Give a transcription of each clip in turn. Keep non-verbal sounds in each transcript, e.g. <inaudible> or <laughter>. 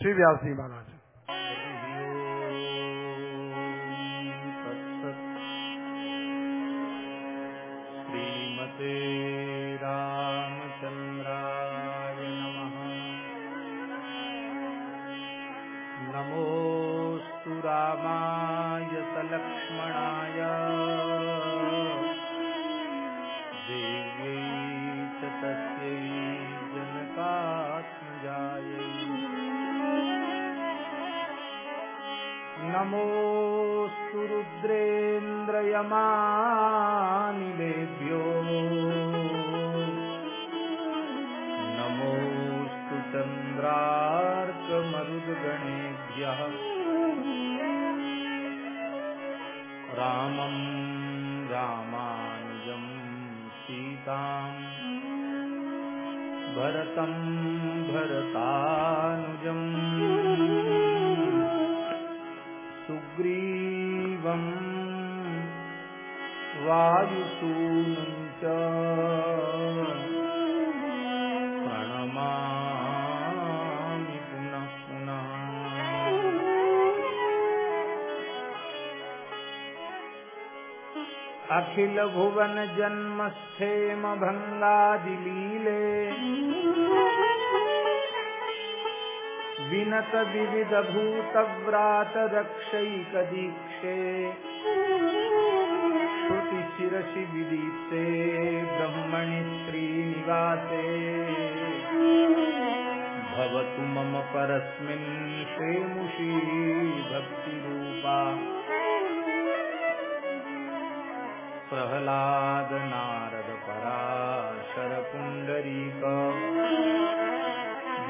श्री व्यास जी महाराज अखिलभुवनजन्मस्थेमभङ्गादिलीले विनत विविधभूतव्रातरक्षैकदीक्षे श्रुतिशिरसि विदीप्ते ब्रह्मणि श्रीनिवासे। भवतु मम परस्मिन् श्रेमुषी भक्तिरूपा। प्रह्लाद नारद पराशर पुण्डरीक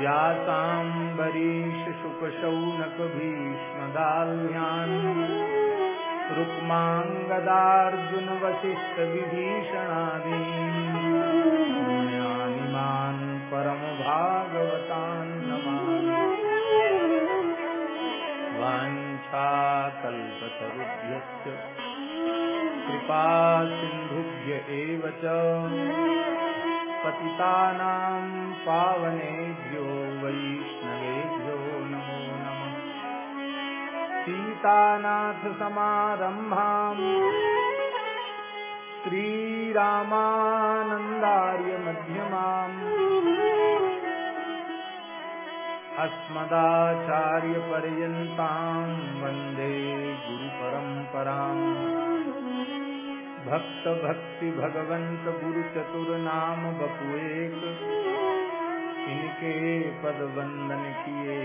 व्यासाम्बरीश शुकशौनक भीष्मदाल्ह्यान् रुक्माङ्गदार्जुन वसिष्ठ विभीषणादीन्। परम भागवतान् नमामि। वाञ्छाकल्पतरुभ्यश्च कृपा सिन्धुभ्य एव च। पावनेभ्यो वैष्णवेभ्यो नमो नमः। सीतानाथसमारम्भाम् श्रीरामानन्दार्यमध्यमाम् अस्मदाचार्यपर्यन्तां वंदे गुरुपरम्पराम्। भक्त भक्ति भगवंत गुरु चतुर नाम बपुएक इनके पद वंदन किए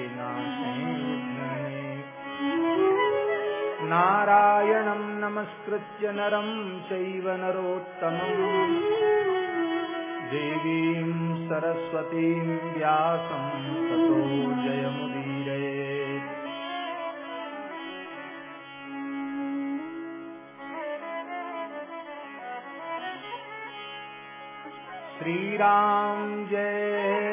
नारायणं नमस्कृत्य नरं चैव देवीं सरस्वतीं व्यासं ततो श्रीराम जय।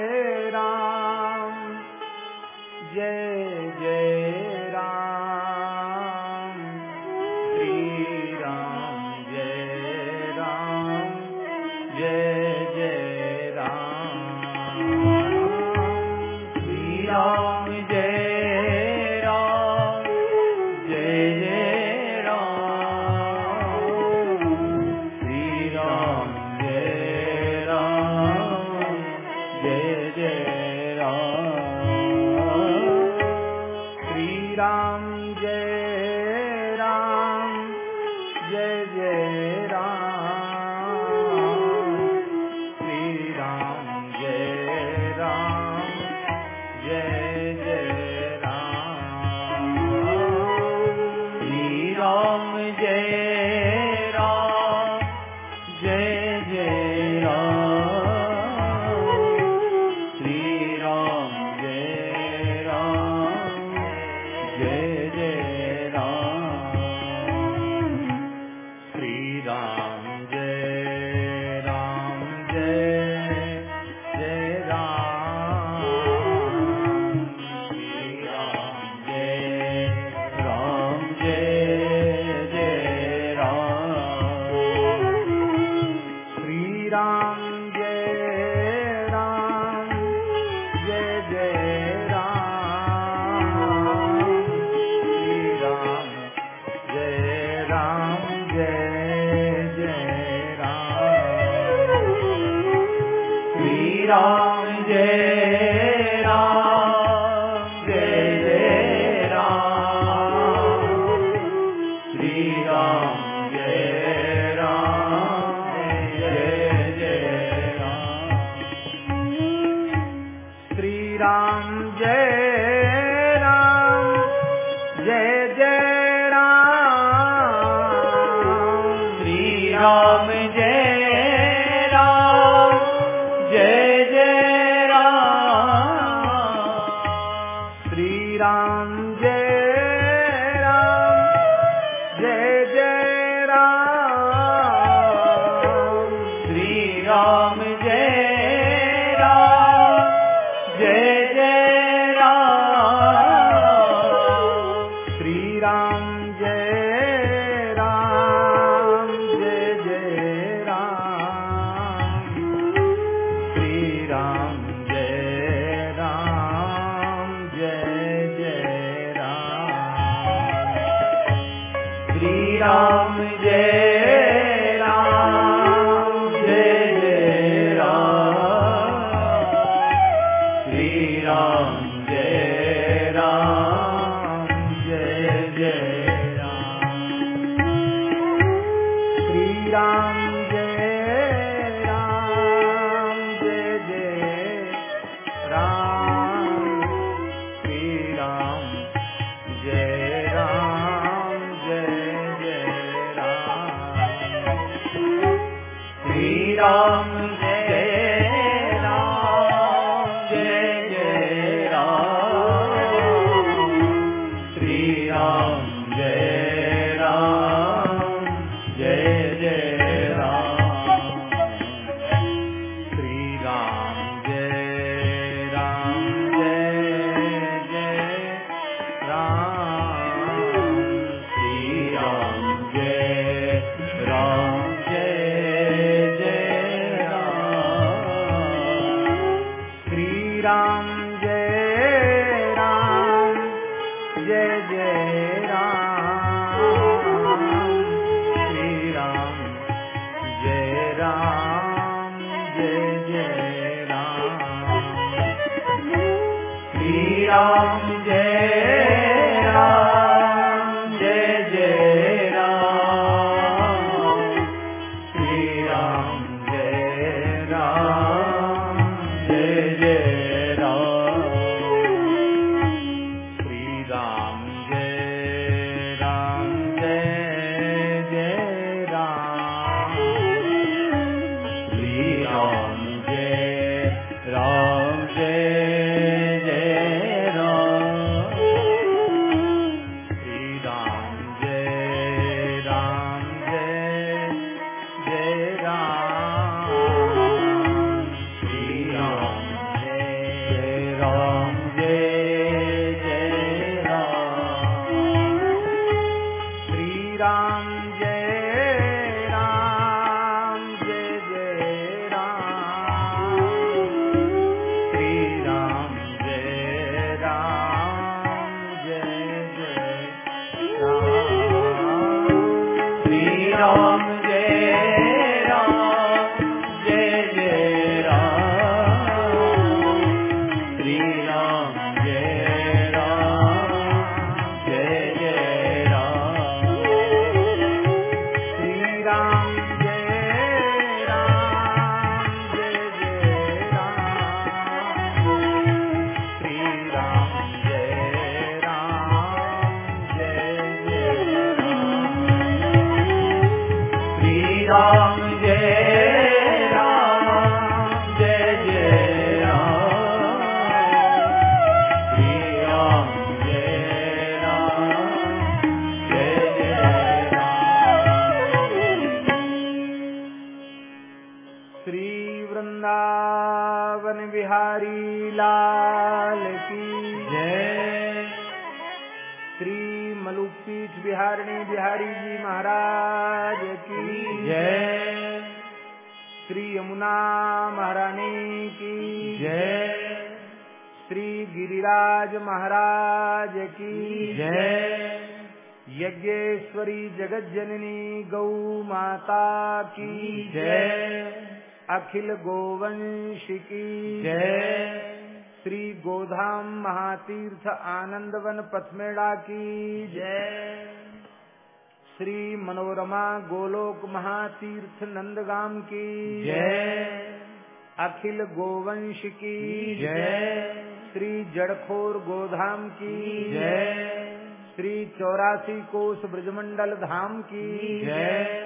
धाम की जय।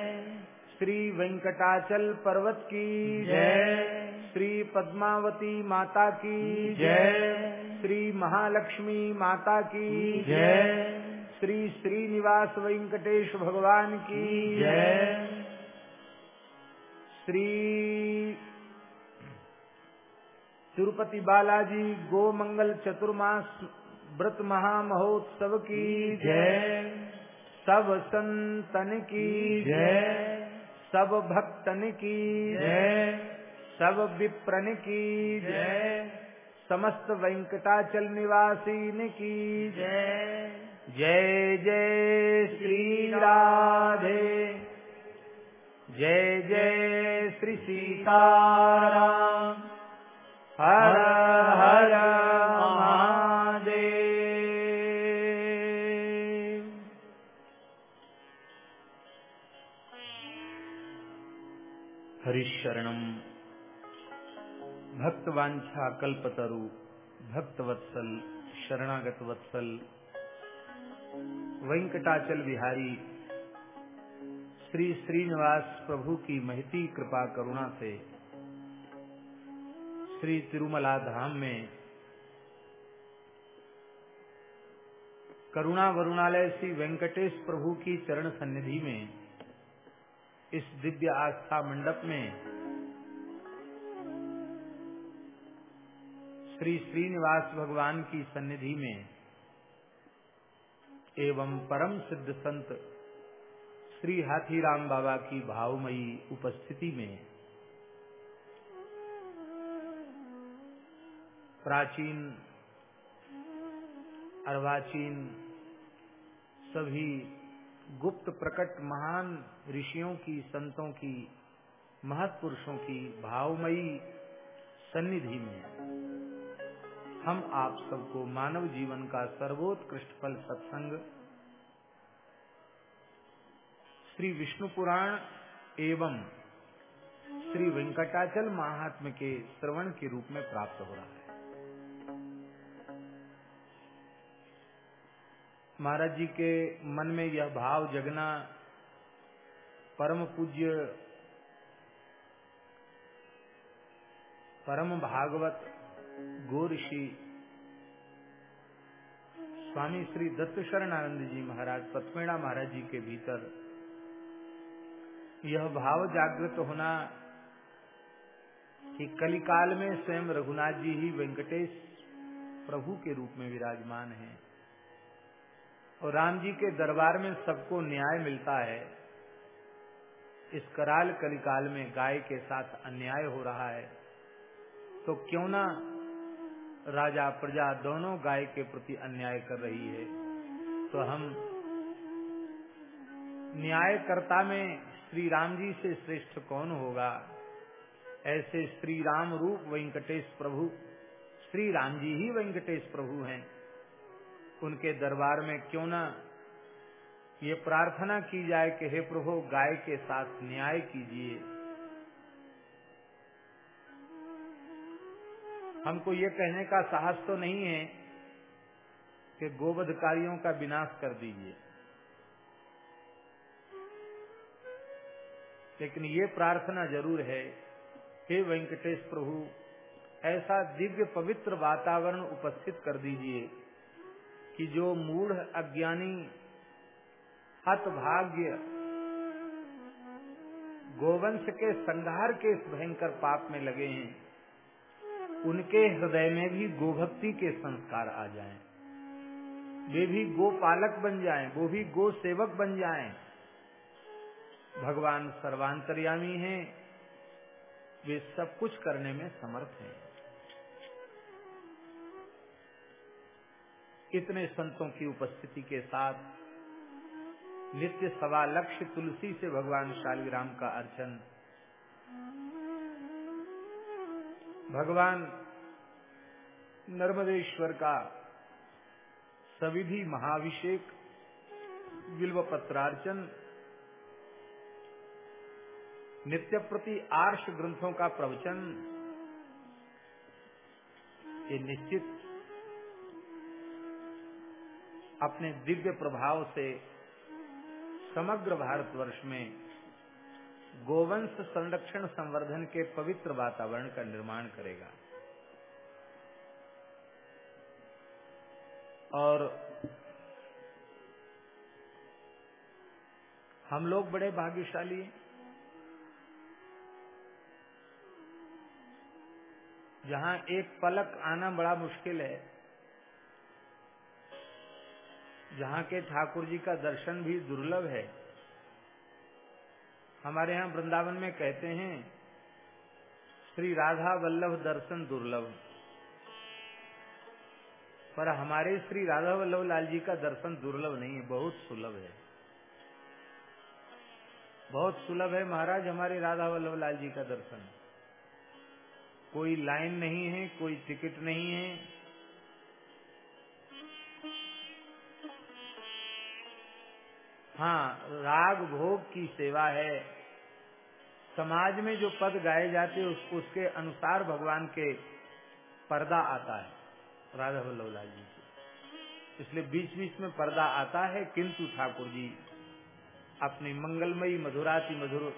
श्री वेंकटाचल पर्वत की जय। श्री पद्मावती माता की जय। श्री महालक्ष्मी माता की जय। श्री श्रीनिवास वेंकटेश भगवान की जय। श्री तिरुपति बालाजी गो मंगल चतुर्मास व्रत महामहोत्सव की जय। सब संतन की जय। सब भक्तन की जय। सब विप्रन की जय। समस्त वेंकटाचल निवासीन की जय। जय जय श्री राधे। जय जय श्री सीताराम। हर हर भक्तवांछा कल्पतरु, भक्तवत्सल शरणागत वत्सल वेंकटाचल बिहारी, श्री श्रीनिवास प्रभु की महती कृपा करुणा से, श्री तिरुमला धाम में करुणा वरुणालय श्री वेंकटेश प्रभु की चरण सन्निधि में, इस दिव्य आस्था मंडप में श्री श्रीनिवास भगवान की सन्निधि में एवं परम सिद्ध संत श्री हाथीराम बाबा की भावमयी उपस्थिति में प्राचीन, अर्वाचीन सभी गुप्त प्रकट महान ऋषियों की, संतों की, महत्पुरुषों की भावमयी सन्निधि में हम आप सबको मानव जीवन का सर्वोत्कृष्ट फल सत्संग, श्री विष्णु पुराण एवं श्री वेंकटाचल महात्म के श्रवण के रूप में प्राप्त हो रहा है। महाराज जी के मन में यह भाव जगना परम पूज्य, परम भागवत गो ऋषि स्वामी श्री दत्त शरणानंद जी महाराज पथमेड़ा महाराज जी के भीतर यह भाव जागृत होना कि कलिकाल में स्वयं रघुनाथ जी ही वेंकटेश प्रभु के रूप में विराजमान हैं और राम जी के दरबार में सबको न्याय मिलता है। इस कराल कलिकाल में गाय के साथ अन्याय हो रहा है तो क्यों ना राजा प्रजा दोनों गाय के प्रति अन्याय कर रही है। तो हम न्यायकर्ता में श्री राम जी से श्रेष्ठ कौन होगा? ऐसे श्री राम रूप वेंकटेश प्रभु, श्री राम जी ही वेंकटेश प्रभु हैं। उनके दरबार में क्यों ना ये प्रार्थना की जाए कि हे प्रभु, गाय के साथ न्याय कीजिए। हमको ये कहने का साहस तो नहीं है कि गोवध गोवधकारियों का विनाश कर दीजिए। लेकिन ये प्रार्थना ज़रूर है, हे वेंकटेश प्रभु, ऐसा दिव्य पवित्र वातावरण उपस्थित कर दीजिए कि जो मूढ़ अज्ञानी हतभाग्य गोवंश के संघार के इस भयंकर पाप में लगे हैं उनके हृदय में भी गोभक्ति के संस्कार आ जाएँ, वे भी गोपालक बन जाएँ, वो भी गो सेवक बन जाएँ। भगवान सर्वांतर्यामी हैं वे सब कुछ करने में समर्थ हैं इतने संतों की उपस्थिति के साथ नित्य सवा लक्ष्य तुलसी से भगवान शालिग्राम का अर्चन भगवान नर्मदेश्वर का सविधि महाभिषेक बिल्व पत्रार्चन नित्य प्रति आर्ष ग्रंथों का प्रवचन, ये निश्चित अपने दिव्य प्रभाव से समग्र भारतवर्ष में गोवंश संरक्षण संवर्धन के पवित्र वातावरण का निर्माण करेगा। और हम लोग बड़े भाग्यशाली हैं। जहाँ एक पलक आना बड़ा मुश्किल है। जहाँ के ठाकुर जी का दर्शन भी दुर्लभ है। हमारे यहाँ वृंदावन में कहते हैं, श्री राधा वल्लभ दर्शन दुर्लभ। पर हमारे श्री राधा वल्लभ लाल जी का दर्शन दुर्लभ नहीं है, बहुत सुलभ है। बहुत सुलभ है महाराज हमारे राधा वल्लभ लाल जी का दर्शन। कोई लाइन नहीं है, कोई टिकट नहीं है। हाँ राग भोग की सेवा है। समाज में जो पद गाए जाते उस, उसके अनुसार भगवान के पर्दा आता है राधा वल्लभ लाल जी के। इसलिए बीच बीच में पर्दा आता है किंतु ठाकुर जी अपनी मंगलमयी मधुराती मधुर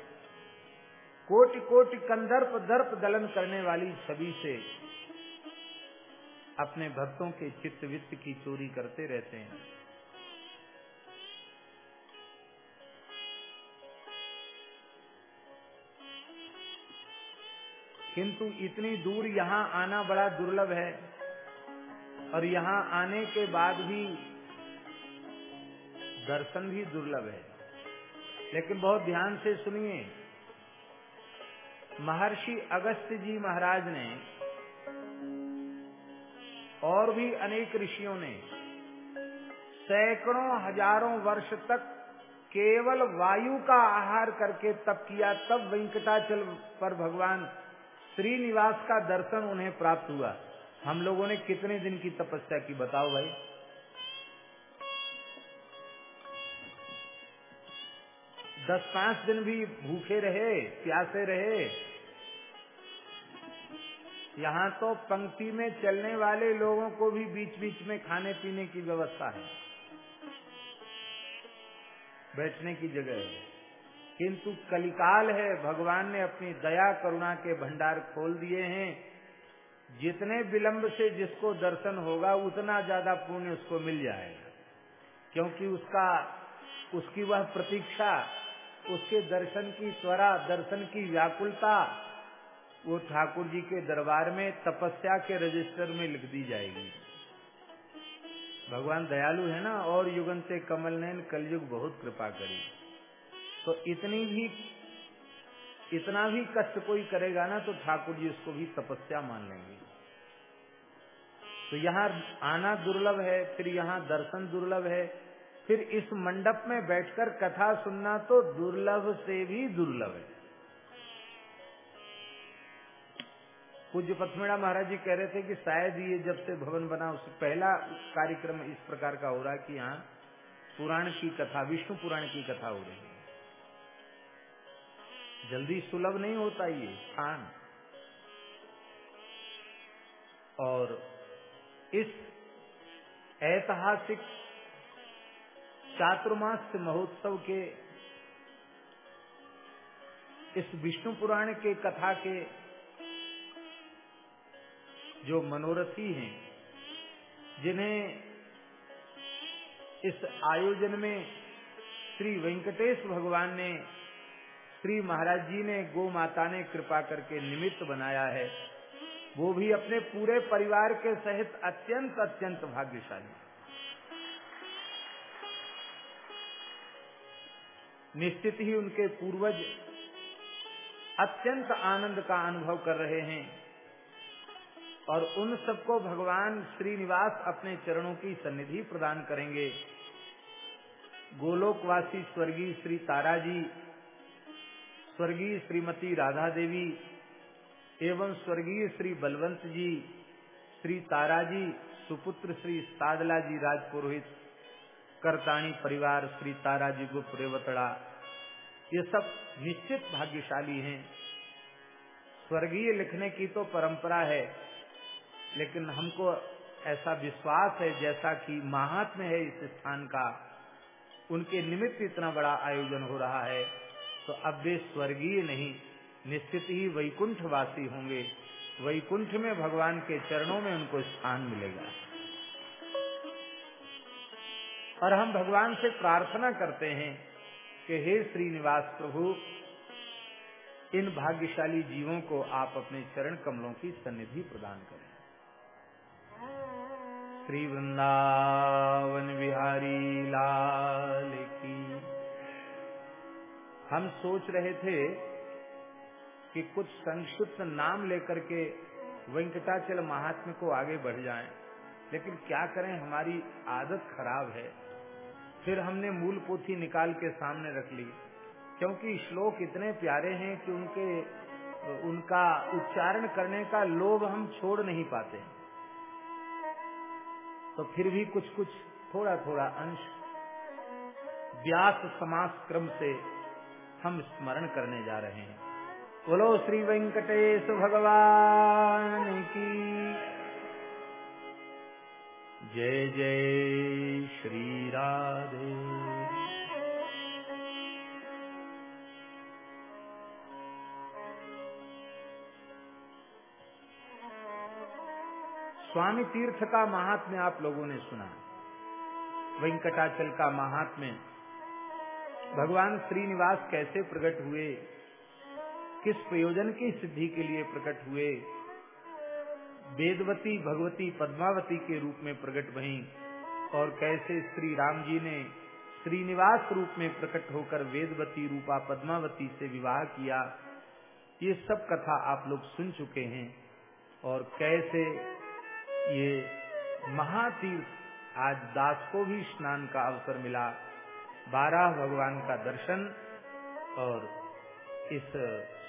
कोटि कोटि कंदर्प दर्प दलन करने वाली छवि से अपने भक्तों के चित्त वित्त की चोरी करते रहते हैं। किंतु इतनी दूर यहाँ आना बड़ा दुर्लभ है। और यहाँ आने के बाद भी दर्शन भी दुर्लभ है। लेकिन बहुत ध्यान से सुनिए, महर्षि अगस्त्य जी महाराज ने और भी अनेक ऋषियों ने सैकड़ों हज़ारों वर्ष तक केवल वायु का आहार करके तप किया। तब वेंकटाचल पर भगवान श्रीनिवास का दर्शन उन्हें प्राप्त हुआ। हम लोगों ने कितने दिन की तपस्या की, बताओ भाई? दस पाँच दिन भी भूखे रहे, प्यासे रहे। यहाँ तो पंक्ति में चलने वाले लोगों को भी बीच बीच में खाने पीने की व्यवस्था है। बैठने की जगह है। किंतु कलिकाल है, भगवान ने अपनी दया करुणा के भंडार खोल दिए हैं। जितने विलंब से जिसको दर्शन होगा, उतना ज़्यादा पुण्य उसको मिल जाएगा। क्योंकि उसका, उसकी वह प्रतीक्षा, उसके दर्शन की त्वरा, दर्शन की व्याकुलता, वो ठाकुर जी के दरबार में तपस्या के रजिस्टर में लिख दी जाएगी। भगवान दयालु है ना, और युगन से कमल नैन कलयुग बहुत कृपा करी। तो इतनी भी, इतना भी कष्ट कोई करेगा ना तो ठाकुर जी उसको भी तपस्या मान लेंगे। तो यहाँ आना दुर्लभ है, फिर यहाँ दर्शन दुर्लभ है, फिर इस मंडप में बैठकर कथा सुनना तो दुर्लभ से भी दुर्लभ है। पूज्य पथमेड़ा महाराज जी कह रहे थे कि शायद ये जब से भवन बना उससे पहला कार्यक्रम इस प्रकार का हो रहा है कि यहाँ पुराण की कथा, विष्णु पुराण की कथा हो रही है। जल्दी सुलभ नहीं होता ये स्थान। और इस ऐतिहासिक चातुर्मास महोत्सव के, इस विष्णु पुराण के कथा के जो मनोरथी हैं, जिन्हें इस आयोजन में श्री वेंकटेश भगवान ने श्री महाराज जी ने गो माता ने कृपा करके निमित्त बनाया है। वो भी अपने पूरे परिवार के सहित अत्यंत अत्यंत भाग्यशाली। निश्चित ही उनके पूर्वज अत्यंत आनंद का अनुभव कर रहे हैं और उन सबको भगवान श्रीनिवास अपने चरणों की सन्निधि प्रदान करेंगे। गोलोकवासी स्वर्गीय श्री तारा जी स्वर्गीय श्रीमती राधा देवी एवं स्वर्गीय श्री बलवंत जी, श्री ताराजी सुपुत्र श्री सादला जी राजपुरोहित, करताणी परिवार श्री ताराजी गुप्त रेवतड़ा ये सब निश्चित भाग्यशाली हैं। स्वर्गीय लिखने की तो परंपरा है, लेकिन हमको ऐसा विश्वास है जैसा कि महात्म्य है इस स्थान का। उनके निमित्त इतना बड़ा आयोजन हो रहा है। तो अब वे स्वर्गीय नहीं, निश्चित ही वैकुंठवासी होंगे। वैकुंठ में भगवान के चरणों में उनको स्थान मिलेगा। और हम भगवान से प्रार्थना करते हैं कि हे श्रीनिवास प्रभु, इन भाग्यशाली जीवों को आप अपने चरण कमलों की सन्निधि प्रदान करें। श्री वृंदावन बिहारी लाल हम सोच रहे थे कि कुछ संक्षिप्त नाम लेकर के वेंकटाचल महात्म्य को आगे बढ़ जाएँ, लेकिन क्या करें हमारी आदत खराब है। फिर हमने मूल पोथी निकाल के सामने रख ली। क्योंकि श्लोक इतने प्यारे हैं कि उनके उनका उच्चारण करने का लोभ हम छोड़ नहीं पाते। तो फिर भी कुछ कुछ थोड़ा थोड़ा अंश व्यास समास क्रम से हम स्मरण करने जा रहे हैं। बोलो श्री वेंकटेश भगवान की। जय जय श्री राधे। स्वामी तीर्थ का महात्म्य आप लोगों ने सुना। वेंकटाचल का महात्म्य भगवान श्रीनिवास कैसे प्रकट हुए? किस प्रयोजन की सिद्धि के लिए प्रकट हुए? वेदवती, भगवती, पद्मावती के रूप में प्रकट भई और कैसे श्री राम जी ने श्रीनिवास रूप में प्रकट होकर वेदवती रूपा पद्मावती से विवाह किया? ये सब कथा आप लोग सुन चुके हैं और कैसे ये महातीर्थ आज दास को भी स्नान का अवसर मिला। बारह भगवान का दर्शन और इस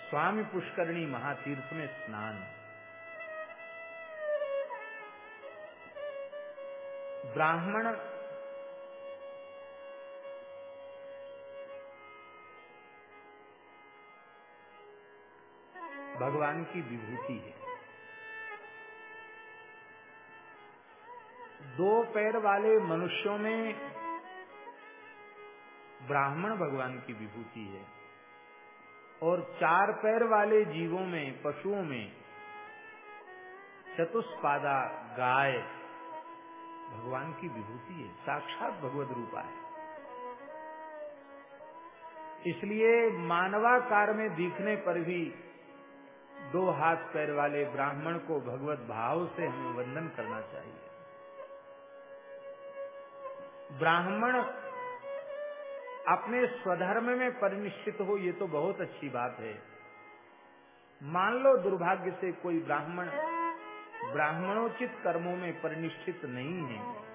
स्वामी पुष्करणी महातीर्थ में स्नान। ब्राह्मण भगवान की विभूति है। दो पैर वाले मनुष्यों में ब्राह्मण भगवान की विभूति है। और चार पैर वाले जीवों में, पशुओं में चतुष्पादा गाय भगवान की विभूति है। साक्षात भगवत रूपा है। इसलिए मानवाकार में दिखने पर भी दो हाथ पैर वाले ब्राह्मण को भगवत भाव से हमें वंदन करना चाहिए। ब्राह्मण अपने स्वधर्म में परिनिश्चित हो, ये तो बहुत अच्छी बात है। मान लो दुर्भाग्य से कोई ब्राह्मण, ब्राह्मणोचित कर्मों में परिनिश्चित नहीं है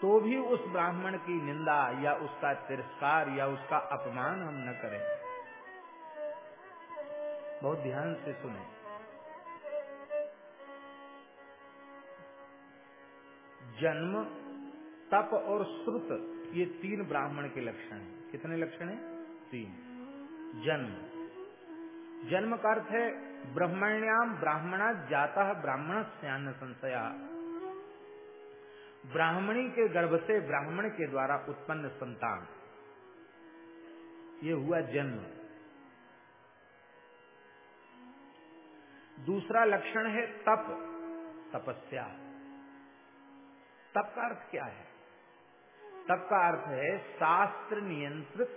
तो भी उस ब्राह्मण की निंदा या उसका तिरस्कार या उसका अपमान हम न करें। बहुत ध्यान से सुने। जन्म तप और श्रुत, ये तीन ब्राह्मण के लक्षण हैं। कितने लक्षण हैं? तीन। जन्म। जन्म का अर्थ है ब्रह्मण्याम ब्राह्मणा जाता ब्राह्मण स्यान्न संशया। ब्राह्मणी के गर्भ से ब्राह्मण के द्वारा उत्पन्न संतान। ये हुआ जन्म। दूसरा लक्षण है तप। तपस्या। तप का अर्थ क्या है? तप का अर्थ है शास्त्र नियंत्रित।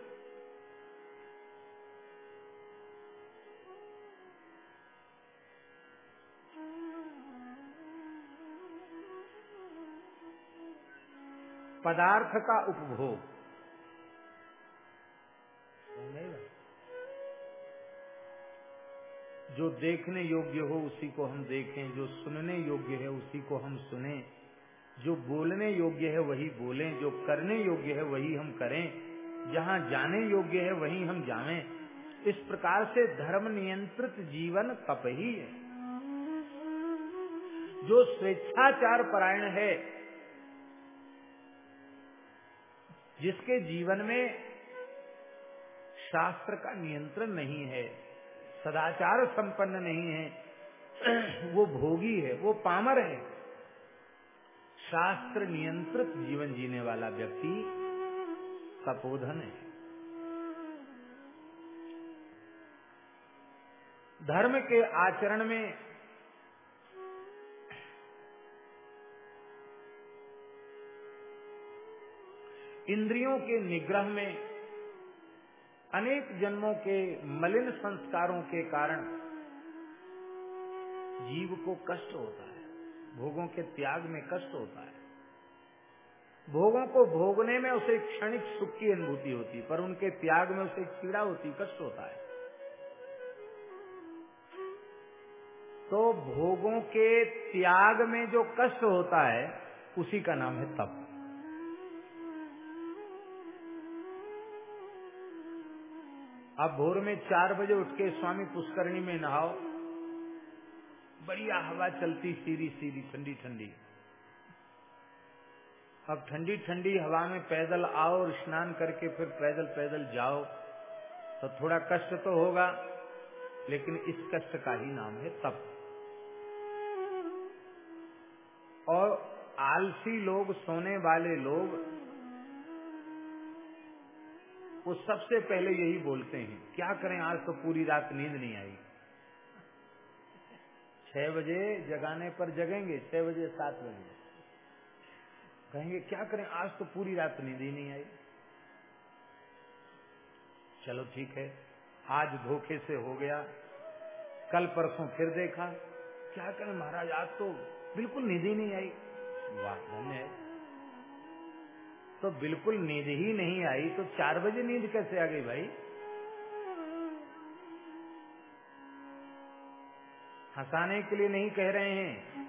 पदार्थ का उपभोग। जो देखने योग्य हो उसी को हम देखें, जो सुनने योग्य है उसी को हम सुने। जो बोलने योग्य है वही बोलें, जो करने योग्य है वही हम करें। जहाँ जाने योग्य है वही हम जावें। इस प्रकार से धर्म नियंत्रित जीवन तप ही है। जो स्वेच्छाचार परायण है, जिसके जीवन में शास्त्र का नियंत्रण नहीं है, सदाचार संपन्न नहीं है, <clears throat> वो भोगी है, वो पामर है। शास्त्र नियंत्रित जीवन जीने वाला व्यक्ति तपोधन है। धर्म के आचरण में इंद्रियों के निग्रह में अनेक जन्मों के मलिन संस्कारों के कारण जीव को कष्ट होता है। भोगों के त्याग में कष्ट होता है। भोगों को भोगने में उसे क्षणिक सुख की अनुभूति होती, पर उनके त्याग में उसे पीड़ा होती, कष्ट होता है। तो भोगों के त्याग में जो कष्ट होता है, उसी का नाम है तप। अब भोर में चार बजे उठ के स्वामी पुष्करणी में नहाओ बढ़िया हवा चलती सीरी सीरी ठंडी ठंडी। अब ठंडी ठंडी हवा में पैदल आओ और स्नान करके फिर पैदल पैदल जाओ। तो थोड़ा कष्ट तो होगा, लेकिन इस कष्ट का ही नाम है तप। और आलसी लोग, सोने वाले लोग, वो सबसे पहले यही बोलते हैं, क्या करें, आज तो पूरी रात नींद नहीं आई। छह बजे जगाने पर जगेंगे, छह बजे सात बजे। कहेंगे, क्या करें? आज तो पूरी रात नींद ही नहीं आई। चलो ठीक है, आज धोखे से हो गया। कल परसों फिर देखा। क्या करें महाराज, आज तो बिल्कुल नींद ही नहीं आई। वाह धन्य है। तो बिल्कुल नींद ही नहीं आई तो चार बजे नींद कैसे आ गई भाई? हंसाने के लिए नहीं कह रहे हैं।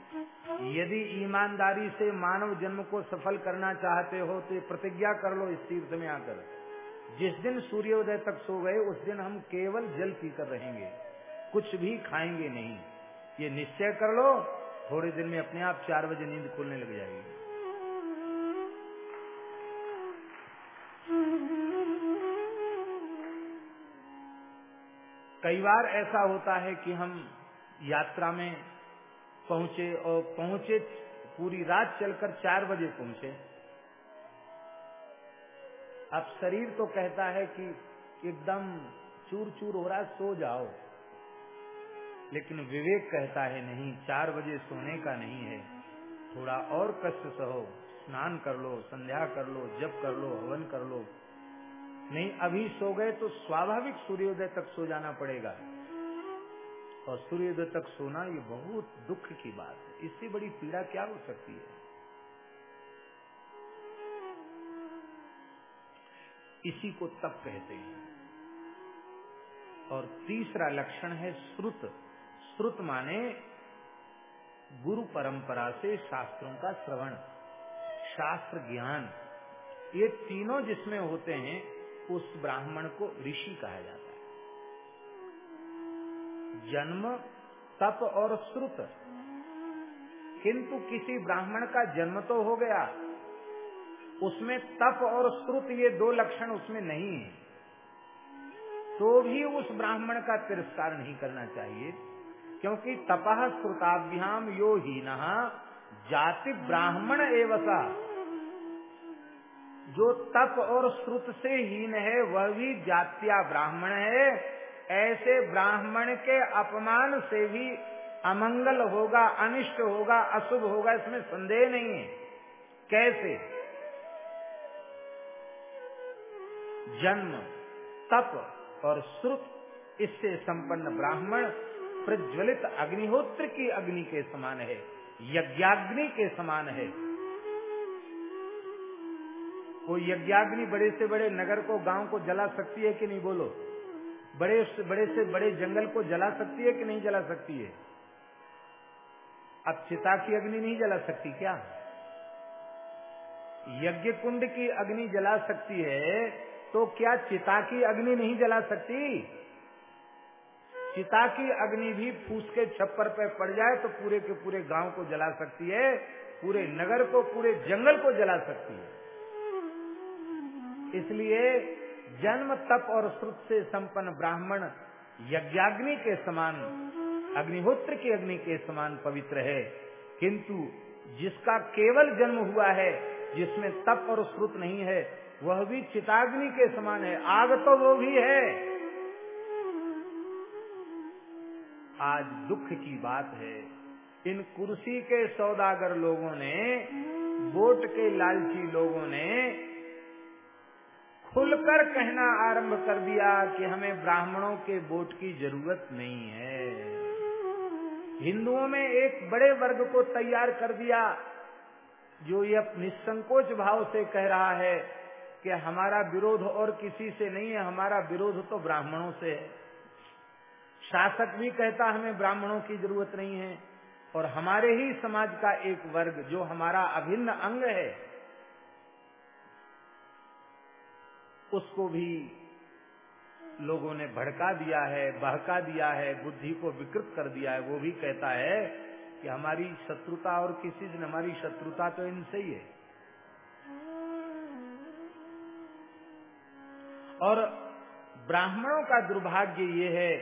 यदि ईमानदारी से मानव जन्म को सफल करना चाहते हो तो प्रतिज्ञा कर लो इस तीर्थ में आकर। जिस दिन सूर्योदय तक सो गए, उस दिन हम केवल जल पीकर रहेंगे। कुछ भी खाएँगे नहीं। ये निश्चय कर लो, थोड़े दिन में अपने आप चार बजे नींद खुलने लग जाएगी। कई बार ऐसा होता है कि हम यात्रा में पहुँचे और पहुँचे पूरी रात चलकर चार बजे पहुँचे। अब शरीर तो कहता है कि एकदम चूर चूर हो रहा सो जाओ। लेकिन विवेक कहता है, नहीं, चार बजे सोने का नहीं है। थोड़ा और कष्ट सहो, स्नान कर लो, संध्या कर लो, जप कर लो, हवन कर लो। नहीं, अभी सो गए तो स्वाभाविक सूर्योदय तक सो जाना पड़ेगा। और सूर्योदय तक सोना ये बहुत दुख की बात है। इससे बड़ी पीड़ा क्या हो सकती है? इसी को तप कहते हैं। और तीसरा लक्षण है श्रुत। श्रुत माने गुरु परंपरा से शास्त्रों का श्रवण, शास्त्र ज्ञान। ये तीनों जिसमें होते हैं, उस ब्राह्मण को ऋषि कहा जाता है। जन्म, तप और श्रुत। किंतु किसी ब्राह्मण का जन्म तो हो गया। उसमें तप और श्रुत ये दो लक्षण उसमें नहीं है। तो भी उस ब्राह्मण का तिरस्कार नहीं करना चाहिए, क्योंकि तपह श्रुताभ्याम यो ही जाति ब्राह्मण एवसा। जो तप और श्रुत से हीन है, वह भी जात्या ब्राह्मण है। ऐसे ब्राह्मण के अपमान से भी अमंगल होगा, अनिष्ट होगा, अशुभ होगा, इसमें संदेह नहीं है। कैसे? जन्म, तप और श्रुत, इससे संपन्न ब्राह्मण प्रज्वलित अग्निहोत्र की अग्नि के समान है, यज्ञाग्नि के समान है। वो यज्ञाग्नि बड़े से बड़े नगर को, गाँव को जला सकती है कि नहीं, बोलो? बड़े से बड़े से बड़े जंगल को जला सकती है कि नहीं जला सकती है? अब चिता की अग्नि नहीं जला सकती क्या? यज्ञ कुंड की अग्नि जला सकती है तो क्या चिता की अग्नि नहीं जला सकती? चिता की अग्नि भी फूस के छप्पर पे पड़ जाए तो पूरे के पूरे गाँव को जला सकती है, पूरे नगर को, पूरे जंगल को जला सकती है। इसलिए जन्म, तप और श्रुत से संपन्न ब्राह्मण यज्ञाग्नि के समान, अग्निहोत्र की अग्नि के समान पवित्र है। किंतु जिसका केवल जन्म हुआ है, जिसमें तप और श्रुत नहीं है, वह भी चिताग्नि के समान है। आग तो वो भी है। आज दुख की बात है। इन कुर्सी के सौदागर लोगों ने वोट के लालची लोगों ने खुलकर कहना आरंभ कर दिया कि हमें ब्राह्मणों के वोट की ज़रूरत नहीं है। हिंदुओं में एक बड़े वर्ग को तैयार कर दिया, जो ये निसंकोच भाव से कह रहा है कि हमारा विरोध और किसी से नहीं है, हमारा विरोध तो ब्राह्मणों से है। शासक भी कहता, हमें ब्राह्मणों की ज़रूरत नहीं है। और हमारे ही समाज का एक वर्ग, जो हमारा अभिन्न अंग है उसको भी लोगों ने भड़का दिया है, बहका दिया है, बुद्धि को विकृत कर दिया है। वो भी कहता है कि हमारी शत्रुता और किसी दिन हमारी शत्रुता तो इनसे ही है। और ब्राह्मणों का दुर्भाग्य ये है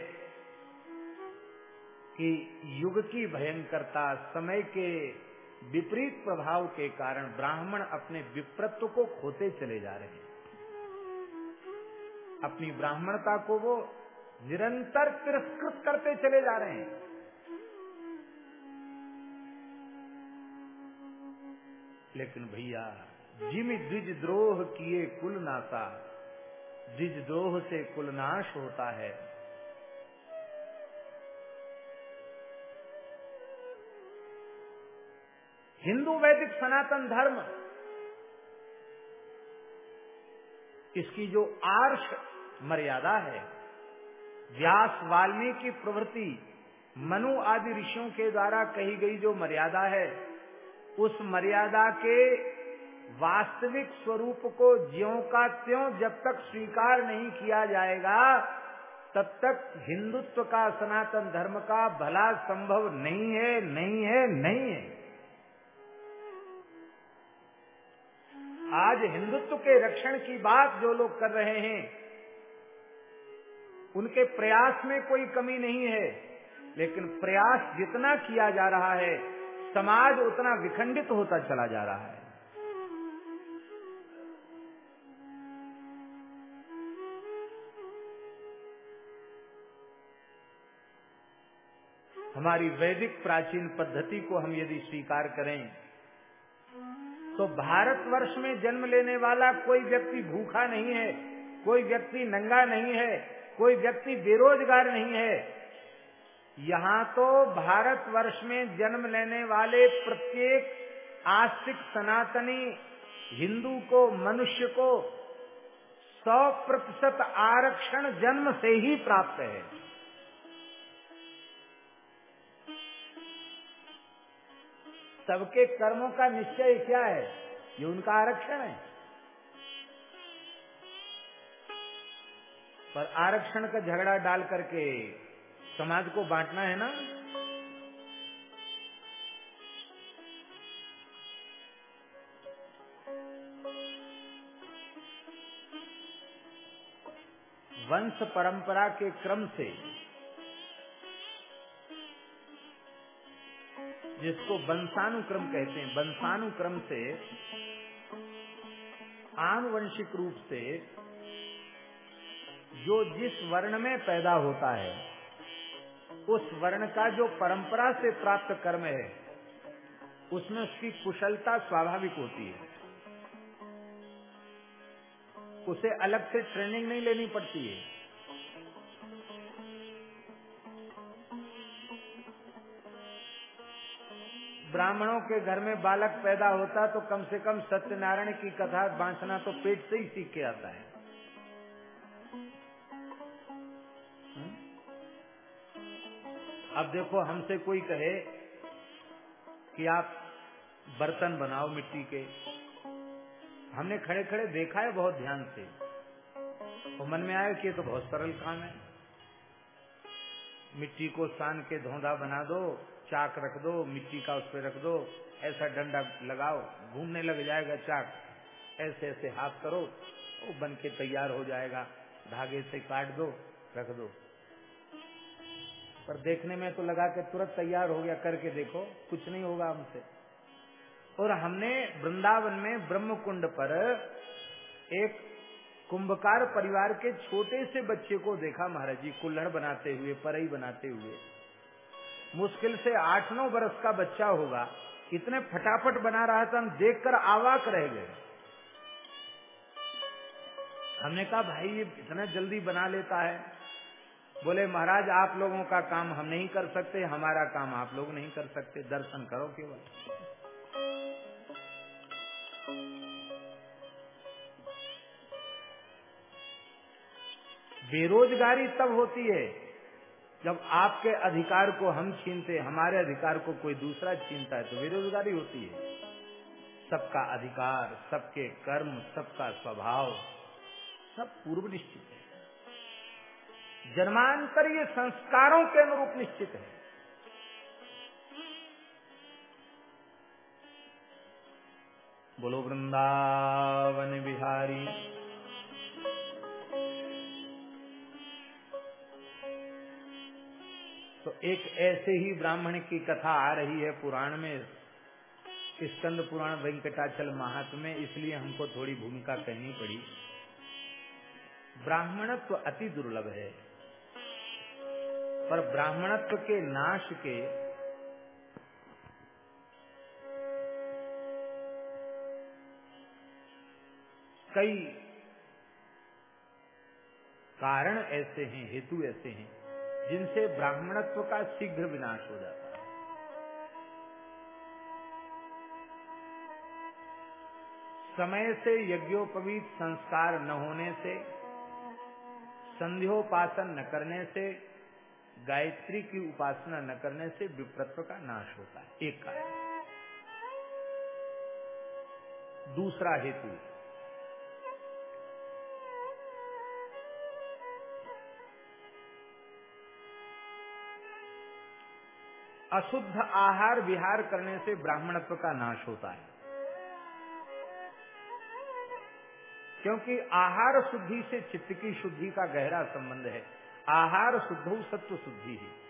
कि युग की भयंकरता, समय के विपरीत प्रभाव के कारण ब्राह्मण अपने विप्रत्व को खोते चले जा रहे हैं। अपनी ब्राह्मणता को वो निरंतर तिरस्कृत करते चले जा रहे हैं। लेकिन भैया, जिम द्विज द्रोह किए कुल नाता, द्विज द्रोह से कुल नाश होता है। हिंदू वैदिक सनातन धर्म, इसकी जो आर्ष मर्यादा है। व्यास वाल्मीकि प्रवृत्ति मनु आदि ऋषियों के द्वारा कही गई जो मर्यादा है, उस मर्यादा के वास्तविक स्वरूप को ज्यो का त्यों जब तक स्वीकार नहीं किया जाएगा, तब तक हिंदुत्व का सनातन धर्म का भला संभव नहीं है नहीं है नहीं है। आज हिंदुत्व के रक्षण की बात जो लोग कर रहे हैं उनके प्रयास में कोई कमी नहीं है। लेकिन प्रयास जितना किया जा रहा है, समाज उतना विखंडित होता चला जा रहा है। हमारी वैदिक प्राचीन पद्धति को हम यदि स्वीकार करें तो भारतवर्ष में जन्म लेने वाला कोई व्यक्ति भूखा नहीं है, कोई व्यक्ति नंगा नहीं है कोई व्यक्ति बेरोजगार नहीं है। यहाँ तो भारतवर्ष में जन्म लेने वाले प्रत्येक आस्तिक सनातनी हिंदू को, मनुष्य को सौ प्रतिशत आरक्षण जन्म से ही प्राप्त है। सबके कर्मों का निश्चय क्या है? ये उनका आरक्षण है। पर आरक्षण का झगड़ा डाल करके समाज को बांटना है ना? वंश परंपरा के क्रम से जिसको वंशानुक्रम कहते हैं, वंशानुक्रम से आनुवंशिक रूप से जो जिस वर्ण में पैदा होता है, उस वर्ण का जो परंपरा से प्राप्त कर्म है, उसमें उसकी कुशलता स्वाभाविक होती है। उसे अलग से ट्रेनिंग नहीं लेनी पड़ती है। ब्राह्मणों के घर में बालक पैदा होता तो कम से कम सत्यनारायण की कथा बांसना तो पेट से ही सीख के आता है। अब देखो, हमसे कोई कहे कि आप बर्तन बनाओ मिट्टी के। हमने खड़े खड़े देखा है बहुत ध्यान से। तो मन में आया कि ये तो बहुत सरल काम है। मिट्टी को सान के धोंधा बना दो, चाक रख दो, मिट्टी का उस पर रख दो, ऐसा डंडा लगाओ, घूमने लग जाएगा चाक। ऐसे ऐसे हाथ करो, वो बन के तैयार हो जाएगा। धागे से काट दो, रख दो। पर देखने में तो लगा के तुरंत तैयार हो गया, करके देखो, कुछ नहीं होगा हमसे। और हमने वृंदावन में ब्रह्म कुंड पर एक कुंभकार परिवार के छोटे से बच्चे को देखा महाराज जी, कुल्हड़ बनाते हुए, परई बनाते हुए। मुश्किल से आठ नौ बरस का बच्चा होगा, इतने फटाफट बना रहा था, हम देखकर आवाक रह गए। हमने कहा, भाई, ये इतना जल्दी बना लेता है। बोले, महाराज, आप लोगों का काम हम नहीं कर सकते, हमारा काम आप लोग नहीं कर सकते, दर्शन करो केवल। बेरोजगारी तब होती है जब आपके अधिकार को हम छीनते, हमारे अधिकार को कोई दूसरा छीनता है तो बेरोजगारी होती है। सबका अधिकार, सबके कर्म, सबका स्वभाव, सब पूर्व निश्चित है। जन्मांतर ये संस्कारों के अनुरूप निश्चित है। बोलो, वृंदावन बिहारी। तो एक ऐसे ही ब्राह्मण की कथा आ रही है पुराण में, स्कंद पुराण वेंकटाचल महात्म में, इसलिए हमको थोड़ी भूमिका कहनी पड़ी। ब्राह्मणत्व तो अति दुर्लभ है। पर ब्राह्मणत्व के नाश के कई कारण ऐसे हैं, हेतु ऐसे हैं, जिनसे ब्राह्मणत्व का शीघ्र विनाश हो जाता है। समय से यज्ञोपवीत संस्कार न होने से, संध्योपासन न करने से गायत्री की उपासना न करने से विप्रत्व का नाश होता है। एक कारण। दूसरा हेतु। अशुद्ध आहार विहार करने से ब्राह्मणत्व का नाश होता है। क्योंकि आहार शुद्धि से चित्त की शुद्धि का गहरा संबंध है। आहार शुद्ध सत्व शुद्धि है।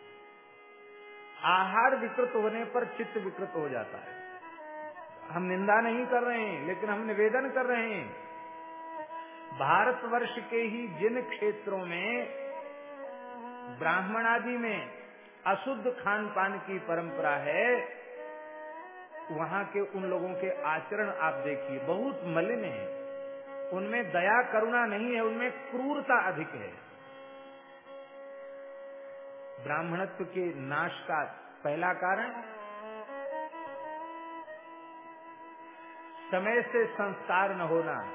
आहार विकृत होने पर चित्त विकृत हो जाता है। हम निंदा नहीं कर रहे हैं, लेकिन हम निवेदन कर रहे हैं। भारतवर्ष के ही जिन क्षेत्रों में, ब्राह्मण आदि में अशुद्ध खान पान की परंपरा है, वहाँ के उन लोगों के आचरण आप देखिए, बहुत मलिन है। उनमें दया करुणा नहीं है, उनमें क्रूरता अधिक है। ब्राह्मणत्व के नाश का पहला कारण? समय से संस्कार न होना,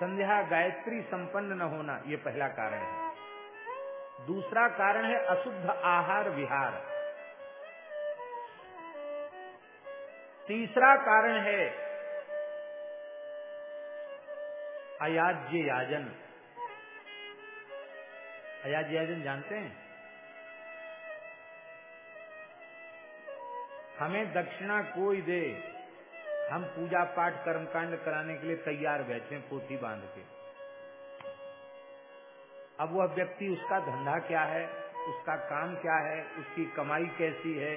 संध्या गायत्री संपन्न न होना, ये पहला कारण है। दूसरा कारण है अशुद्ध आहार विहार। तीसरा कारण है अयाज्य याजन। अयाज्य याजन जानते हैं? हमें दक्षिणा कोई दे। हम पूजा पाठ कर्मकांड कराने के लिए तैयार बैठे पोथी बाँध के। अब वह व्यक्ति उसका धंधा क्या है, उसका काम क्या है, उसकी कमाई कैसी है,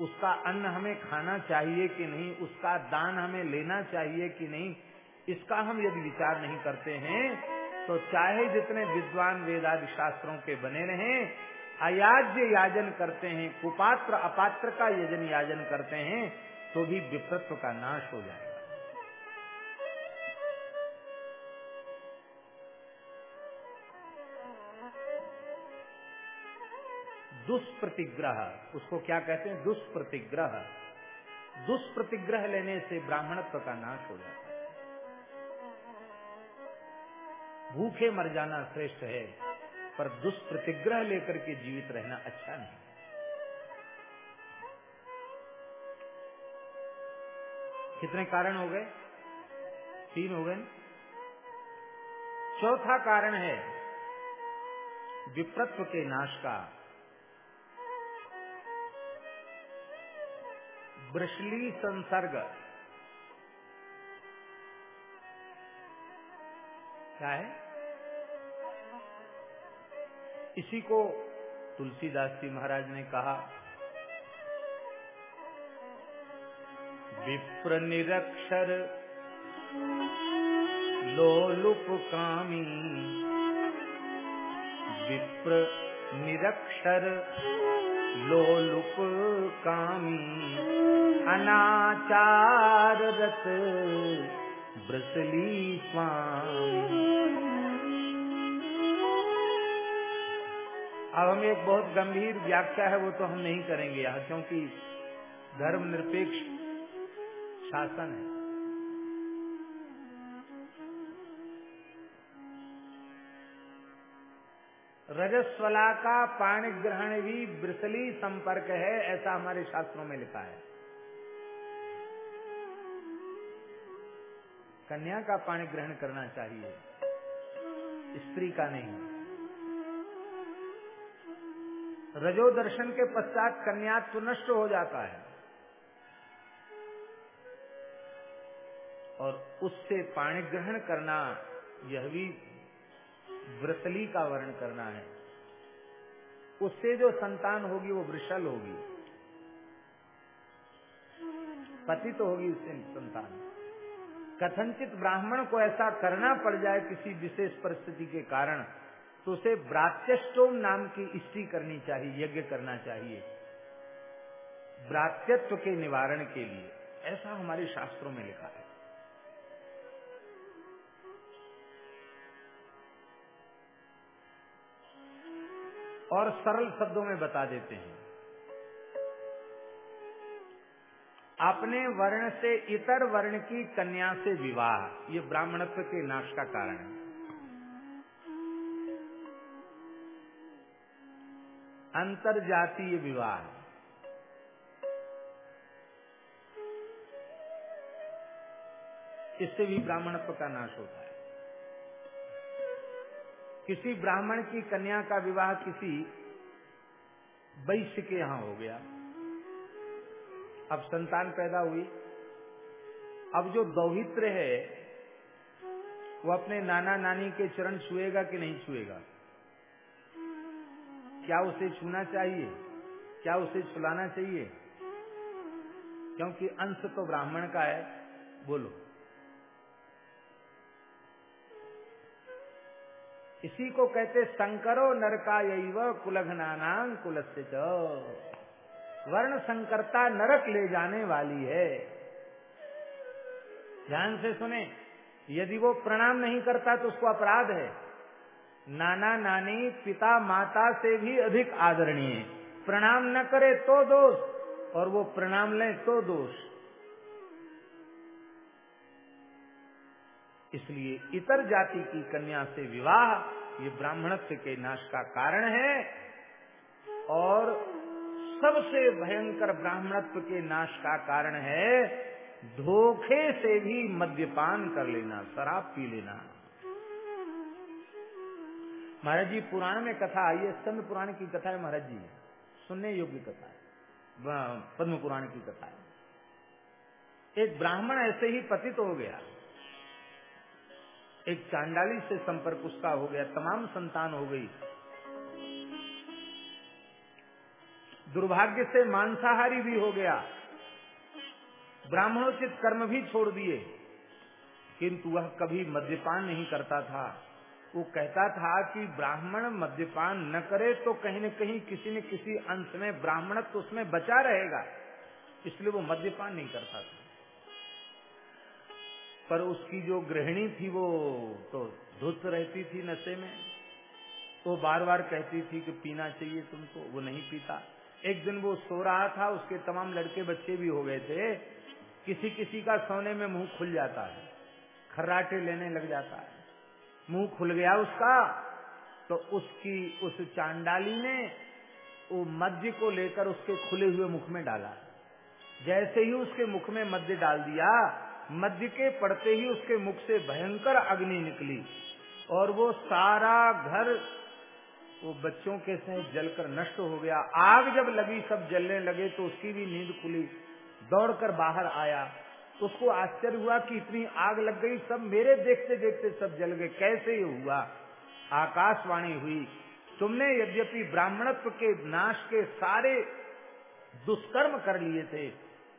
उसका अन्न हमें खाना चाहिए कि नहीं, उसका दान हमें लेना चाहिए कि नहीं, इसका हम यदि विचार नहीं करते हैं तो चाहे जितने विद्वान वेदादि शास्त्रों के बने रहें अयाज्य याजन करते हैं, कुपात्र अपात्र का यजन याजन करते हैं तो भी विप्रत्व का नाश हो जाएगा। दुष्प्रतिग्रह, उसको क्या कहते हैं? दुष्प्रतिग्रह। दुष्प्रतिग्रह लेने से ब्राह्मणत्व का नाश हो जाता है। भूखे मर जाना श्रेष्ठ है। पर दुष्प्रतिग्रह लेकर के जीवित रहना अच्छा नहीं। कितने कारण हो गए? तीन हो गए चौथा कारण है विप्रत्व के नाश का। ब्रशली संसर्ग। क्या है? इसी को तुलसीदास जी महाराज ने कहा विप्र निरक्षर लोलुप कामी विप्र निरक्षर लोलुप कामी अनाचार रत ब्रसली स्वामी अब हम एक बहुत गंभीर व्याख्या है, वो तो हम नहीं करेंगे यहाँ, क्योंकि धर्म निरपेक्ष शासन है। रजस्वला का पाणी ग्रहण भी ब्रिसली संपर्क है, ऐसा हमारे शास्त्रों में लिखा है। कन्या का पाणी ग्रहण करना चाहिए, स्त्री का नहीं। रजो दर्शन के पश्चात कन्यात्व नष्ट हो जाता है। और उससे पाणी ग्रहण करना, यह भी व्रतली का वर्ण करना है। उससे जो संतान होगी, वो वृषल होगी। पति तो होगी उससे संतान। कथनचित ब्राह्मण को ऐसा करना पड़ जाए किसी विशेष परिस्थिति के कारण तो उसे ब्रात्यष्टोम नाम की स्त्री करनी चाहिए, यज्ञ करना चाहिए। ब्रात्यत्व के निवारण के लिए, ऐसा हमारे शास्त्रों में लिखा है। और सरल शब्दों में बता देते हैं। अपने वर्ण से इतर वर्ण की कन्या से विवाह, ये ब्राह्मणत्व के नाश का कारण है। अंतर जातीय विवाह इससे भी ब्राह्मणत्व का नाश होता है। किसी ब्राह्मण की कन्या का विवाह किसी वैश्य के यहाँ हो गया। अब संतान पैदा हुई। अब जो दौहित्र है, वो अपने नाना नानी के चरण छुएगा कि नहीं छुएगा? क्या उसे छूना चाहिए? क्या उसे छुलाना चाहिए? क्योंकि अंश तो ब्राह्मण का है, बोलो। इसी को कहते संकरो नरका यव च। वर्ण संकरता नरक ले जाने वाली है। ध्यान से सुने, यदि वो प्रणाम नहीं करता तो उसको अपराध है। नाना नानी पिता माता से भी अधिक आदरणीय। प्रणाम न करे तो दोष, और वो प्रणाम ले तो दोष। इसलिए इतर जाति की कन्या से विवाह, ये ब्राह्मणत्व के नाश का कारण है, और सबसे भयंकर ब्राह्मणत्व के नाश का कारण है, धोखे से भी मद्यपान कर लेना, शराब पी लेना। महाराज जी, पुराण में कथा आई है स्कंद पुराण की कथा है महाराज जी। सुनने योग्य कथा है। पद्म पुराण की कथा है। एक ब्राह्मण ऐसे ही पतित हो गया। एक चांडाली से संपर्क उसका हो गया, तमाम संतान हो गई। दुर्भाग्य से मांसाहारी भी हो गया। ब्राह्मणोचित कर्म भी छोड़ दिए, किंतु वह कभी मद्यपान नहीं करता था। वो कहता था कि ब्राह्मण मद्यपान न करे तो कहीं न कहीं किसी न किसी अंश में ब्राह्मण तो उसमें बचा रहेगा। इसलिए वो मद्यपान नहीं करता था पर उसकी जो गृहिणी थी वो तो धुत रहती थी नशे में। वो बार बार कहती थी कि पीना चाहिए तुमको, वो नहीं पीता। एक दिन वो सो रहा था, उसके तमाम लड़के बच्चे भी हो गए थे। किसी किसी का सोने में मुँह खुल जाता है, खर्राटे लेने लग जाता है। मुँह खुल गया उसका तो उसकी, उस चांडाली ने वो मध्य को लेकर उसके खुले हुए मुख में डाला। जैसे ही उसके मुख में मध्य डाल दिया, मध्य के पड़ते ही उसके मुख से भयंकर अग्नि निकली और वो सारा घर, वो बच्चों के से जलकर नष्ट हो गया। आग जब लगी, सब जलने लगे तो उसकी भी नींद खुली। दौड़कर बाहर आया। तो उसको आश्चर्य हुआ कि इतनी आग लग गई, सब मेरे देखते देखते सब जल गए। कैसे ये हुआ? आकाशवाणी हुई, तुमने यद्यपि ब्राह्मणत्व के नाश के सारे दुष्कर्म कर लिए थे,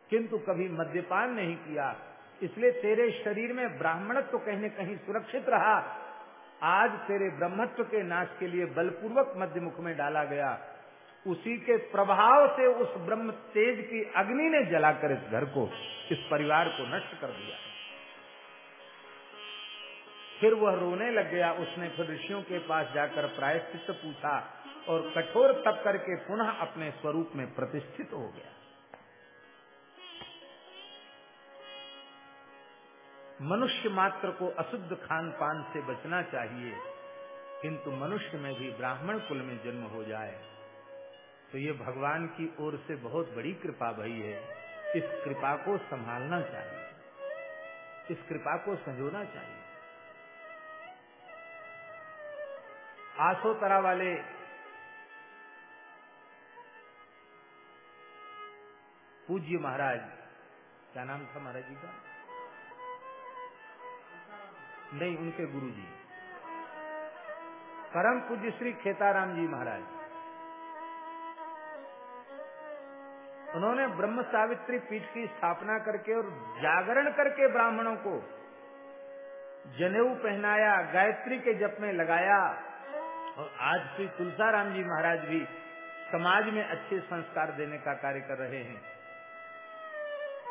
किंतु कभी मद्यपान नहीं किया। इसलिए तेरे शरीर में ब्राह्मणत्व कहीं न कहीं सुरक्षित रहा। आज तेरे ब्रह्मत्व के नाश के लिए बलपूर्वक मध्य मुख में डाला गया। उसी के प्रभाव से उस ब्रह्म तेज की अग्नि ने जलाकर इस घर को। इस परिवार को नष्ट कर दिया। फिर वह रोने लग गया। उसने फिर ऋषियों के पास जाकर प्रायश्चित पूछा और कठोर तप करके पुनः अपने स्वरूप में प्रतिष्ठित हो गया। मनुष्य मात्र को अशुद्ध खान पान से बचना चाहिए, किंतु मनुष्य में भी ब्राह्मण कुल में जन्म हो जाए तो ये भगवान की ओर से बहुत बड़ी कृपा भई है। इस कृपा को संभालना चाहिए। इस कृपा को संजोना चाहिए। आसोतरा वाले पूज्य महाराज, क्या नाम था महाराज जी का? नहीं, उनके गुरु जी परम पूज्य श्री खेताराम जी महाराज। उन्होंने ब्रह्म सावित्री पीठ की स्थापना करके और जागरण करके ब्राह्मणों को जनेऊ पहनाया, गायत्री के जप में लगाया। और आज श्री तुलसाराम जी महाराज भी समाज में अच्छे संस्कार देने का कार्य कर रहे हैं।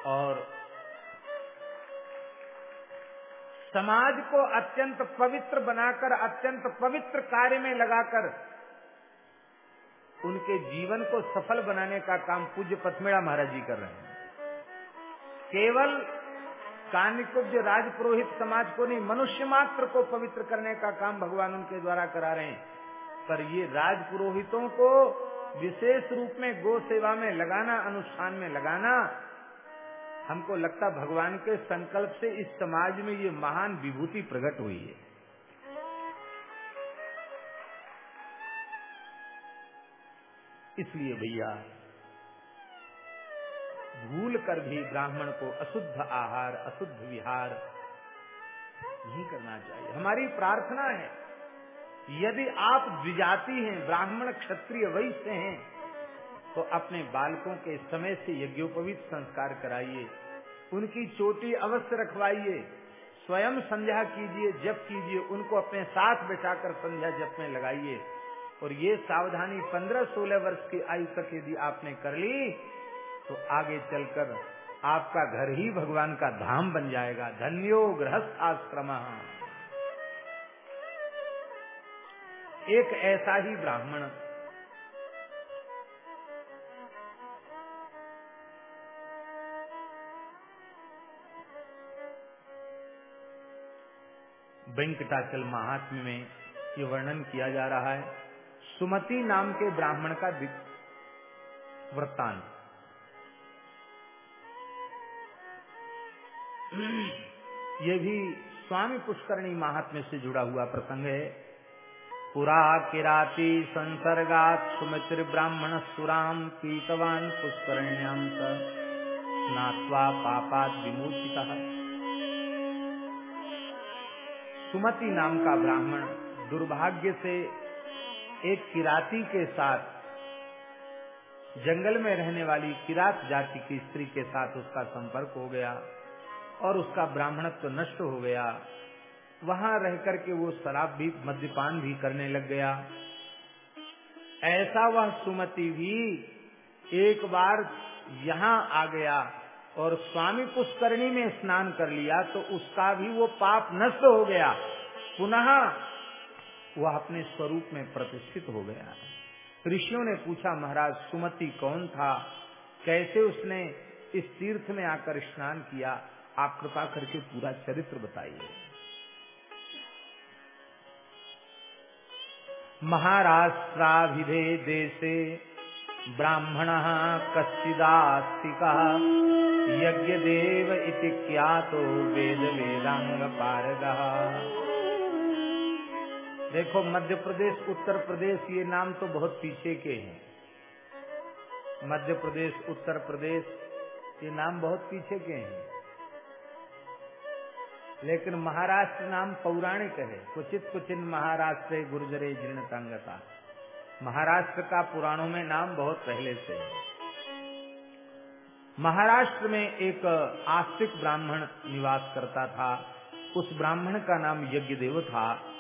और समाज को अत्यंत पवित्र बनाकर, अत्यंत पवित्र कार्य में लगाकर उनके जीवन को सफल बनाने का काम पूज्य पथमेड़ा महाराज जी कर रहे हैं। केवल कान्यकुब्ज राज पुरोहित समाज को नहीं, मनुष्य मात्र को पवित्र करने का काम भगवान उनके द्वारा करा रहे हैं। पर ये राज पुरोहितों को विशेष रूप में गो सेवा में लगाना, अनुष्ठान में लगाना, हमको लगता भगवान के संकल्प से इस समाज में ये महान विभूति प्रकट हुई है। इसलिए भैया, भूल कर भी ब्राह्मण को अशुद्ध आहार, अशुद्ध विहार नहीं करना चाहिए। हमारी प्रार्थना है, यदि आप द्विजाति हैं, ब्राह्मण क्षत्रिय वैश्य हैं तो अपने बालकों के समय से यज्ञोपवीत संस्कार कराइए। उनकी चोटी अवश्य रखवाइए। स्वयं संध्या कीजिए, जप कीजिए, उनको अपने साथ बैठाकर संध्या जप में लगाइए। और ये सावधानी पंद्रह सोलह वर्ष की आयु तक यदि आपने कर ली तो आगे चलकर आपका घर ही भगवान का धाम बन जाएगा। धन्यो गृहस्थ आश्रम। एक ऐसा ही ब्राह्मण। वेंकटाचल महात्म्य में ये वर्णन किया जा रहा है। सुमति नाम के ब्राह्मण का वृत्तांत। <clears throat> ये भी स्वामी पुष्करणी महात्म्य से जुड़ा हुआ प्रसंग है। पुरा किराती संसर्गात सुमित्र ब्राह्मण सुराम पीतवान पुष्करण्याम स्नात्वा पापात विमोचिता। सुमति नाम का ब्राह्मण दुर्भाग्य से एक किराती के साथ, जंगल में रहने वाली किरात जाति की स्त्री के साथ उसका संपर्क हो गया और उसका ब्राह्मणत्व तो नष्ट हो गया। वहाँ रह करके वो शराब भी, मद्यपान भी करने लग गया। ऐसा वह सुमति भी एक बार यहाँ आ गया और स्वामी पुष्करणी में स्नान कर लिया तो उसका भी वो पाप नष्ट हो गया। पुनः वह अपने स्वरूप में प्रतिष्ठित हो गया। ऋषियों ने पूछा, महाराज, सुमति कौन था? कैसे उसने इस तीर्थ में आकर स्नान किया? आप कृपा करके पूरा चरित्र बताइए। महाराष्ट्राभिधे देशे ब्राह्मण कश्चिदास्तिका यज्ञ देव इति तो वेद वेदांग पारग देखो, मध्य प्रदेश, उत्तर प्रदेश, ये नाम तो बहुत पीछे के हैं। मध्य प्रदेश, उत्तर प्रदेश, ये नाम बहुत पीछे के हैं। लेकिन महाराष्ट्र नाम पौराणिक है। कुचित कुचिन महाराष्ट्र गुर्जरे जीर्ण तंगता। महाराष्ट्र का पुराणों में नाम बहुत पहले से है। महाराष्ट्र में एक आस्तिक ब्राह्मण निवास करता था। उस ब्राह्मण का नाम यज्ञदेव था।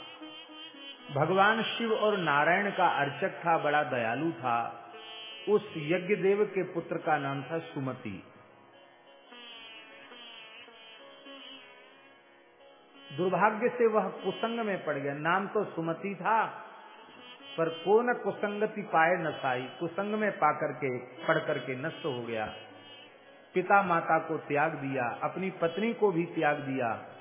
भगवान शिव और नारायण का अर्चक था, बड़ा दयालु था। उस यज्ञ देव के पुत्र का नाम था सुमति। दुर्भाग्य से वह कुसंग में पड़ गया। नाम तो सुमति था, पर को न कुसंगति पाए नसाई कुसंग में पाकर के पढ़ करके नष्ट हो गया। पिता माता को त्याग दिया, अपनी पत्नी को भी त्याग दिया।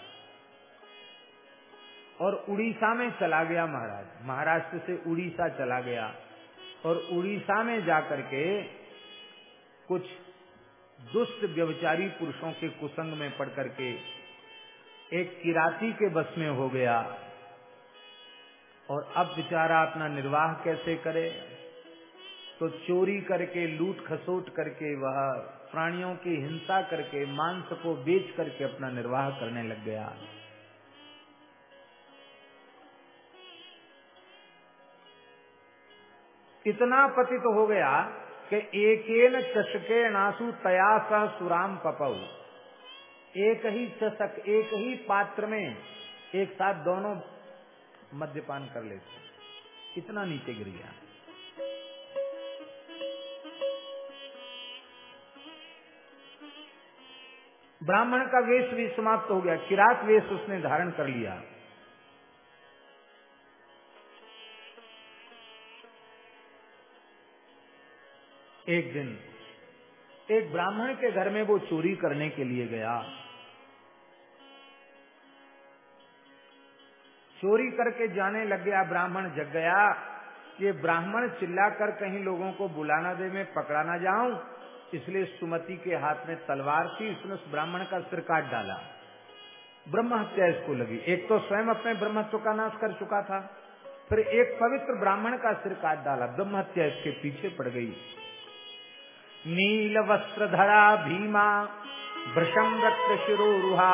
और उड़ीसा में चला गया महाराज। महाराष्ट्र से उड़ीसा चला गया। और उड़ीसा में जाकर के कुछ दुष्ट व्यवचारी पुरुषों के कुसंग में पड़ करके एक किराती के बस में हो गया। और अब बेचारा अपना निर्वाह कैसे करे? तो चोरी करके, लूट खसोट करके, वह प्राणियों की हिंसा करके, मांस को बेच करके अपना निर्वाह करने लग गया। इतना पतित हो गया कि एकेन चषके नासु तया सह सुराम पपऊ एक ही चषक एक ही पात्र में एक साथ दोनों मद्यपान कर लेते इतना नीचे गिर गया। ब्राह्मण का वेश भी समाप्त हो गया। किरात वेश उसने धारण कर लिया। एक दिन, एक ब्राह्मण के घर में वो चोरी करने के लिए गया। चोरी करके जाने लग गया ब्राह्मण, जग गया कि ब्राह्मण चिल्लाकर कहीं लोगों को बुलाना दे, मैं पकड़ा ना जाऊँ। इसलिए सुमति के हाथ में तलवार थी, उसने उस ब्राह्मण का सिर काट डाला। ब्रह्म हत्या इसको लगी। एक तो स्वयं अपने ब्रह्मत्व का नाश कर चुका था, फिर एक पवित्र ब्राह्मण का सिर काट डाला। ब्रह्म हत्या इसके पीछे पड़ गई। नील वस्त्र धरा भीमा भृशम रक्त शिरोरुहा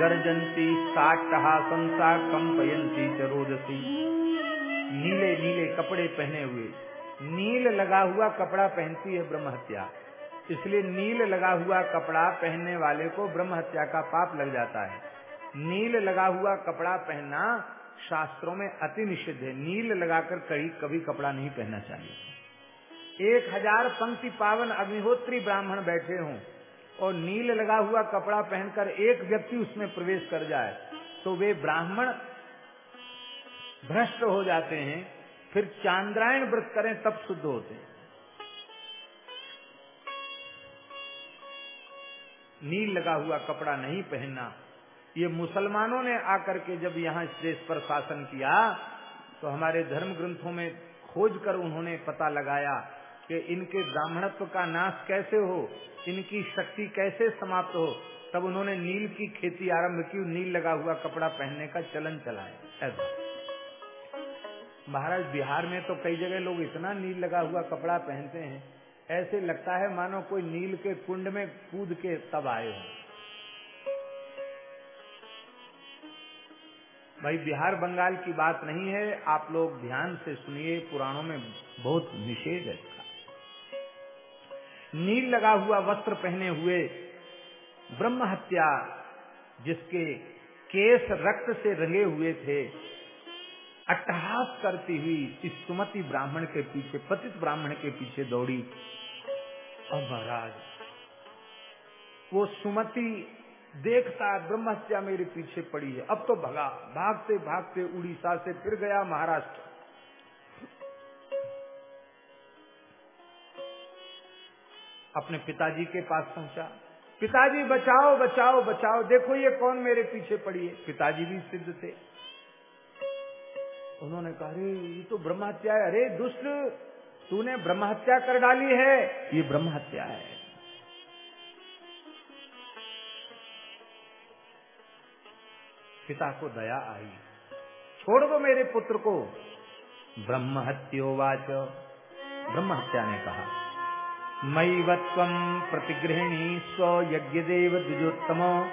गर्जंती संसा कंपयंती चरोदसी नीले नीले कपड़े पहने हुए। नील लगा हुआ कपड़ा पहनती है ब्रह्म हत्या इसलिए नील लगा हुआ कपड़ा पहनने वाले को ब्रह्म हत्या का पाप लग जाता है। नील लगा हुआ कपड़ा पहनना शास्त्रों में अति निषिद्ध है। नील लगाकर कभी कभी कपड़ा नहीं पहनना चाहिए। एक हज़ार पंक्ति पावन अग्निहोत्री ब्राह्मण बैठे हों और नील लगा हुआ कपड़ा पहनकर एक व्यक्ति उसमें प्रवेश कर जाए तो वे ब्राह्मण भ्रष्ट हो जाते हैं, फिर चांद्रायण व्रत करें, तब शुद्ध होते हैं। नील लगा हुआ कपड़ा नहीं पहनना। ये मुसलमानों ने आकर के जब यहाँ इस देश पर शासन किया तो हमारे धर्म ग्रंथों में खोज कर उन्होंने पता लगाया कि इनके ब्राह्मणत्व का नाश कैसे हो, इनकी शक्ति कैसे समाप्त हो, तब उन्होंने नील की खेती आरंभ की, नील लगा हुआ कपड़ा पहनने का चलन चलाया। ऐसा। महाराज, बिहार में तो कई जगह लोग इतना नील लगा हुआ कपड़ा पहनते हैं। ऐसे लगता है मानो कोई नील के कुंड में कूद के तब आए हो। भाई, बिहार बंगाल की बात नहीं है। आप लोग ध्यान से सुनिए, पुराणों में बहुत निषेध है। नील लगा हुआ वस्त्र पहने हुए ब्रह्म हत्या, जिसके केस रक्त से रंगे हुए थे, अट्टहास करती हुई इस सुमति ब्राह्मण के पीछे, पतित ब्राह्मण के पीछे दौड़ी। और महाराज, वो सुमति देखता ब्रह्म हत्या मेरे पीछे पड़ी है। अब तो भगा भागते भागते उड़ीसा से फिर गया महाराष्ट्र। अपने पिताजी के पास पहुँचा। पिताजी, बचाओ बचाओ बचाओ, देखो ये कौन मेरे पीछे पड़ी है। पिताजी भी सिद्ध थे। उन्होंने कहा, अरे, ये तो ब्रह्म हत्या है। अरे, दुष्ट, तूने ब्रह्म हत्या कर डाली है। ये ब्रह्म हत्या है। पिता को दया आई। छोड़ दो मेरे पुत्र को। ब्रह्म हत्योवाच ब्रह्म हत्या ने कहा मैवत्वं प्रतिगृहिणी स्व यज्ञदेव द्विजोत्तम।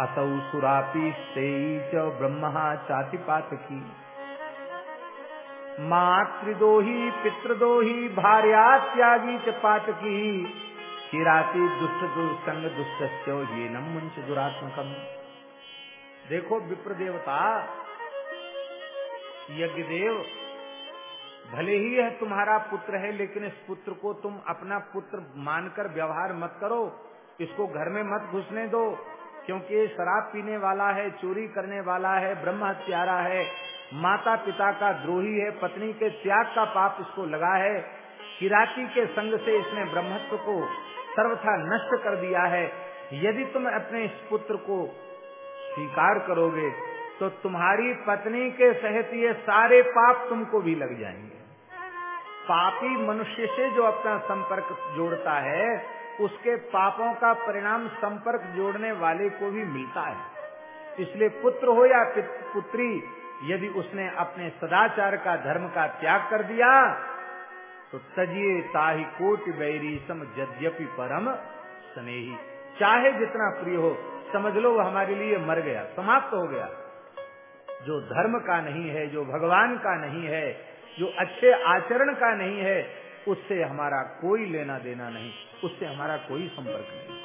असौ सुरापी च ब्रह्म चातिपातकी। मातृदोही, पितृदोही, भार्या त्यागी च पातकी। किराती दुष्ट दुसंग दुष्ट ये नम दुरात्मकम। देखो विप्र देवता यज्ञ देव भले ही यह तुम्हारा पुत्र है, लेकिन इस पुत्र को तुम अपना पुत्र मानकर व्यवहार मत करो। इसको घर में मत घुसने दो, क्योंकि ये शराब पीने वाला है, चोरी करने वाला है ब्रह्म हत्यारा है। माता पिता का द्रोही है, पत्नी के त्याग का पाप इसको लगा है। किराती के संग से इसने ब्रह्मत्व को सर्वथा नष्ट कर दिया है। यदि तुम अपने इस पुत्र को स्वीकार करोगे तो तुम्हारी पत्नी के सहित ये सारे पाप तुमको भी लग जाएँगे। पापी मनुष्य से जो अपना संपर्क जोड़ता है, उसके पापों का परिणाम संपर्क जोड़ने वाले को भी मिलता है। इसलिए पुत्र हो या पुत्री, यदि उसने अपने सदाचार का, धर्म का त्याग कर दिया तो तजिए ताही कोट बैरी सम यद्यपि परम स्नेही। चाहे जितना प्रिय हो, समझ लो वो हमारे लिए मर गया, समाप्त हो गया। जो धर्म का नहीं है, जो भगवान का नहीं है जो अच्छे आचरण का नहीं है, उससे हमारा कोई लेना देना नहीं, उससे हमारा कोई संपर्क नहीं।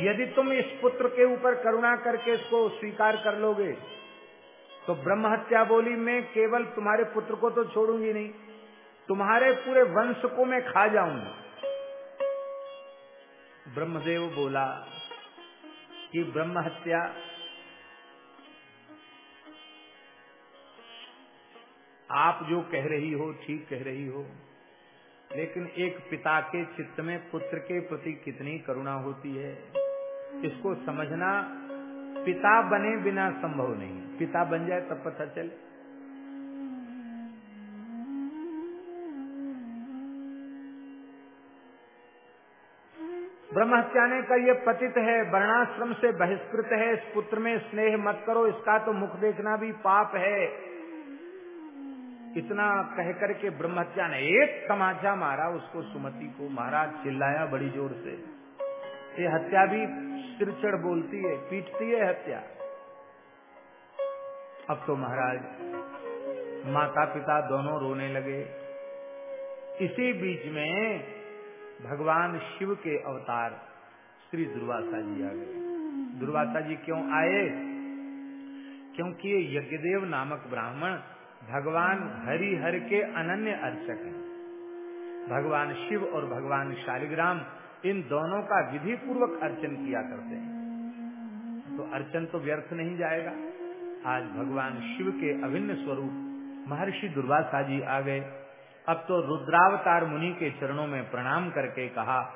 यदि तुम इस पुत्र के ऊपर करुणा करके इसको स्वीकार कर लोगे तो ब्रह्म हत्या बोली, में केवल तुम्हारे पुत्र को तो छोड़ूँगी नहीं, तुम्हारे पूरे वंश को मैं खा जाऊँगा। ब्रह्मदेव बोला कि ब्रह्म हत्या आप जो कह रही हो, ठीक कह रही हो, लेकिन एक पिता के चित्त में पुत्र के प्रति कितनी करुणा होती है, इसको समझना पिता बने बिना संभव नहीं पिता बन जाए तब पता चले। ब्रह्म हत्या ने का ये पतित है, वर्णाश्रम से बहिष्कृत है, इस पुत्र में स्नेह मत करो, इसका तो मुख देखना भी पाप है। इतना कह करके ब्रह्म हत्या ने एक तमाचा मारा उसको सुमति को, महाराज चिल्लाया बड़ी ज़ोर से। ये हत्या भी सिरचड़ बोलती है, पीटती है हत्या। अब तो महाराज माता पिता दोनों रोने लगे। इसी बीच में भगवान शिव के अवतार श्री दुर्वासा जी आ गए। दुर्वासा जी क्यों आए? क्योंकि ये यज्ञदेव नामक ब्राह्मण भगवान हरि हर के अनन्य अर्चक हैं। भगवान शिव और भगवान शालिग्राम इन दोनों का विधि पूर्वक अर्चन किया करते हैं। तो अर्चन तो व्यर्थ नहीं जाएगा। आज भगवान शिव के अभिन्न स्वरूप महर्षि दुर्वासा जी आ गए। अब तो रुद्रावतार मुनि के चरणों में प्रणाम करके कहा,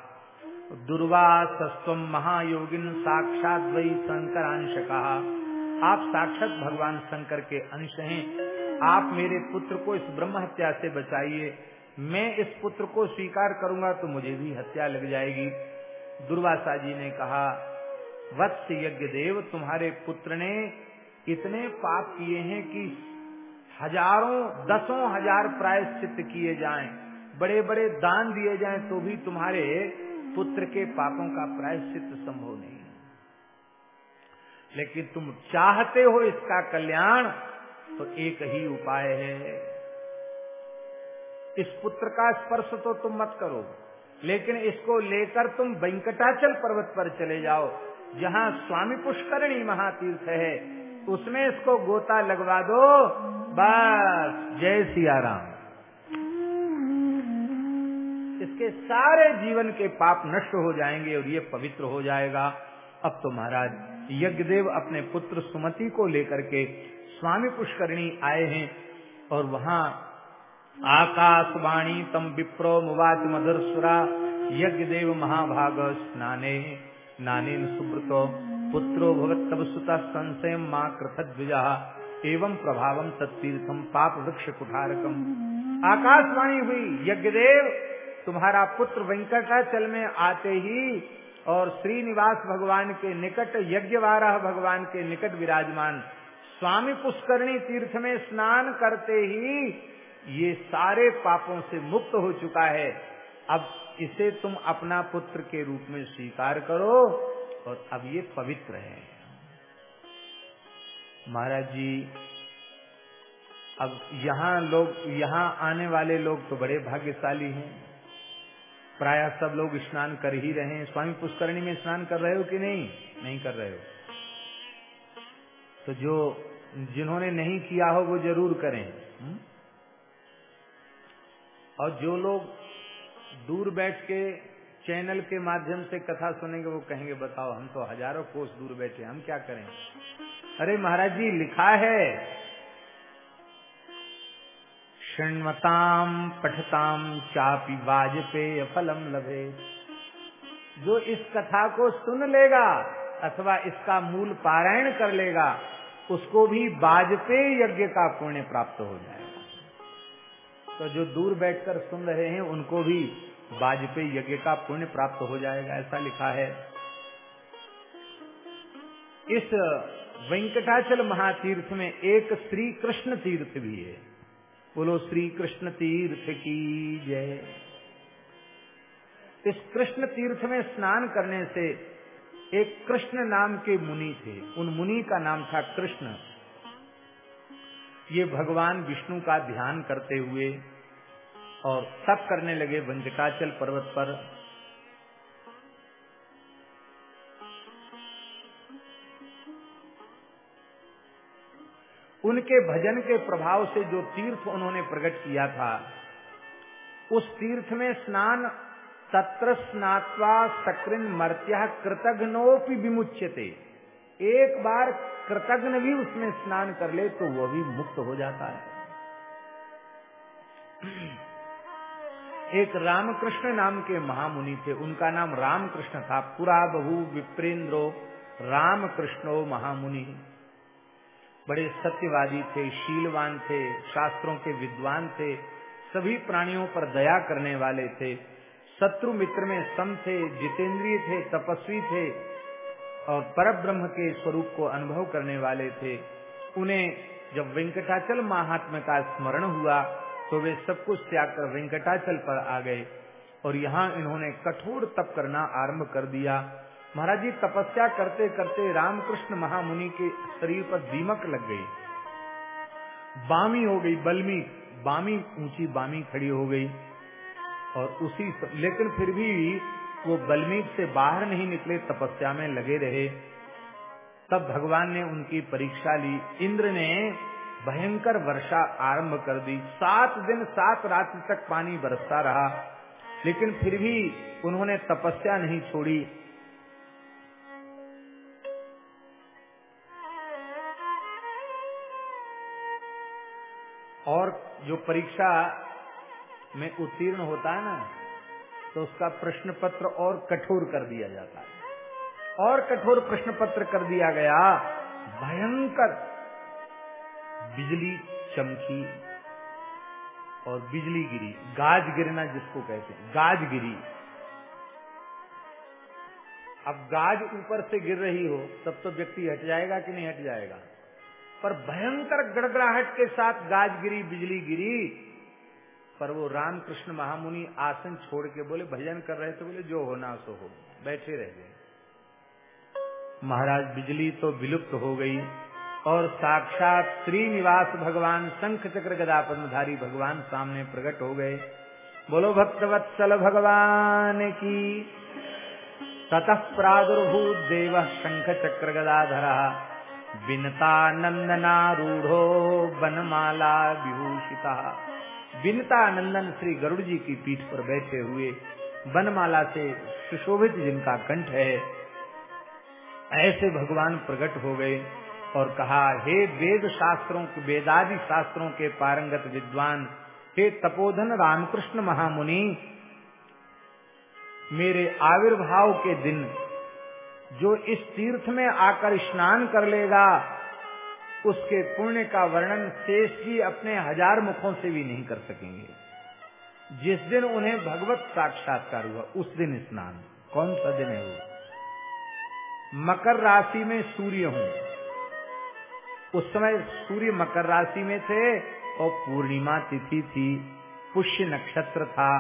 दुर्वा दुर्वासस्व महायोगिन साक्षात वही शंकरांश कहा आप साक्षात भगवान शंकर के अंश हैं। आप मेरे पुत्र को इस ब्रह्म हत्या से बचाइए। मैं इस पुत्र को स्वीकार करूँगा तो मुझे भी हत्या लग जाएगी। दुर्वासा जी ने कहा, वत्स यज्ञ देव, तुम्हारे पुत्र ने इतने पाप किए हैं कि हज़ारों दसों हज़ार प्रायश्चित किए जाएँ, बड़े बड़े दान दिए जाएँ तो भी तुम्हारे पुत्र के पापों का प्रायश्चित संभव नहीं। लेकिन तुम चाहते हो इसका कल्याण तो एक ही उपाय है। इस पुत्र का स्पर्श तो तुम मत करो लेकिन इसको लेकर तुम वेंकटाचल पर्वत पर चले जाओ जहाँ स्वामी पुष्करणी महातीर्थ है। उसमें इसको गोता लगवा दो। बस, जय सिया राम इसके सारे जीवन के पाप नष्ट हो जाएँगे और ये पवित्र हो जाएगा। अब तो महाराज, यज्ञदेव अपने पुत्र सुमति को लेकर के स्वामी पुष्करणी आए हैं और वहाँ आकाशवाणी, तम विप्रो, मुवाच मधुर सुरा यज्ञ देव महाभाग, स्नाने, नानेन सुब्रतो। पुत्रो भगत तब सुता संशय माँ कृतद्विजा। एवं प्रभावम तत्तीर्थम पाप वृक्ष कुठारकम आकाशवाणी हुई, यज्ञदेव, तुम्हारा पुत्र वेंकटाचल में आते ही और श्रीनिवास भगवान के निकट यज्ञवाराह भगवान के निकट विराजमान। स्वामी पुष्करणी तीर्थ में स्नान करते ही ये सारे पापों से मुक्त हो चुका है। अब इसे तुम अपना पुत्र के रूप में स्वीकार करो। और अब ये पवित्र है। महाराज जी, अब यहाँ लोग, यहाँ आने वाले लोग तो बड़े भाग्यशाली हैं। प्राय सब लोग स्नान कर ही रहे हैं। स्वामी पुष्करणी में स्नान कर रहे हो कि नहीं? नहीं कर रहे हो। तो जो जिन्होंने नहीं किया हो, वो ज़रूर करें। हुँ? और जो लोग दूर बैठ के चैनल के माध्यम से कथा सुनेंगे, वो कहेंगे, बताओ, हम तो हज़ारों कोस दूर बैठे हम क्या करें? अरे महाराज जी, लिखा है। शृण्वताम पठताम चापी वाजपेय फलम लभे। जो इस कथा को सुन लेगा अथवा इसका मूल पारायण कर लेगा, उसको भी वाजपेय यज्ञ का पुण्य प्राप्त हो जाएगा। तो जो दूर बैठकर सुन रहे हैं, उनको भी वाजपेयी यज्ञ का पुण्य प्राप्त हो जाएगा, ऐसा लिखा है। इस वेंकटाचल महातीर्थ में एक श्री कृष्ण तीर्थ भी है। बोलो श्री कृष्ण तीर्थ की जय। इस कृष्ण तीर्थ में स्नान करने से एक कृष्ण नाम के मुनि थे। उन मुनि का नाम था कृष्ण। ये भगवान विष्णु का ध्यान करते हुए और तप करने लगे वेंकटाचल पर्वत पर। उनके भजन के प्रभाव से जो तीर्थ उन्होंने प्रकट किया था, उस तीर्थ में स्नान तत्र स्नात्वा सकृन मर्त्या कृतघ्नोपि विमुच्यते। एक बार कृतघ्न भी उसमें स्नान कर ले तो वह भी मुक्त हो जाता है। एक रामकृष्ण नाम के महामुनि थे। उनका नाम रामकृष्ण था। पुरा बहु विप्रेंद्रो रामकृष्णो महामुनि। बड़े सत्यवादी थे, शीलवान थे, शास्त्रों के विद्वान थे, सभी प्राणियों पर दया करने वाले थे। शत्रु मित्र में सम थे, जितेंद्रिय थे, तपस्वी थे और पर ब्रह्म के स्वरूप को अनुभव करने वाले थे। उन्हें जब वेंकटाचल महात्मा का स्मरण हुआ तो वे सब कुछ त्याग कर वेंकटाचल पर आ गए और यहाँ इन्होंने कठोर तप करना आरंभ कर दिया। महाराज जी, तपस्या करते करते रामकृष्ण महामुनि के शरीर पर दीमक लग गई। बामी हो गई, बलमी, बामी, ऊँची बामी खड़ी हो गई और उसी लेकिन फिर भी वो बल्मीक से बाहर नहीं निकले, तपस्या में लगे रहे। तब भगवान ने उनकी परीक्षा ली। इंद्र ने भयंकर वर्षा आरंभ कर दी। सात दिन, सात रात्रि तक पानी बरसता रहा, लेकिन फिर भी उन्होंने तपस्या नहीं छोड़ी। और जो परीक्षा में उत्तीर्ण होता है ना तो उसका प्रश्न पत्र और कठोर कर दिया जाता है। और कठोर प्रश्न पत्र कर दिया गया। भयंकर बिजली चमकी और बिजली गिरी। गाज गिरना जिसको कहते हैं। गाज गिरी। अब गाज ऊपर से गिर रही हो, तब तो व्यक्ति हट जाएगा कि नहीं हट जाएगा? पर भयंकर गड़गड़ाहट के साथ गाज गिरी, बिजली गिरी, पर वो रामकृष्ण महामुनि आसन छोड़ के बोले, भजन कर रहे थे बोले, जो होना सो हो। बैठे रह गए। महाराज, बिजली तो विलुप्त हो गई। और साक्षात श्रीनिवास भगवान शंख चक्र गदा पद्मधारी भगवान सामने प्रकट हो गए। बोलो, भक्तवत्सल भगवान की। ततः प्रादुर्भूत देव शंख चक्र गदाधरा विनता नंदनारूढ़ो बनमाला विभूषिता। विनता नंदन श्री गरुड़ जी की पीठ पर बैठे हुए बनमाला से सुशोभित जिनका कंठ है, ऐसे भगवान प्रकट हो गए। और कहा, हे वेद शास्त्रों के वेदादि शास्त्रों के पारंगत विद्वान, हे तपोधन रामकृष्ण महामुनि, मेरे आविर्भाव के दिन, जो इस तीर्थ में आकर स्नान कर लेगा, उसके पुण्य का वर्णन शेष जी अपने हज़ार मुखों से भी नहीं कर सकेंगे। जिस दिन उन्हें भगवत साक्षात्कार हुआ, उस दिन स्नान। कौन सा दिन है वो? मकर राशि में सूर्य हूँ। उस समय सूर्य मकर राशि में थे और पूर्णिमा तिथि थी, पुष्य नक्षत्र था।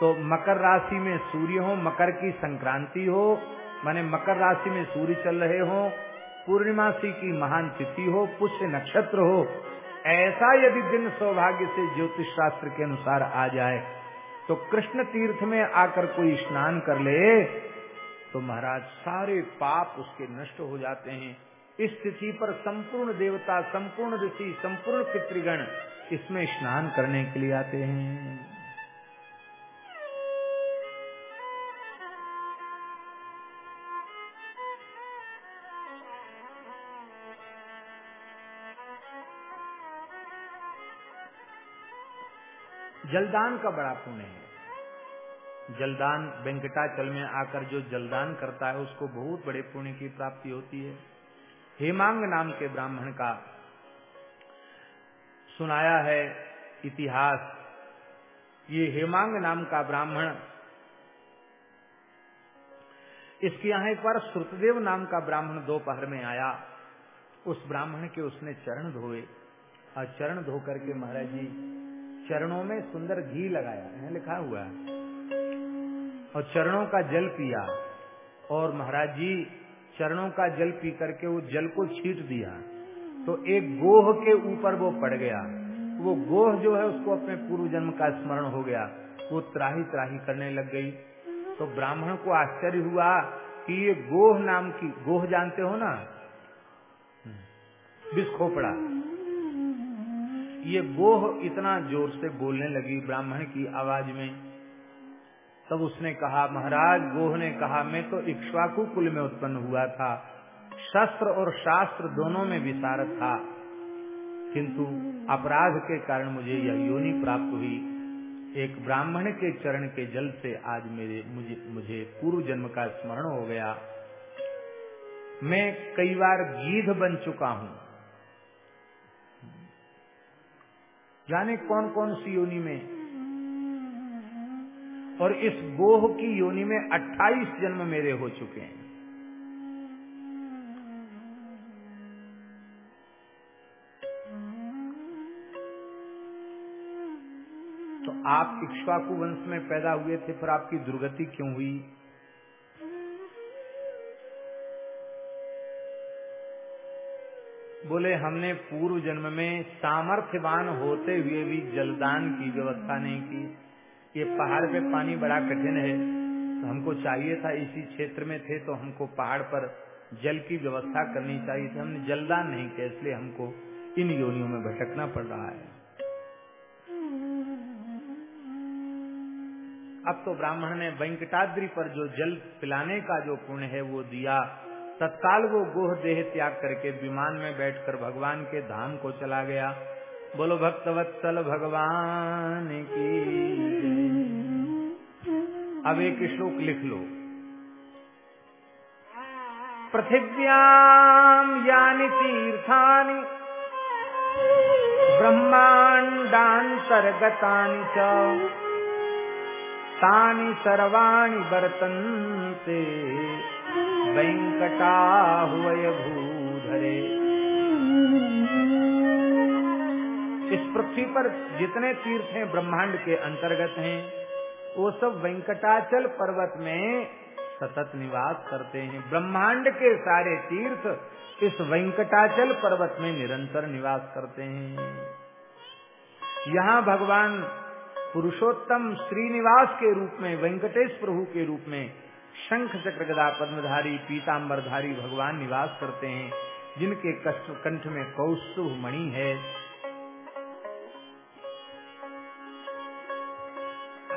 तो मकर राशि में सूर्य हो, मकर की संक्रांति हो, माने मकर राशि में सूर्य चल रहे हो, पूर्णिमासी की महान तिथि हो, पुष्य नक्षत्र हो, ऐसा यदि दिन सौभाग्य से ज्योतिष शास्त्र के अनुसार आ जाए तो कृष्ण तीर्थ में आकर कोई स्नान कर ले तो महाराज सारे पाप उसके नष्ट हो जाते हैं। इस तिथि पर संपूर्ण देवता, संपूर्ण ऋषि, संपूर्ण पितृगण इसमें स्नान करने के लिए आते हैं। जलदान का बड़ा पुण्य है। जलदान, वेंकटाचल में आकर जो जलदान करता है, उसको बहुत बड़े पुण्य की प्राप्ति होती है। हेमांग नाम के ब्राह्मण का सुनाया है इतिहास। ये हेमांग नाम का ब्राह्मण इसके यहाँ एक बार श्रुतदेव नाम का ब्राह्मण दोपहर में आया। उस ब्राह्मण के उसने चरण धोए। और चरण धो करके महाराज जी चरणों में सुंदर घी लगाया। यहाँ लिखा हुआ है। और चरणों का जल पिया। और महाराज जी चरणों का जल पी करके वो जल को छीट दिया। तो एक गोह के ऊपर वो पड़ गया। वो गोह जो है उसको अपने पूर्व जन्म का स्मरण हो गया। वो त्राही त्राही करने लग गई। तो ब्राह्मण को आश्चर्य हुआ कि ये गोह नाम की, गोह जानते हो ना? बिस्खोपड़ा। ये गोह इतना ज़ोर से बोलने लगी ब्राह्मण की आवाज़ में। तब उसने कहा, महाराज, गोह ने कहा, मैं तो इक्ष्वाकु कुल में उत्पन्न हुआ था। शस्त्र और शास्त्र दोनों में विशारद था। किंतु अपराध के कारण मुझे यह योनि प्राप्त हुई। एक ब्राह्मण के चरण के जल से आज मेरे, मुझे मुझे पूर्व जन्म का स्मरण हो गया। मैं कई बार गीध बन चुका हूँ। जाने कौन कौन सी योनि में और इस गोह की योनि में 28 जन्म मेरे हो चुके हैं। तो आप इक्ष्वाकु वंश में पैदा हुए थे, पर आपकी दुर्गति क्यों हुई? बोले, हमने पूर्व जन्म में सामर्थ्यवान होते हुए भी जलदान की व्यवस्था नहीं की। ये पहाड़ पे पानी बड़ा कठिन है तो हमको चाहिए था इसी क्षेत्र में थे तो हमको पहाड़ पर जल की व्यवस्था करनी चाहिए थी। हमने जलदान नहीं किया, इसलिए हमको इन योनियों में भटकना पड़ रहा है। अब तो ब्राह्मण ने वेंकटाद्री पर जो जल पिलाने का जो पुण्य है, वो दिया। तत्काल वो गोह देह त्याग करके विमान में बैठकर भगवान के धाम को चला गया। बोलो भक्तवत्सल भगवान की अब एक श्लोक लिख लो। पृथिव्याम यानी तीर्थानि ब्रह्मांडांतर्गतानि च, तानि सर्वाणि वर्तन्ते। वेंकटाहुवय भूधरे इस पृथ्वी पर जितने तीर्थ हैं ब्रह्मांड के अंतर्गत हैं, वो सब वेंकटाचल पर्वत में सतत निवास करते हैं। ब्रह्मांड के सारे तीर्थ इस वेंकटाचल पर्वत में निरंतर निवास करते हैं। यहाँ भगवान पुरुषोत्तम श्रीनिवास के रूप में, वेंकटेश प्रभु के रूप में शंख चक्र गदा पद्मधारी, पीताम्बरधारी भगवान निवास करते हैं, जिनके कंठ में कौस्तुभ मणि है।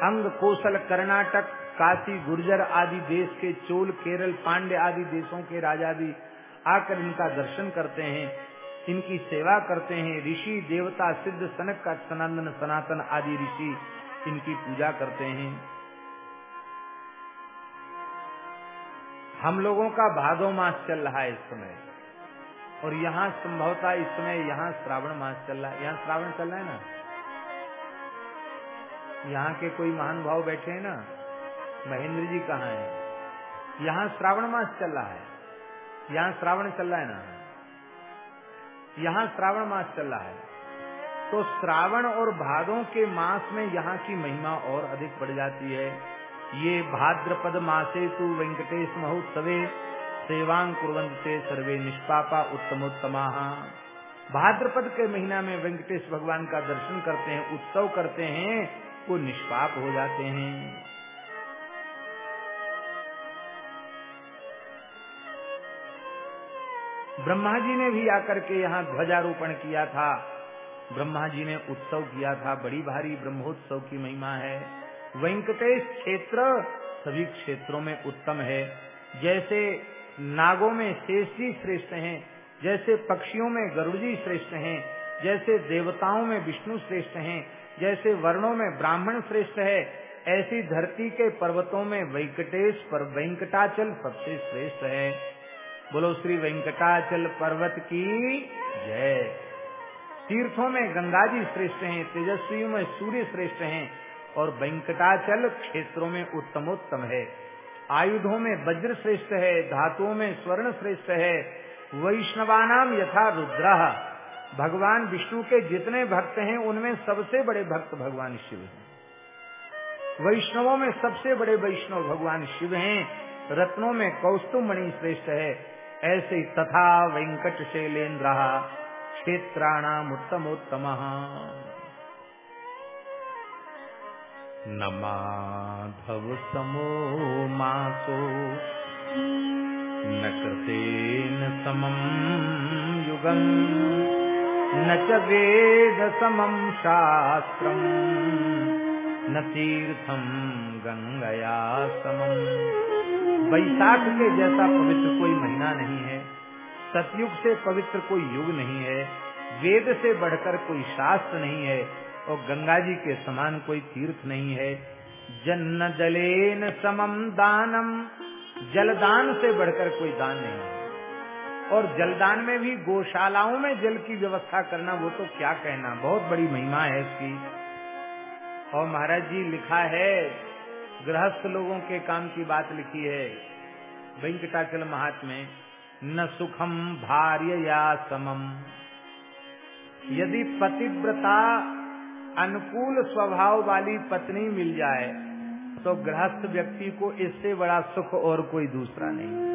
अंग कौशल, कर्नाटक, काशी, गुर्जर आदि देश के चोल, केरल पांडे आदि देशों के राजा भी आकर इनका दर्शन करते हैं, इनकी सेवा करते हैं। ऋषि, देवता, सिद्ध, सनक का सनातन सनातन आदि ऋषि इनकी पूजा करते हैं। हम लोगों का भादो मास चल रहा है इस समय, और यहाँ संभवता इस समय यहाँ श्रावण मास चल रहा है। यहाँ श्रावण चल रहा है ना? यहाँ के कोई महान भाव बैठे हैं ना? महेंद्र जी कहाँ है? यहाँ श्रावण मास चल रहा है। यहाँ श्रावण चल रहा है ना? यहाँ श्रावण मास चल रहा है। तो श्रावण और भादों के मास में यहाँ की महिमा और अधिक बढ़ जाती है। ये भाद्रपद मासे तु वेंकटेश महोत्सवे सेवांग कुरंते सर्वे निष्पापा उत्तमोत्तमा। भाद्रपद के महीना में वेंकटेश भगवान का दर्शन करते हैं, उत्सव करते हैं। वो निष्पाप हो जाते हैं। ब्रह्मा जी ने भी आकर के यहाँ ध्वजारोपण किया था। ब्रह्मा जी ने उत्सव किया था। बड़ी भारी ब्रह्मोत्सव की महिमा है। वेंकटेश क्षेत्र सभी क्षेत्रों में उत्तम है। जैसे नागों में शेष जी श्रेष्ठ हैं, जैसे पक्षियों में गरुड़ जी श्रेष्ठ हैं, जैसे देवताओं में विष्णु श्रेष्ठ हैं जैसे वर्णों में ब्राह्मण श्रेष्ठ है, ऐसी धरती के पर्वतों में वेंकटेश पर वेंकटाचल सबसे श्रेष्ठ है। बोलो, श्री वेंकटाचल पर्वत की जय। तीर्थों में गंगा जी श्रेष्ठ हैं, तेजस्वियों में सूर्य श्रेष्ठ हैं और वेंकटाचल क्षेत्रों में उत्तमोत्तम है। आयुधों में वज्र श्रेष्ठ है, धातुओं में स्वर्ण श्रेष्ठ है। वैष्णवानाम यथा रुद्र। भगवान विष्णु के जितने भक्त हैं, उनमें सबसे बड़े भक्त भगवान शिव हैं। वैष्णवों में सबसे बड़े वैष्णव भगवान शिव हैं। रत्नों में कौस्तुमणि श्रेष्ठ है। ऐसे तथा वेंकट शैलेन्द्र क्षेत्राणाम उत्तमोत्तम। न माधव समो मासो, न कृतेन समम युगम। न च वेद समम शास्त्रम न तीर्थम गंगया समम वैशाख के जैसा पवित्र कोई महीना नहीं है, सतयुग से पवित्र कोई युग नहीं है, वेद से बढ़कर कोई शास्त्र नहीं है, और गंगा जी के समान कोई तीर्थ नहीं है। जन्न जलेन समम दानम, जलदान से बढ़कर कोई दान नहीं। है और जलदान में भी, गौशालाओं में जल की व्यवस्था करना, वो तो क्या कहना? बहुत बड़ी महिमा है इसकी। और महाराज जी लिखा है, गृहस्थ लोगों के काम की बात लिखी है, वेंकटाचल महात्मे न सुखम भार्य या समम। यदि पतिव्रता अनुकूल स्वभाव वाली पत्नी मिल जाए तो गृहस्थ व्यक्ति को इससे बड़ा सुख और कोई दूसरा नहीं।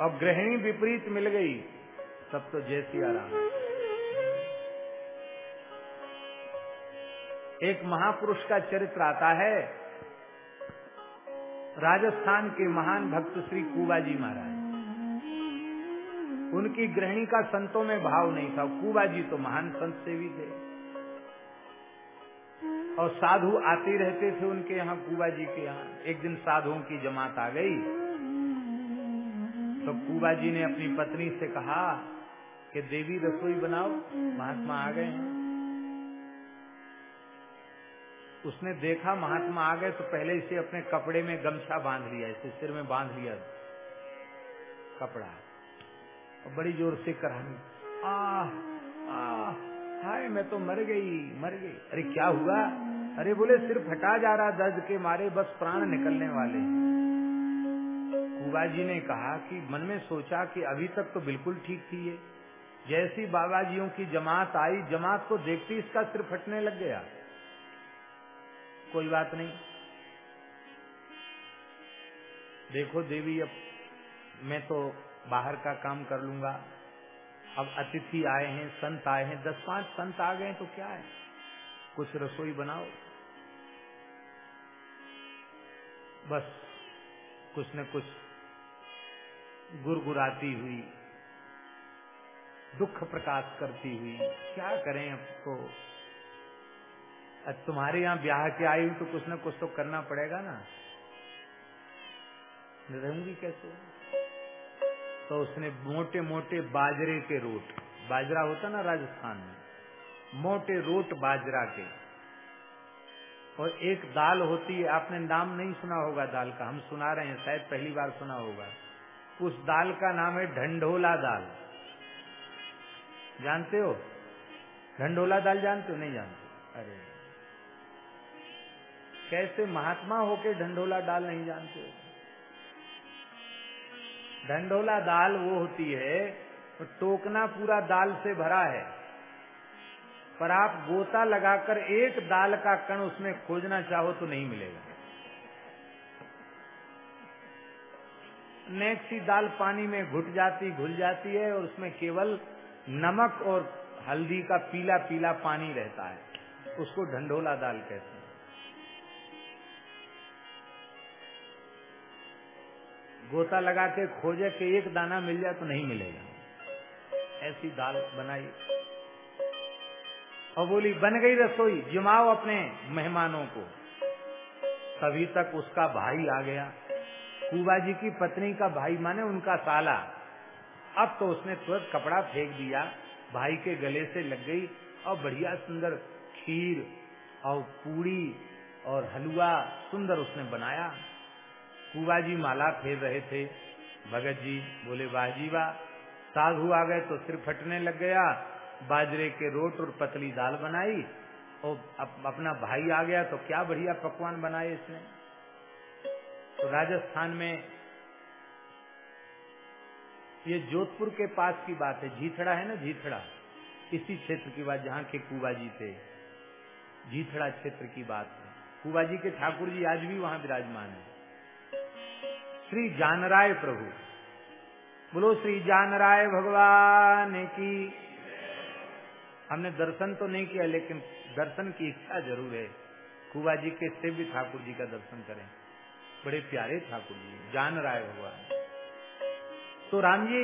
अब गृहिणी विपरीत मिल गई, तब तो जैसी आराम। एक महापुरुष का चरित्र आता है, राजस्थान के महान भक्त श्री कुबाजी महाराज। उनकी गृहिणी का संतों में भाव नहीं था कुबा जी तो महान संत सेवी थे। और साधु आते रहते थे उनके यहाँ कुबा जी के यहाँ। एक दिन साधुओं की जमात आ गई तो कुबा जी ने अपनी पत्नी से कहा कि देवी रसोई बनाओ। महात्मा आ गए। हैं उसने देखा महात्मा आ गए तो पहले इसे अपने कपड़े में गमछा बाँध लिया, इसे सिर में बाँध लिया कपड़ा। और बड़ी ज़ोर से करानी आह आह, हाय, मैं तो मर गई मर गई। अरे, क्या हुआ? अरे, बोले, सिर फटा जा रहा, दर्द के मारे, बस प्राण निकलने वाले कुबा जी ने कहा कि मन में सोचा कि अभी तक तो बिल्कुल ठीक थी ये। जैसी बाबा जियों की जमात आई, जमात को देखते इसका सिर फटने लग गया। कोई बात नहीं। देखो देवी, अब मैं तो बाहर का काम कर लूँगा। अब अतिथि आए हैं, संत आए हैं, दस पाँच संत आ गए तो क्या है? कुछ रसोई बनाओ। बस, कुछ न कुछ गुरगुराती हुई, दुख प्रकाश करती हुई, क्या करें अब तो? तुम्हारे यहाँ ब्याह के आई हूँ तो कुछ न कुछ तो करना पड़ेगा ना। रहूँगी कैसे? तो उसने मोटे मोटे बाजरे के रोट, बाजरा होता ना राजस्थान में, मोटे रोट बाजरा के। और एक दाल होती है, आपने नाम नहीं सुना होगा दाल का, हम सुना रहे हैं, शायद पहली बार सुना होगा। उस दाल का नाम है ढंढोला दाल। जानते हो? ढंढोला दाल जानते हो? नहीं जानते? अरे। कैसे महात्मा होके ढंढोला दाल नहीं जानते हो? ढंढोला दाल वो होती है टोकना पूरा दाल से भरा है। पर आप गोता लगाकर एक दाल का कण उसमें खोजना चाहो तो नहीं मिलेगा। नेक सी दाल पानी में घुट जाती, घुल जाती है और उसमें केवल नमक और हल्दी का पीला पीला पानी रहता है। उसको ढंडोला दाल कहते हैं। गोता लगा के खोजे के एक दाना मिल जाए तो नहीं मिलेगा। ऐसी दाल बनाई। और बोली, बन गई रसोई, जमाओ अपने मेहमानों को। तभी तक उसका भाई आ गया। कुबा जी की पत्नी का भाई माने उनका साला। अब तो उसने तुरंत कपड़ा फेंक दिया भाई के गले से लग गई और बढ़िया सुंदर खीर और पूड़ी और हलवा सुंदर उसने बनाया। कुबा जी माला फेर रहे थे। भगत जी बोले वाह जी वाह साधु आ गए तो सिर फटने लग गया। बाजरे के रोट और पतली दाल बनाई और अप, अपना भाई आ गया तो क्या बढ़िया पकवान बनाए इसने। तो राजस्थान में ये जोधपुर के पास की बात है। जीथड़ा है ना? जीथड़ा इसी क्षेत्र की बात, जहाँ के कुबा जी थे। जीथड़ा क्षेत्र की बात है। कुबा जी के ठाकुर जी आज भी वहाँ विराजमान है। श्री जानराय प्रभु। बोलो, श्री जानराय भगवान की हमने दर्शन तो नहीं किया, लेकिन दर्शन की इच्छा ज़रूर है। कुबा जी के सेव्य ठाकुर जी का दर्शन करें। बड़े प्यारे ठाकुर जी, जान राय भगवान। तो राम जी,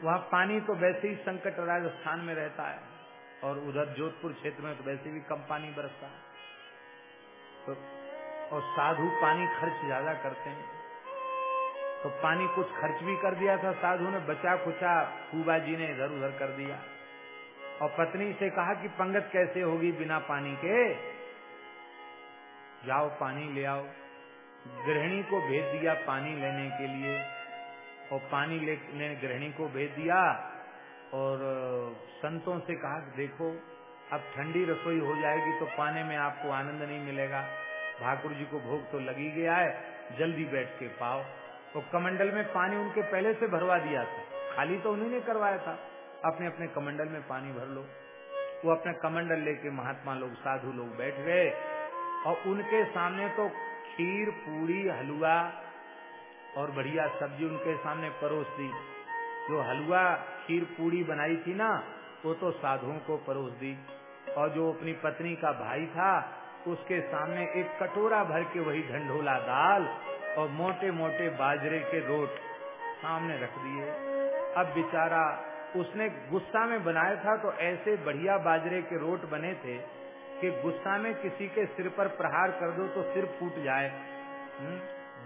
वहाँ पानी तो वैसे ही संकट राजस्थान में रहता है, और उधर जोधपुर क्षेत्र में तो वैसे भी कम पानी बरसता है। तो और साधु पानी खर्च ज़्यादा करते हैं। तो पानी कुछ खर्च भी कर दिया था साधु ने, बचा खुचा फूबा जी ने इधर उधर कर दिया। और पत्नी से कहा कि पंगत कैसे होगी बिना पानी के? जाओ पानी ले आओ। गृहिणी को भेज दिया पानी लेने के लिए। और पानी लेने गृहिणी को भेज दिया और, संतों से कहा देखो, अब ठंडी रसोई हो जाएगी तो पाने में आपको आनंद नहीं मिलेगा। ठाकुर जी को भोग तो लगी गया है, जल्दी बैठ के पाओ। तो कमंडल में पानी उनके पहले से भरवा दिया था। खाली तो उन्होंने करवाया था। अपने अपने कमंडल में पानी भर लो। वो अपने कमंडल लेके महात्मा लोग, साधु लोग बैठ गए। और उनके सामने तो खीर पूरी हलवा और बढ़िया सब्ज़ी उनके सामने परोस दी। जो हलवा, खीर पूरी बनाई थी ना, वो तो साधुओं को परोस दी। और जो अपनी पत्नी का भाई था, उसके सामने एक कटोरा भर के वही ढंडोला दाल और मोटे मोटे बाजरे के रोट सामने रख दिए। अब बेचारा, उसने गुस्सा में बनाया था तो ऐसे बढ़िया बाजरे के रोट बने थे कि गुस्सा में किसी के सिर पर प्रहार कर दो तो सिर फूट जाए।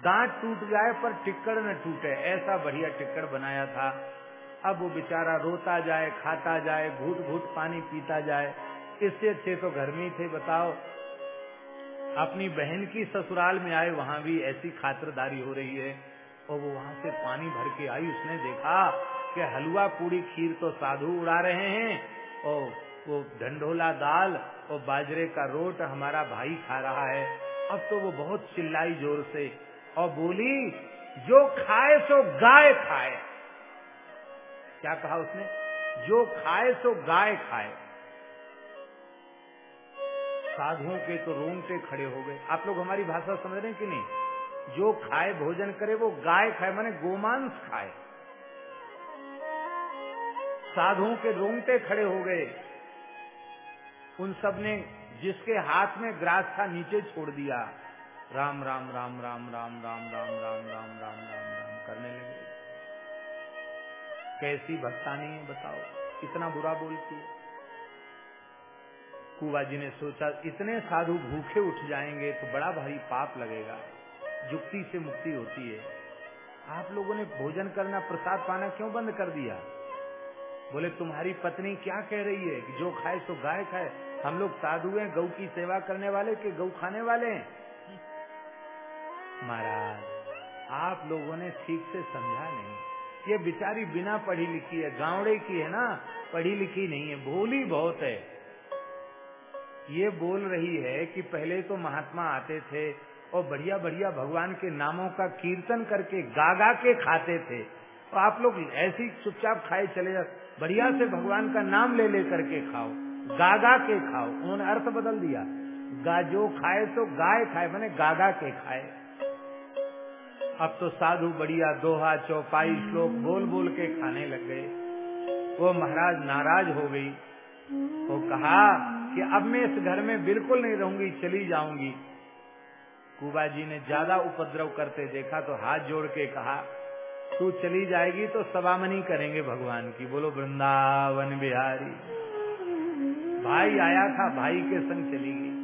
दांत टूट जाए पर टिक्कड़ न टूटे। ऐसा बढ़िया टिक्कड़ बनाया था। अब वो बेचारा रोता जाए, खाता जाए घूट घूट पानी पीता जाए। इससे अच्छे तो घर में ही थे, बताओ। अपनी बहन की ससुराल में आए, वहाँ भी ऐसी खातरदारी हो रही है। और वो वहाँ से पानी भर के आई। उसने देखा कि हलवा पूरी खीर तो साधु उड़ा रहे हैं। और वो ढंडोला दाल और बाजरे का रोट हमारा भाई खा रहा है। अब तो वो बहुत चिल्लाई ज़ोर से, और बोली, जो खाए सो गाय खाए। क्या कहा उसने? जो खाए सो गाय खाए। साधुओं के तो रोंगटे खड़े हो गए। आप लोग हमारी भाषा समझ रहे हैं कि नहीं? जो खाए, भोजन करे, वो गाय खाए, माने गोमांस खाए। साधुओं के रोंगटे खड़े हो गए। उन सबने जिसके हाथ में ग्रास था नीचे छोड़ दिया राम राम राम राम राम राम राम राम राम राम राम राम करने लगे कैसी भक्तानी है बताओ कितना बुरा बोलती है कुआ जी ने सोचा इतने साधु भूखे उठ जाएँगे तो बड़ा भारी पाप लगेगा जुक्ति से मुक्ति होती है आप लोगों ने भोजन करना प्रसाद पाना क्यों बंद कर दिया बोले, तुम्हारी पत्नी क्या कह रही है? कि जो खाए सो गाय खाए। हम लोग साधु हैं, गौ की सेवा करने वाले के गौ खाने वाले हैं। महाराज, आप लोगों ने ठीक से समझा नहीं। ये बिचारी बिना पढ़ी लिखी है, गावड़े की है ना? पढ़ी लिखी नहीं है, भोली बहुत है। ये बोल रही है कि पहले तो महात्मा आते थे और बढ़िया बढ़िया भगवान के नामों का कीर्तन करके गा गा के खाते थे। तो आप लोग ऐसी चुपचाप खाए चले जा बढ़िया से भगवान का नाम ले ले करके खाओ गा गा के खाओ। उन्होंने अर्थ बदल दिया। गा, जो खाए तो गाय खाए, मैंने गागा के खाए। अब तो साधु बढ़िया दोहा, चौपाई, श्लोक बोल बोल के खाने लग गए। वो महाराज नाराज़ हो गई। वो कहा कि अब मैं इस घर में बिल्कुल नहीं रहूँगी, चली जाऊँगी। कुबा जी ने ज़्यादा उपद्रव करते देखा तो हाथ जोड़ के कहा तू चली जाएगी तो सवामनी करेंगे भगवान की। बोलो, वृंदावन बिहारी। भाई आया था, भाई के संग चली गई।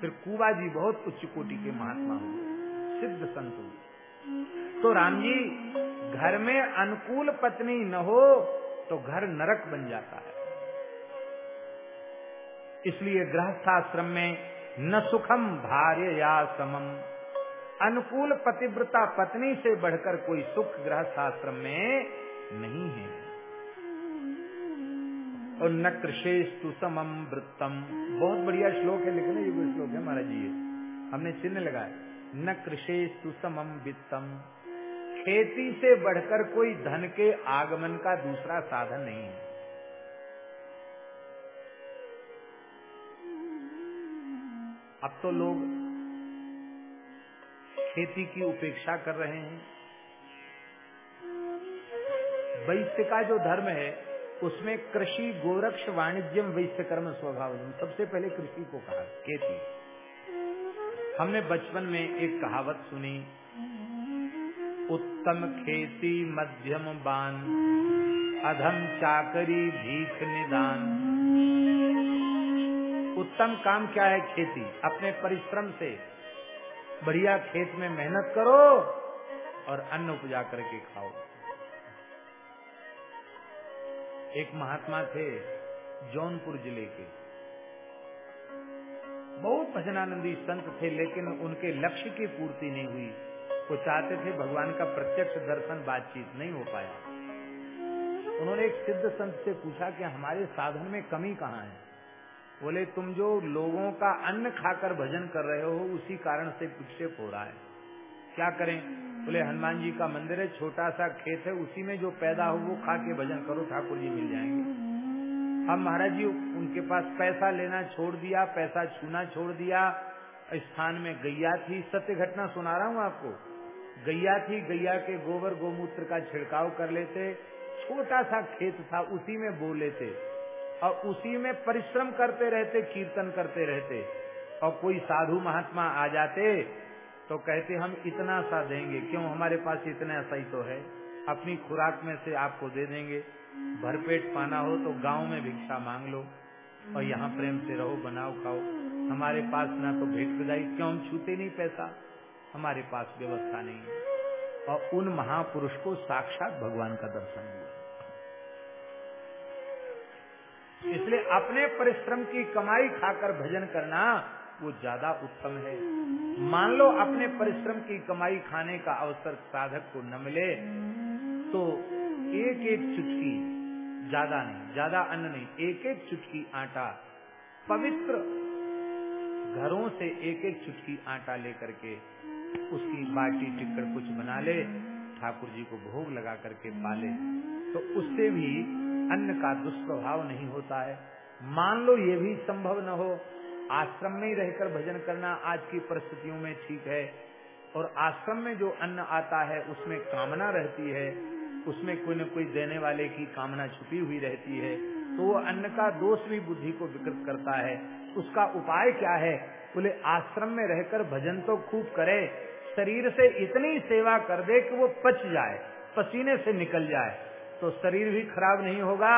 फिर कुबा जी बहुत उच्च कोटि के महात्मा हुए, सिद्ध संत हुए। तो राम जी, घर में अनुकूल पत्नी न हो तो घर नरक बन जाता है। इसलिए गृहस्थाश्रम में न सुखम भार्य या समम। अनुकूल पतिव्रता पत्नी से बढ़कर कोई सुख ग्रह शास्त्र में नहीं है। और न कृषेस्तु समम वृत्तम। बहुत बढ़िया श्लोक है, लिखने योग्य श्लोक है महाराज जी हमने चिन्ह लगाया न कृषेस्तु समम वित्तम। खेती से बढ़कर कोई धन के आगमन का दूसरा साधन नहीं है। अब तो लोग खेती की उपेक्षा कर रहे हैं। वैश्य का जो धर्म है, उसमें कृषि, गोरक्ष, वाणिज्यम वैश्य कर्म स्वभाव सबसे पहले कृषि को कहा, खेती। हमने बचपन में एक कहावत सुनी, उत्तम खेती मध्यम बान, अधम चाकरी भीख निदान। उत्तम काम क्या है खेती? अपने परिश्रम से। बढ़िया खेत में मेहनत करो और अन्न उपजा करके खाओ। एक महात्मा थे जौनपुर ज़िले के। बहुत भजनानंदी संत थे, लेकिन उनके लक्ष्य की पूर्ति नहीं हुई। वो चाहते थे भगवान का प्रत्यक्ष दर्शन, बातचीत नहीं हो पाया। उन्होंने एक सिद्ध संत से पूछा कि हमारे साधन में कमी कहाँ है? बोले, तुम जो लोगों का अन्न खाकर भजन कर रहे हो, उसी कारण से विक्षेप हो रहा है। क्या करें? बोले, हनुमान जी का मंदिर है छोटा सा खेत है, उसी में जो पैदा हो, वो खा के भजन करो, ठाकुर जी मिल जाएँगे। हम महाराज जी, उनके पास पैसा लेना छोड़ दिया, पैसा छूना छोड़ दिया, स्थान में गैया थी। सत्य घटना सुना रहा हूँ आपको। गैया थी, गैया के गोबर गोमूत्र का छिड़काव कर लेते छोटा सा खेत था, उसी में बो लेते। और उसी में परिश्रम करते रहते, कीर्तन करते रहते। और कोई साधु महात्मा आ जाते तो कहते, हम इतना सा देंगे। क्यों? हमारे पास इतना सा ही तो है। अपनी खुराक में से आपको दे देंगे। भरपेट पाना हो तो गाँव में भिक्षा मांग लो। और यहाँ प्रेम से रहो, बनाओ, खाओ। हमारे पास ना तो भेंट बजाई क्यों? हम छूते नहीं पैसा। हमारे पास व्यवस्था नहीं है। और उन महापुरुष को साक्षात भगवान का दर्शन हुआ। इसलिए अपने परिश्रम की कमाई खाकर भजन करना वो ज़्यादा उत्तम है। मान लो अपने परिश्रम की कमाई खाने का अवसर साधक को न मिले तो एक एक चुटकी ज़्यादा नहीं, ज़्यादा अन्न नहीं एक एक चुटकी आटा, पवित्र घरों से एक एक चुटकी आटा लेकर के उसकी बाटी टिक्कड़ कुछ बना ले, ठाकुर जी को भोग लगा करके पाले तो उससे भी अन्न का दुष्प्रभाव नहीं होता है। मान लो ये भी संभव न हो, आश्रम में ही रहकर भजन करना आज की परिस्थितियों में ठीक है, और आश्रम में जो अन्न आता है, उसमें कामना रहती है, उसमें कोई न कोई देने वाले की कामना छुपी हुई रहती है तो वो अन्न का दोष भी बुद्धि को विकृत करता है। उसका उपाय क्या है? बोले, आश्रम में रहकर भजन तो खूब करे, शरीर से इतनी सेवा कर दे कि वो पच जाए, पसीने से निकल जाए। तो शरीर भी खराब नहीं होगा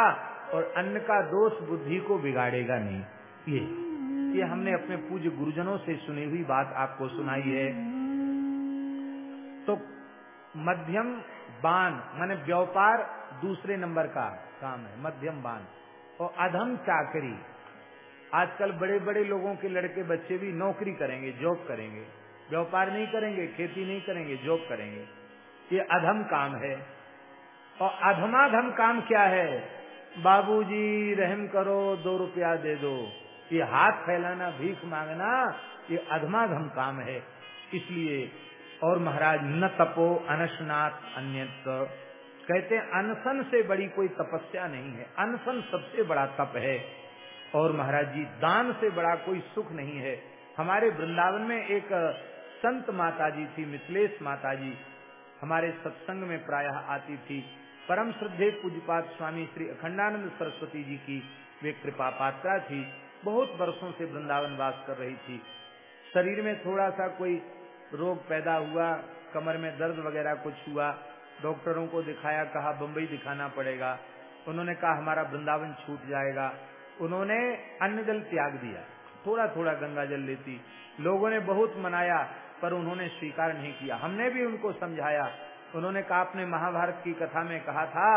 और अन्न का दोष बुद्धि को बिगाड़ेगा नहीं। ये ये हमने अपने पूज्य गुरुजनों से सुनी हुई बात आपको सुनाई है। तो मध्यम बान माने व्यापार दूसरे नंबर का काम है, मध्यम बान और अधम चाकरी, आजकल बड़े बड़े लोगों के लड़के बच्चे भी नौकरी करेंगे, जॉब करेंगे। व्यापार नहीं करेंगे, खेती नहीं करेंगे, जॉब करेंगे। ये अधम काम है। और अधमाधम काम क्या है? बाबूजी, रहम करो, दो रुपया दे दो। ये हाथ फैलाना, भीख मांगना, ये अधमाधम काम है। इसलिए, और महाराज, न तपो अनशनाथ अन्य कहते अनशन से बड़ी कोई तपस्या नहीं है। अनशन सबसे बड़ा तप है। और महाराज जी, दान से बड़ा कोई सुख नहीं है। हमारे वृंदावन में एक संत माता जी थी, मिथिलेश माता जी हमारे सत्संग में प्रायः आती थी। परम श्रद्धे पूजपात स्वामी श्री अखंडानंद सरस्वती जी की वे कृपा पात्रा थी। बहुत वर्षों से वृंदावन वास कर रही थी। शरीर में थोड़ा सा कोई रोग पैदा हुआ, कमर में दर्द वगैरह कुछ हुआ, डॉक्टरों को दिखाया, कहा बम्बई दिखाना पड़ेगा। उन्होंने कहा, हमारा वृंदावन छूट जाएगा। उन्होंने अन्न जल त्याग दिया। थोड़ा थोड़ा गंगा जल लेती। लोगों ने बहुत मनाया, पर उन्होंने स्वीकार नहीं किया। हमने भी उनको समझाया उन्होंने कहा आपने महाभारत की कथा में कहा था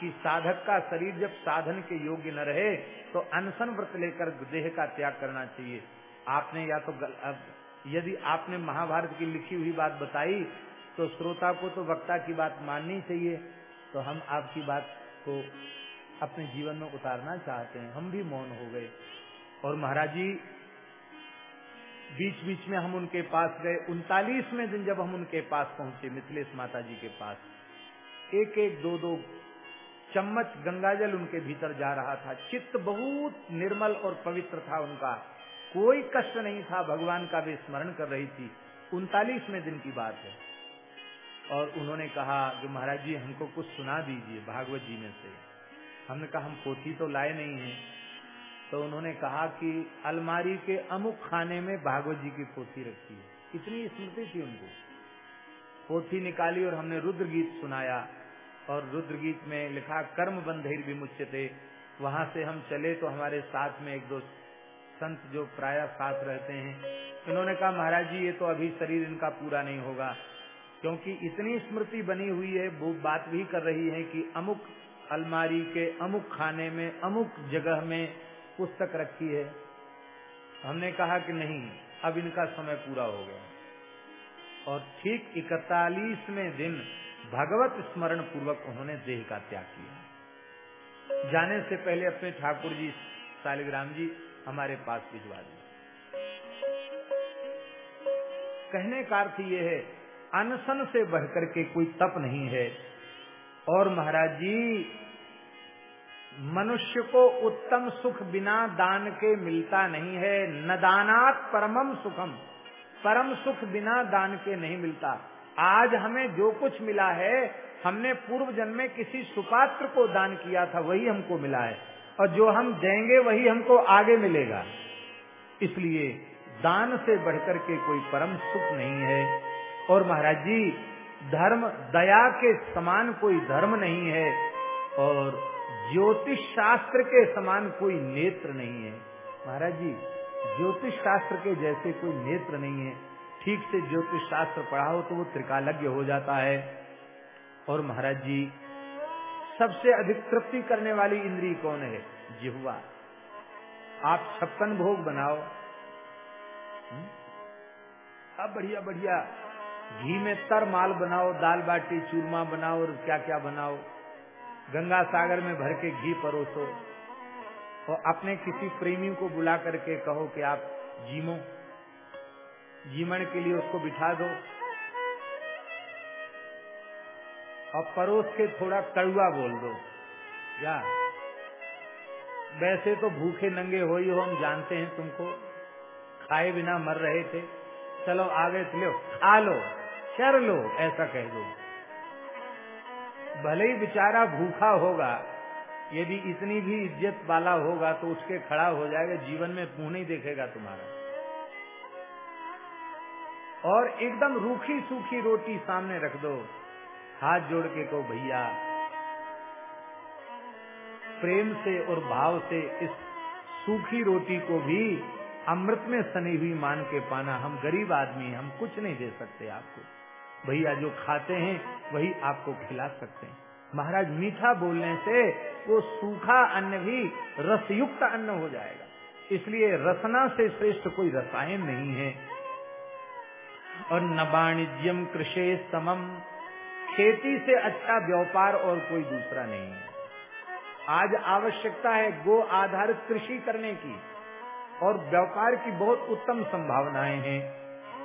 कि साधक का शरीर जब साधन के योग्य न रहे तो अनशन व्रत लेकर देह का त्याग करना चाहिए। आपने या तो गल, अब, यदि आपने महाभारत की लिखी हुई बात बताई तो श्रोता को तो वक्ता की बात माननी चाहिए। तो हम आपकी बात को अपने जीवन में उतारना चाहते हैं। हम भी मौन हो गए। और महाराज जी बीच बीच में हम उनके पास गए। उनतालीसवें दिन जब हम उनके पास पहुँचे मिथिलेश माता जी के पास एक एक दो दो चम्मच गंगाजल उनके भीतर जा रहा था। चित्त बहुत निर्मल और पवित्र था उनका। कोई कष्ट नहीं था। भगवान का वे स्मरण कर रही थी। उनतालीसवें दिन की बात है। और उन्होंने कहा कि महाराज जी, हमको कुछ सुना दीजिए भागवत जी में से। हमने कहा, हम पोथी तो लाए नहीं है। तो उन्होंने कहा कि अलमारी के अमुक खाने में भागवत जी की पोथी रखी है। इतनी स्मृति थी उनको। पोथी निकाली और हमने रुद्र गीत सुनाया और रुद्र गीत में लिखा, कर्म बंधेर भी मुझसे थे वहाँ से हम चले तो हमारे साथ में एक दो संत जो प्राय साथ रहते हैं इन्होंने कहा, महाराज जी, ये तो अभी शरीर इनका पूरा नहीं होगा, क्योंकि इतनी स्मृति बनी हुई है, वो बात भी कर रही है कि अमुक अलमारी के अमुक खाने में, अमुक जगह में पुस्तक रखी है। हमने कहा कि नहीं, अब इनका समय पूरा हो गया। और ठीक इकतालीसवें दिन भगवत स्मरण पूर्वक उन्होंने देह का त्याग किया। जाने से पहले अपने ठाकुर जी, शालिग्राम जी हमारे पास भिजवा दिए कहने का अर्थ ये है, अनशन से बढ़कर के कोई तप नहीं है। और महाराज जी मनुष्य को उत्तम सुख बिना दान के मिलता नहीं है। न दानात परमम सुखम। परम सुख बिना दान के नहीं मिलता। आज हमें जो कुछ मिला है, हमने पूर्व जन्म में किसी सुपात्र को दान किया था, वही हमको मिला है। और जो हम देंगे, वही हमको आगे मिलेगा। इसलिए दान से बढ़कर के कोई परम सुख नहीं है। और महाराज जी, धर्म, दया के समान कोई धर्म नहीं है। और ज्योतिष शास्त्र के समान कोई नेत्र नहीं है। महाराज जी ज्योतिष शास्त्र के जैसे कोई नेत्र नहीं है। ठीक से ज्योतिष शास्त्र पढ़ा हो तो वो त्रिकालज्ञ हो जाता है। और महाराज जी, सबसे अधिक तृप्ति करने वाली इंद्री कौन है? जिहुआ आप छप्पन भोग बनाओ। अब बढ़िया बढ़िया। घी में तर माल बनाओ, दाल बाटी, चूरमा बनाओ और क्या क्या बनाओ। गंगा सागर में भर के घी परोसो। और अपने किसी प्रेमी को बुला करके कहो कि आप जीमो। जीमन के लिए उसको बिठा दो। और परोस के थोड़ा कड़ुआ बोल दो। क्या वैसे तो भूखे नंगे हो ही हो, हम जानते हैं तुमको। खाए बिना मर रहे थे। चलो आगे चलो खा लो। चर लो, ऐसा कह दो। भले ही बेचारा भूखा होगा, यदि इतनी भी इज़्ज़त वाला होगा तो उसके खड़ा हो जाएगा, जीवन में मुँह नहीं देखेगा तुम्हारा। और एकदम रूखी सूखी रोटी सामने रख दो, हाथ जोड़ के कहो, भैया, प्रेम से और भाव से इस सूखी रोटी को भी अमृत में सनी हुई मान के पाना, हम गरीब आदमी हम कुछ नहीं दे सकते आपको। भैया जो खाते हैं, वही आपको खिला सकते हैं। महाराज, मीठा बोलने से वो सूखा अन्न भी रसयुक्त अन्न हो जाएगा। इसलिए रसना से श्रेष्ठ कोई रसायन नहीं है। और न वाणिज्यम कृषि समम। खेती से अच्छा व्यापार और कोई दूसरा नहीं है। आज आवश्यकता है गो आधारित कृषि करने की। और व्यापार की बहुत उत्तम संभावनाएँ हैं।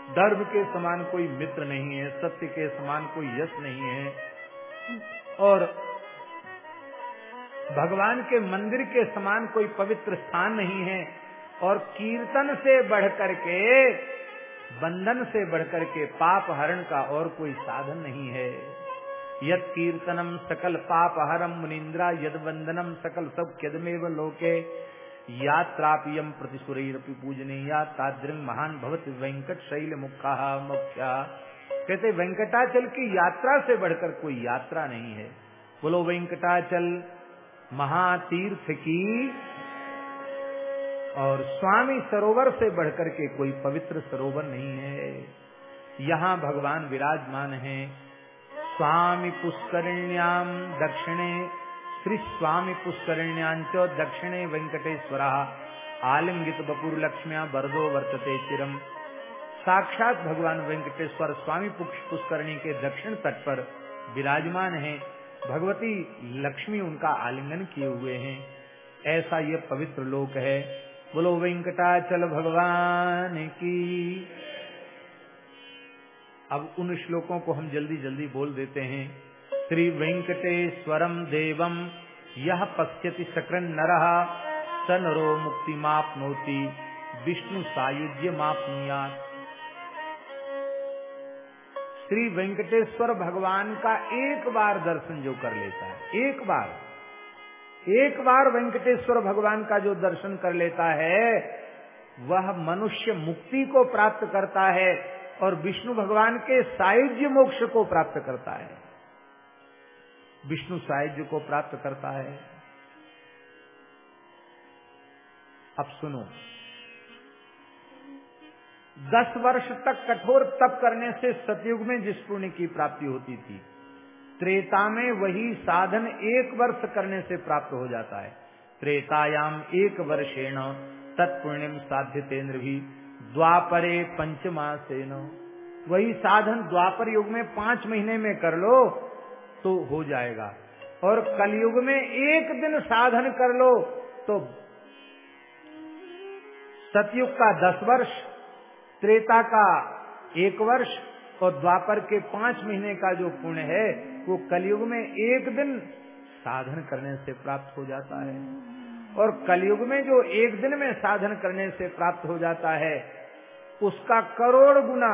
धर्म के समान कोई मित्र नहीं है, सत्य के समान कोई यश नहीं है। और भगवान के मंदिर के समान कोई पवित्र स्थान नहीं है। और कीर्तन से बढ़कर के, बंधन से बढ़कर के पाप हरण का और कोई साधन नहीं है। यद कीर्तनम सकल पाप हरम मुनिंद्रा, यद वंदनम सकल सब यदमेव लोके। यात्रापियम प्रतिसुरपि पूजनीया ताद्रंग महान भवत वेंकट शैल मुखा मुख्या कहते, वेंकटाचल की यात्रा से बढ़कर कोई यात्रा नहीं है। बोलो, वेंकटाचल महातीर्थ की और स्वामी सरोवर से बढ़कर के कोई पवित्र सरोवर नहीं है। यहाँ भगवान विराजमान है। स्वामी पुष्करण्याम दक्षिणे श्री स्वामी पुष्करिण्याच दक्षिणे वेंकटेश्वर आलिंगित बपुर लक्ष्म्या बरदो वर्तते चिरम। साक्षात भगवान वेंकटेश्वर स्वामी पुष्करणी के दक्षिण तट पर विराजमान है। भगवती लक्ष्मी उनका आलिंगन किए हुए हैं। ऐसा ये पवित्र लोक है। बोलो, वेंकटाचल भगवान की। अब उन श्लोकों को हम जल्दी जल्दी बोल देते हैं। श्री वेंकटेश्वरम देवम यह पश्यति सकरन नरः स नरो मुक्ति मापनोति विष्णु सायुज्य मापनुयात श्री वेंकटेश्वर भगवान का एक बार दर्शन जो कर लेता है, एक बार। एक बार वेंकटेश्वर भगवान का जो दर्शन कर लेता है, वह मनुष्य मुक्ति को प्राप्त करता है और विष्णु भगवान के सायुज्य मोक्ष को प्राप्त करता है। विष्णु सायुज्य को प्राप्त करता है। अब सुनो। दस वर्ष तक कठोर तप करने से सतयुग में जिस पुण्य की प्राप्ति होती थी, त्रेता में वही साधन एक वर्ष करने से प्राप्त हो जाता है। त्रेतायाम एक वर्षेण तत्पुण्यम साध्य तेन्द्र भी द्वापरे पंचमासेन। वही साधन द्वापर युग में पाँच महीने में कर लो तो हो जाएगा। और कलयुग में एक दिन साधन कर लो तो सतयुग का दस वर्ष, त्रेता का एक वर्ष और द्वापर के पाँच महीने का जो पुण्य है, वो कलयुग में एक दिन साधन करने से प्राप्त हो जाता है। और कलयुग में जो एक दिन में साधन करने से प्राप्त हो जाता है, उसका करोड़ गुना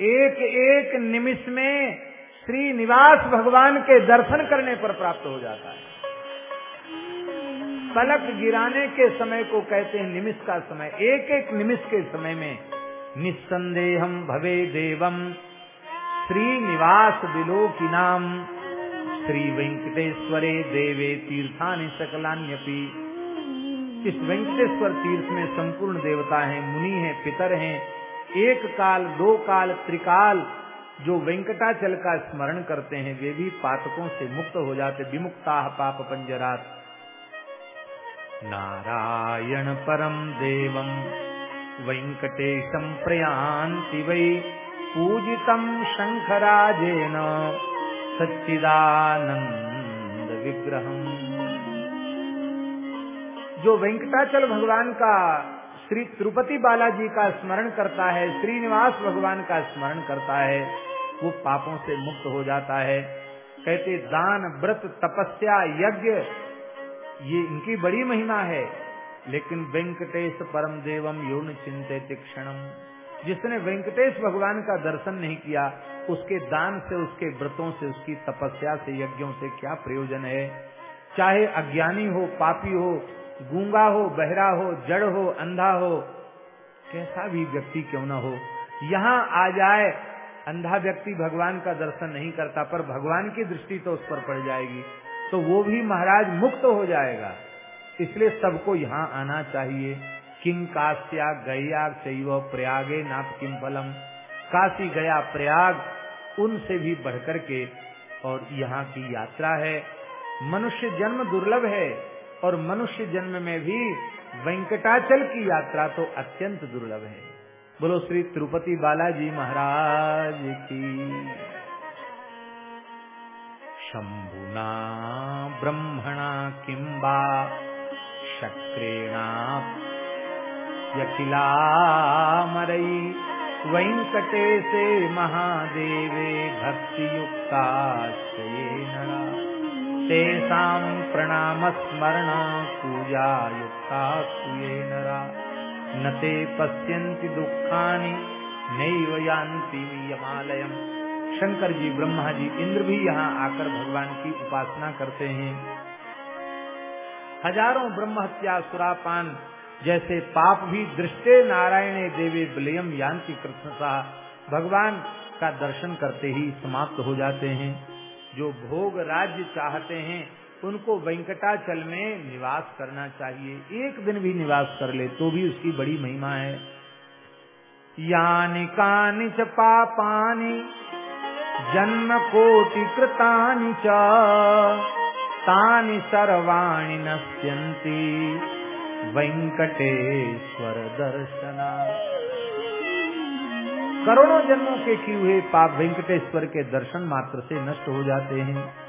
एक एक निमिष में श्री निवास भगवान के दर्शन करने पर प्राप्त हो जाता है। पलक गिराने के समय को कहते हैं निमिष का समय। एक एक निमिष के समय में निस्संदेहम भवे देवम श्री श्रीनिवास विलोकी नाम। श्री वेंकटेश्वरे देवे तीर्थानि सकलान्यपि। इस वेंकटेश्वर तीर्थ में संपूर्ण देवता हैं, मुनि हैं, पितर हैं। एक काल, दो काल, त्रिकाल जो वेंकटाचल का स्मरण करते हैं, वे भी पातकों से मुक्त हो जाते, विमुक्ता पाप पंजरात। नारायण परम देवम वेंकटेशम प्रयांति वै पूजितम शंखराजेन सच्चिदानंद विग्रहम। जो वेंकटाचल भगवान का, श्री तिरुपति बालाजी का स्मरण करता है, श्रीनिवास भगवान का स्मरण करता है वो पापों से मुक्त हो जाता है। कहते, दान, व्रत, तपस्या, यज्ञ, ये इनकी बड़ी महिमा है। लेकिन वेंकटेश परम देवम यौन चिंतित क्षणम। जिसने वेंकटेश भगवान का दर्शन नहीं किया, उसके दान से, उसके व्रतों से, उसकी तपस्या से, यज्ञों से क्या प्रयोजन है? चाहे अज्ञानी हो, पापी हो, गूँगा हो, बहरा हो, जड़ हो, अंधा हो, कैसा भी व्यक्ति क्यों न हो, यहाँ आ जाए अंधा व्यक्ति भगवान का दर्शन नहीं करता, पर भगवान की दृष्टि तो उस पर पड़ जाएगी। तो वो भी महाराज मुक्त हो जाएगा। इसलिए सबको यहाँ आना चाहिए। किंग काश्या गया शैव प्रयागे नाथ किम फलम काशी गया प्रयाग उनसे भी बढ़कर के और यहाँ की यात्रा है। मनुष्य जन्म दुर्लभ है और मनुष्य जन्म में भी वेंकटाचल की यात्रा तो अत्यंत दुर्लभ है। बोलो श्री तिरुपति बालाजी महाराज की। शंभुना ब्रह्मणा किंबा शक्रेणा यखिलामरई वेङ्कटेशे महादेवे भक्तियुक्ताश्रयेण तेषाम् प्रणामस्मरण पूजायुक्ता सुये नरा। न ते पश्यन्ति दुःखानि, नैव यमालयम शंकर जी ब्रह्मा जी इंद्र भी यहाँ आकर भगवान की उपासना करते हैं। हज़ारों ब्रह्म हत्या सुरापान जैसे पाप भी दृष्टे नारायण देवे विलयम यान्ति कृष्णता भगवान का दर्शन करते ही समाप्त हो जाते हैं। जो भोग राज्य चाहते हैं उनको वेंकटाचल में निवास करना चाहिए। एक दिन भी निवास कर ले तो भी उसकी बड़ी महिमा है। यानि कानि च पापानि, जन्म कोटि कृतानि च, तानि सर्वाणि वेंकटेश्वर दर्शना। करोड़ों जन्मों के किए हुए पाप वेंकटेश्वर के दर्शन मात्र से नष्ट हो जाते हैं।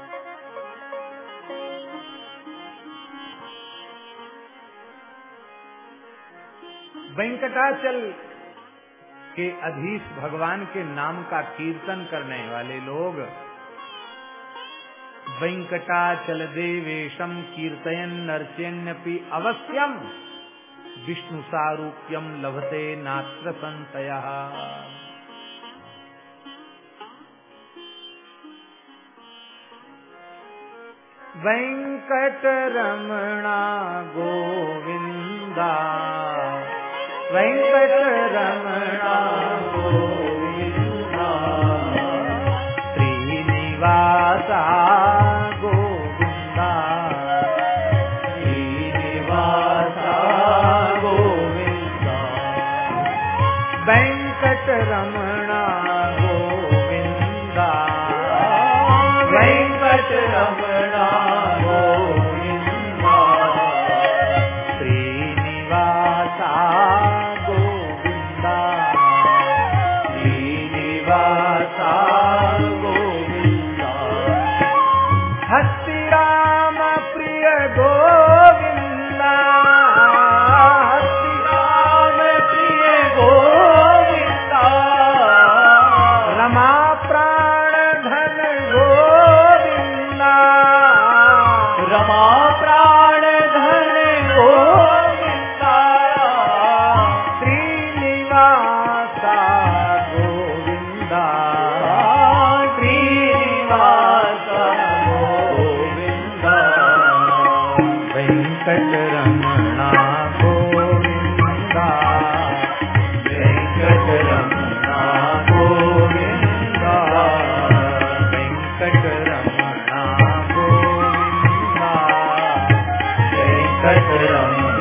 वेंकटाचल के अधीश भगवान के नाम का कीर्तन करने वाले लोग वेंकटाचल देवेशम कीर्तयन नर्चन्यपि अवश्यम विष्णु सारूप्यम लभते नात्र संशय वेंकटरमणा गोविंदा। वेङ्कटरमणा verão.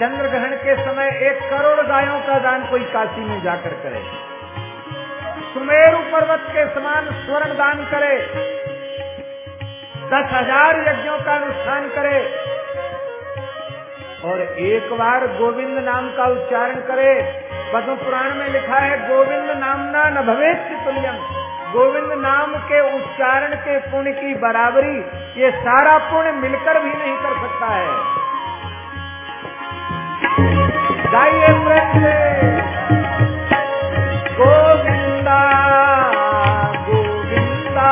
चंद्र ग्रहण के समय एक करोड़ गायों का दान कोई काशी में जाकर करे। सुमेरु पर्वत के समान स्वर्ण दान करे। दस हज़ार यज्ञों का अनुष्ठान करे। और एक बार गोविंद नाम का उच्चारण करे। पद्म पुराण में लिखा है, गोविंद नामना न भवेश तुल्यम गोविंद नाम के उच्चारण के पुण्य की बराबरी ये सारा पुण्य मिलकर भी नहीं कर सकता है। गाइए गोविंदा गोविंदा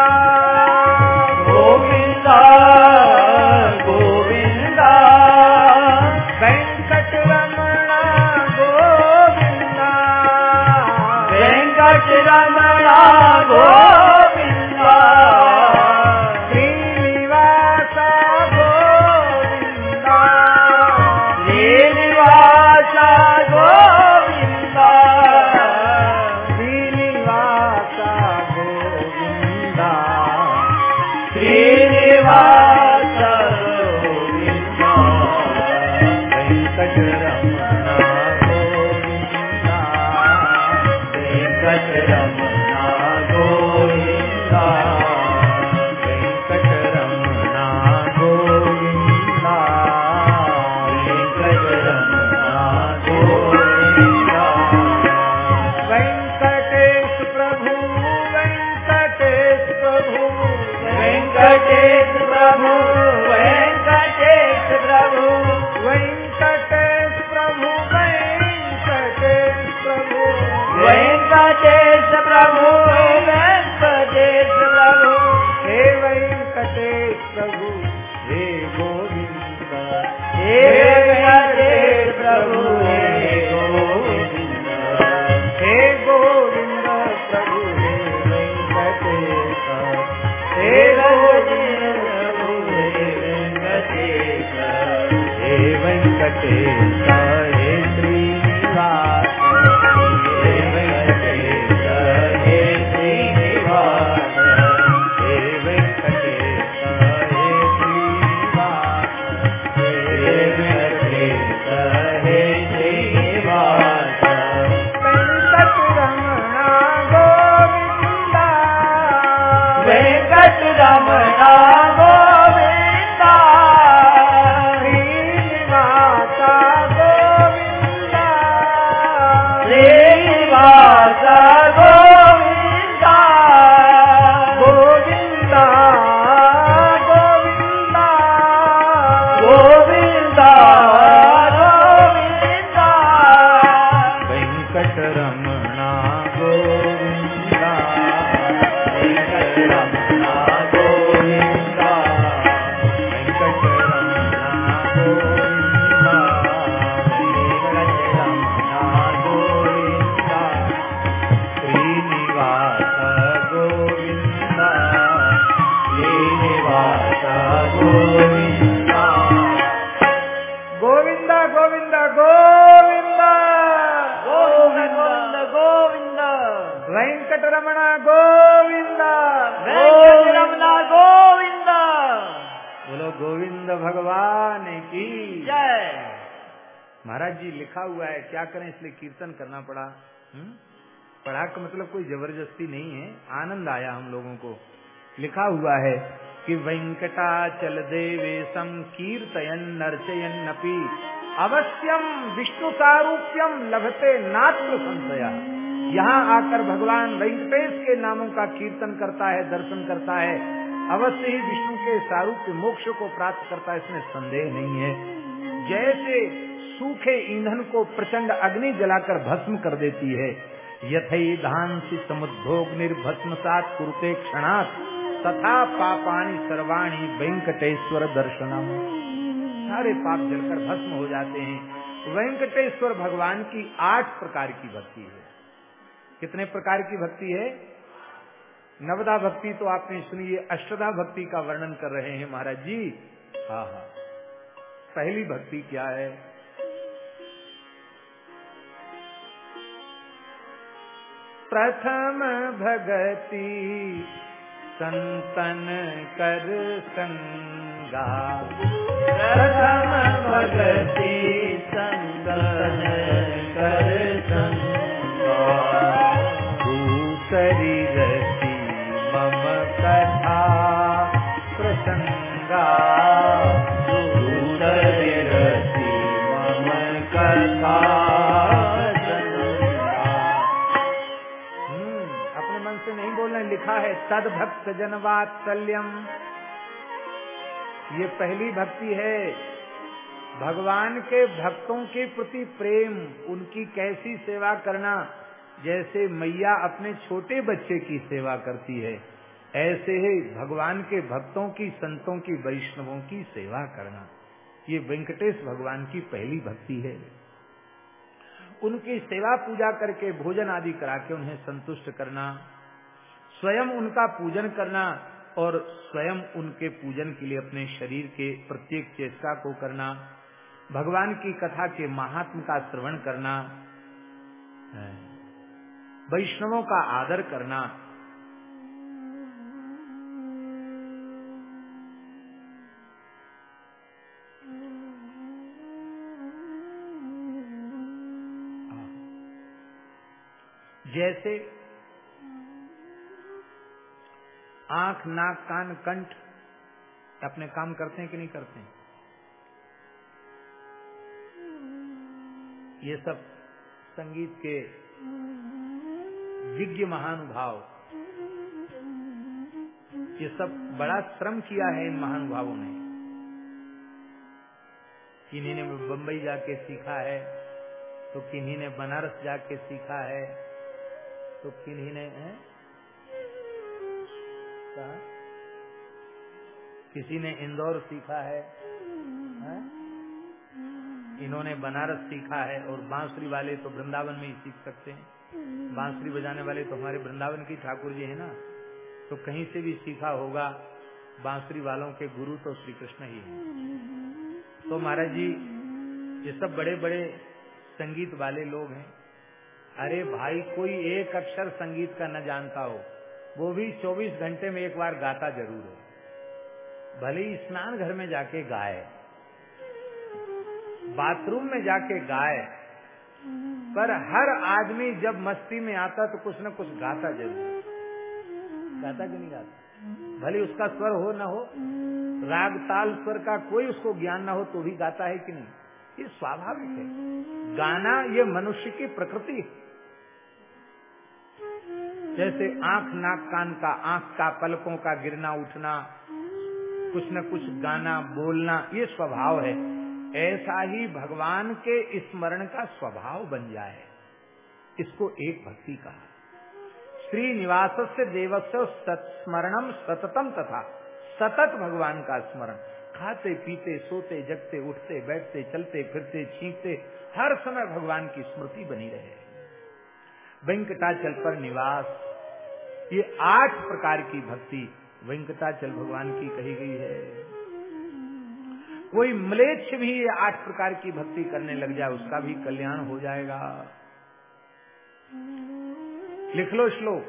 गोविंदा गोविंदा। वेंकट रमणा गोविंदा। वेंकट रमणा गोविंदा। नपी अवश्यम विष्णु सारूप्यम लभते नात्र संशया यहाँ आकर भगवान वेंकटेश के नामों का कीर्तन करता है, दर्शन करता है, अवश्य ही विष्णु के सारूप्य मोक्ष को प्राप्त करता है, इसमें संदेह नहीं है। जैसे सूखे ईंधन को प्रचंड अग्नि जलाकर भस्म कर देती है यथई धांसी समुद्भोग निर्भस्म सात कुरुते क्षणात, तथा पापानी सर्वाणी वेंकटेश्वर दर्शनम। सारे पाप जलकर भस्म हो जाते हैं। वेंकटेश्वर भगवान की आठ प्रकार की भक्ति है। कितने प्रकार की भक्ति है? नवदा भक्ति तो आपने सुनी है अष्टदा भक्ति का वर्णन कर रहे हैं महाराज जी। हाँ हाँ। पहली भक्ति क्या है? प्रथम भगति संतन कर संगा। प्रथम भगति संतन कर लिखा है, तद भक्त जनवात्सल्यम। ये पहली भक्ति है। भगवान के भक्तों के प्रति प्रेम, उनकी कैसी सेवा करना, जैसे मैया अपने छोटे बच्चे की सेवा करती है, ऐसे ही भगवान के भक्तों की, संतों की, वैष्णवों की सेवा करना। ये वेंकटेश भगवान की पहली भक्ति है। उनकी सेवा पूजा करके, भोजन आदि करा के उन्हें संतुष्ट करना। स्वयं उनका पूजन करना और स्वयं उनके पूजन के लिए अपने शरीर के प्रत्येक चेष्टा को करना, भगवान की कथा के महात्म का श्रवण करना, वैष्णवों का आदर करना। जैसे आँख, नाक, कान, कंठ अपने काम करते हैं कि नहीं करते हैं? ये सब संगीत के विज्ञ महानुभाव। ये सब बड़ा श्रम किया है इन महानुभावों ने। किन्हीं ने बम्बई जाके सीखा है तो किन्हीं ने बनारस जाके सीखा है तो किन्हीं ने, है? कहा? किसी ने इंदौर सीखा है, है? इन्होंने बनारस सीखा है और बांसुरी वाले तो वृंदावन में ही सीख सकते हैं। बांसुरी बजाने वाले तो हमारे वृंदावन की ठाकुर जी है ना? तो कहीं से भी सीखा होगा बांसुरी वालों के गुरु तो श्री कृष्ण ही है। तो महाराज जी ये सब बड़े बड़े संगीत वाले लोग हैं। अरे भाई कोई एक अक्षर संगीत का न जानता हो। वो भी 24 घंटे में एक बार गाता ज़रूर है। भले ही स्नान घर में जाके गाए, बाथरूम में जाके गाए, पर हर आदमी जब मस्ती में आता तो कुछ न कुछ गाता ज़रूर। गाता कि नहीं गाता? भले उसका स्वर हो न हो, राग ताल स्वर का कोई उसको ज्ञान ना हो तो भी गाता है कि नहीं? ये स्वाभाविक है। गाना ये मनुष्य की प्रकृति है। जैसे आँख नाक कान का आँख का पलकों का गिरना उठना, कुछ न कुछ गाना बोलना, ये स्वभाव है। ऐसा ही भगवान के स्मरण का स्वभाव बन जाए। इसको एक भक्ति कहा। श्रीनिवास से देवस्य सत्स्मरणम सततम तथा सतत भगवान का स्मरण। खाते, पीते, सोते, जगते, उठते, बैठते, चलते, फिरते, छींकते, हर समय भगवान की स्मृति बनी रहे। वेंकटाचल पर निवास। ये आठ प्रकार की भक्ति वेंकटाचल भगवान की कही गई है। कोई मलेच्छ भी ये आठ प्रकार की भक्ति करने लग जाए, उसका भी कल्याण हो जाएगा। लिख लो श्लोक।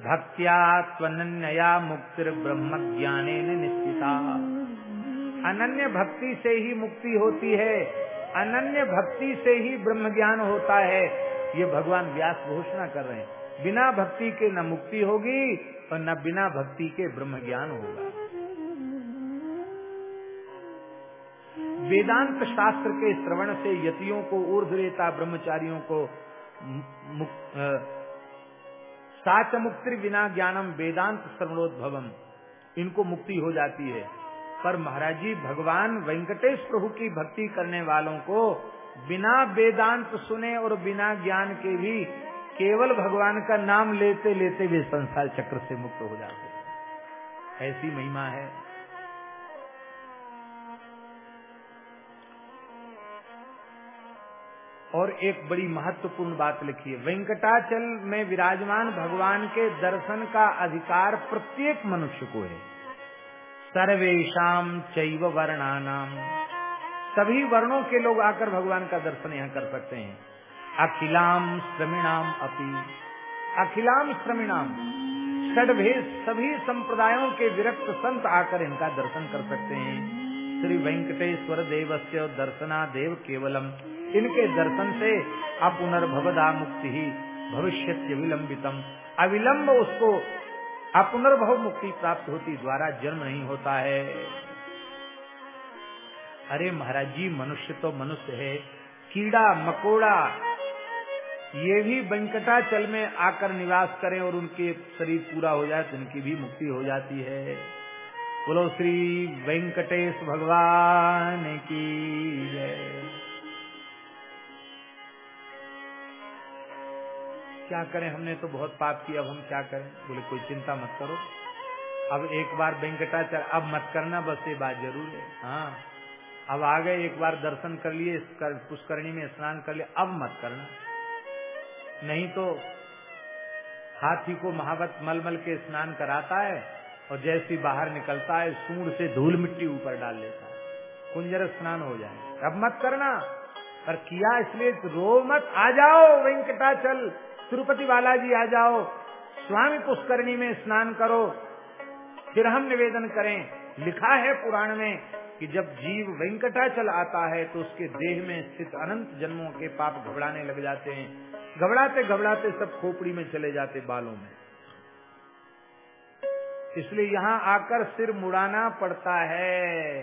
भक्त्या त्वनन्या मुक्तिर ब्रह्म ज्ञाने निश्चिता। अनन्य भक्ति से ही मुक्ति होती है, अनन्य भक्ति से ही ब्रह्म ज्ञान होता है। ये भगवान व्यास घोषणा कर रहे हैं। बिना भक्ति के न मुक्ति होगी और न बिना भक्ति के ब्रह्म ज्ञान होगा। वेदांत शास्त्र के श्रवण से यतियों को ऊर्धरेता ब्रह्मचारियों को साच मुक्ति बिना ज्ञानम वेदांत श्रवणोद्भवम इनको मुक्ति हो जाती है। पर महाराज जी भगवान वेंकटेश प्रभु की भक्ति करने वालों को बिना वेदांत सुने और बिना ज्ञान के भी केवल भगवान का नाम लेते लेते वे संसार चक्र से मुक्त हो जाते ऐसी महिमा है। और एक बड़ी महत्वपूर्ण बात लिखी है। वेंकटाचल में विराजमान भगवान के दर्शन का अधिकार प्रत्येक मनुष्य को है। सर्वेशा चैव वर्णानाम सभी वर्णों के लोग आकर भगवान का दर्शन यहाँ कर सकते हैं। अखिलाम श्रमिणाम अपी। अखिलाम श्रमिणाम षडभेद सभी संप्रदायों के विरक्त संत आकर इनका दर्शन कर सकते हैं। श्री वेंकटेश्वर देवस्य दर्शना देव केवलम। इनके दर्शन से अपुनर्भवदा मुक्ति ही भविष्य विलंबितम। अविलंब उसको अपुनर्भव मुक्ति प्राप्त होती द्वारा जन्म नहीं होता है। अरे महाराज जी, मनुष्य तो मनुष्य है। कीड़ा, मकोड़ा ये भी वेंकटाचल में आकर निवास करें और उनके शरीर पूरा हो जाए तो उनकी भी मुक्ति हो जाती है। बोलो, श्री वेंकटेश भगवान की जय। क्या करें? हमने तो बहुत पाप किया, अब हम क्या करें? बोले, कोई चिंता मत करो। अब एक बार वेंकटाचल, अब मत करना, बस ये बात ज़रूर है। हाँ। अब आ गए, एक बार दर्शन कर लिए पुष्करणी में स्नान कर लिए, अब मत करना। नहीं तो हाथी को महावत मलमल के स्नान कराता है और जैसे बाहर निकलता है, सूंड से धूल मिट्टी ऊपर डाल लेता है। कुंजर स्नान हो जाए। अब मत करना। पर किया इसलिए रो मत। आ जाओ, वेंकटाचल। तिरुपति बालाजी, आ जाओ। स्वामी पुष्करणी में स्नान करो। फिर हम निवेदन करें। लिखा है पुराण में कि जब जीव वेंकटाचल आता है तो उसके देह में स्थित अनंत जन्मों के पाप घबराने लग जाते हैं। घबराते घबराते सब खोपड़ी में चले जाते बालों में। इसलिए यहाँ आकर सिर मुड़ाना पड़ता है।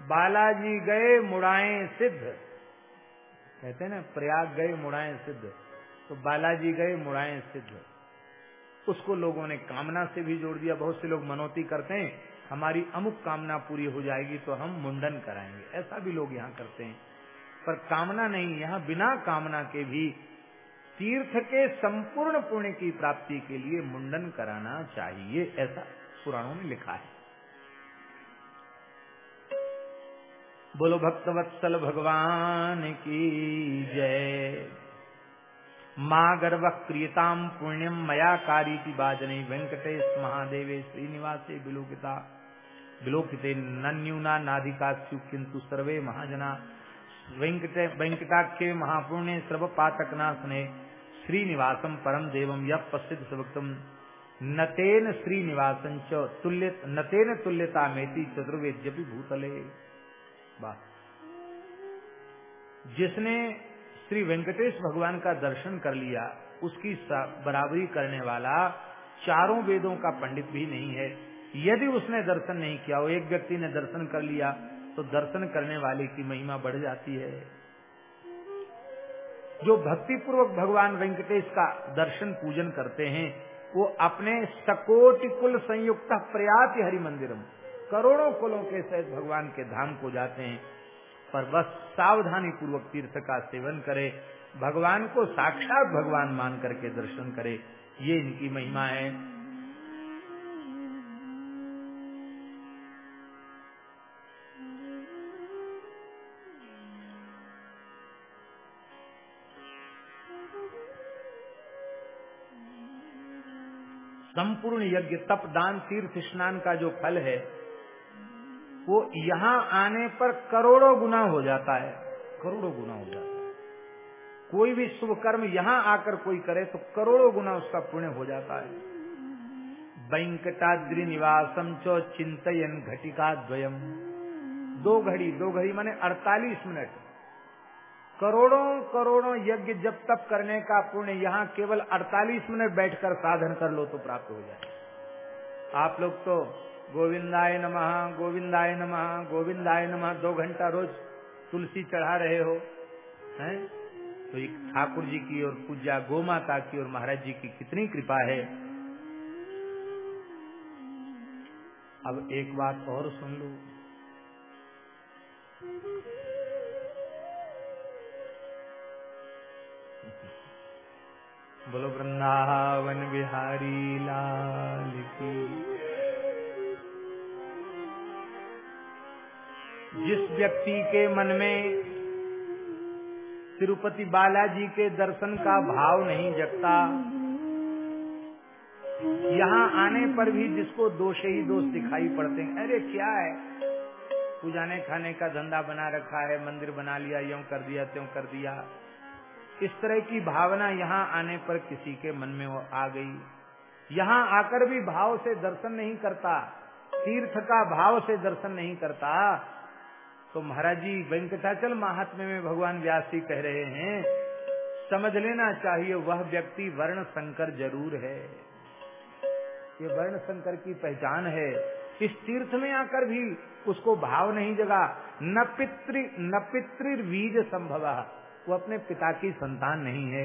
बालाजी गए, मुड़ाए सिद्ध। कहते हैं ना, प्रयाग गए, मुड़ाए सिद्ध। तो बालाजी गए, मुड़ाए सिद्ध। उसको लोगों ने कामना से भी जोड़ दिया। बहुत से लोग मनोती करते हैं, हमारी अमुक कामना पूरी हो जाएगी तो हम मुंडन कराएँगे। ऐसा भी लोग यहाँ करते हैं। पर कामना नहीं, यहाँ बिना कामना के भी तीर्थ के संपूर्ण पुण्य की प्राप्ति के लिए मुंडन कराना चाहिए, ऐसा पुराणों में लिखा है। बोलो, भक्तवत्सल भगवान की जय। माँ गर्व क्रियताम पुण्यम मया कारी की बाजने वेंकटेश महादेवे श्रीनिवासे विलोकिता। विलोकिते नन्यूना नाधिका किंतु सर्वे महाजना। वेंकटाख्य महापुण्य सर्व पातक नाशने श्रीनिवासम परम देवम यह पश्चित सवक्तम नतेन श्रीनिवासन तुल्य नतेन तुल्यता मेति चतुर्वेद्यपि भूतले। जिसने श्री वेंकटेश भगवान का दर्शन कर लिया, उसकी बराबरी करने वाला चारों वेदों का पंडित भी नहीं है। यदि उसने दर्शन नहीं किया वो एक व्यक्ति ने दर्शन कर लिया तो दर्शन करने वाले की महिमा बढ़ जाती है। जो भक्ति पूर्वक भगवान वेंकटेश का दर्शन पूजन करते हैं, वो अपने सकोटि कुल संयुक्त प्रयाति हरि मंदिरम करोड़ों कुलों के सहित भगवान के धाम को जाते हैं, पर बस सावधानी पूर्वक तीर्थ का सेवन करे, भगवान को साक्षात भगवान मान करके दर्शन करे, ये इनकी महिमा है। संपूर्ण यज्ञ तप दान तीर्थ स्नान का जो फल है, वो यहाँ आने पर करोड़ों गुना हो जाता है। करोड़ों गुना हो जाता है। कोई भी शुभ कर्म यहाँ आकर कोई करे तो करोड़ों गुना उसका पुण्य हो जाता है। वेंकटाद्रि निवासम चो चिंतन घटिका द्वयम दो घड़ी दो घड़ी, माने 48 मिनट। करोड़ों करोड़ों यज्ञ जब तक करने का पुण्य यहाँ केवल 48 मिनट बैठकर साधन कर लो तो प्राप्त हो जाए। आप लोग तो गोविंदाय नमः गोविंदाय नमः गोविंदाय नमः, दो घंटा रोज तुलसी चढ़ा रहे हो, हैं? तो एक ठाकुर जी की और पूजा गो माता की और महाराज जी की कितनी कृपा है। अब एक बात और सुन लो। बोलो, वृंदावन बिहारी लाल की। जिस व्यक्ति के मन में तिरुपति बालाजी के दर्शन का भाव नहीं जगता, यहाँ आने पर भी जिसको दोष ही दोष दिखाई पड़ते हैं। अरे, क्या है? पूजाने खाने का धंधा बना रखा है, मंदिर बना लिया, यूँ कर दिया, त्यों कर दिया। इस तरह की भावना यहाँ आने पर किसी के मन में वो आ गई। यहाँ आकर भी भाव से दर्शन नहीं करता, तीर्थ का भाव से दर्शन नहीं करता। तो महाराज जी, वेंकटाचल महात्म्य में भगवान व्यास जी कह रहे हैं, समझ लेना चाहिए, वह व्यक्ति वर्ण संकर ज़रूर है। ये वर्ण संकर की पहचान है। इस तीर्थ में आकर भी उसको भाव नहीं जगा। न पितृ, न पितृबीज संभव। वो अपने पिता की संतान नहीं है।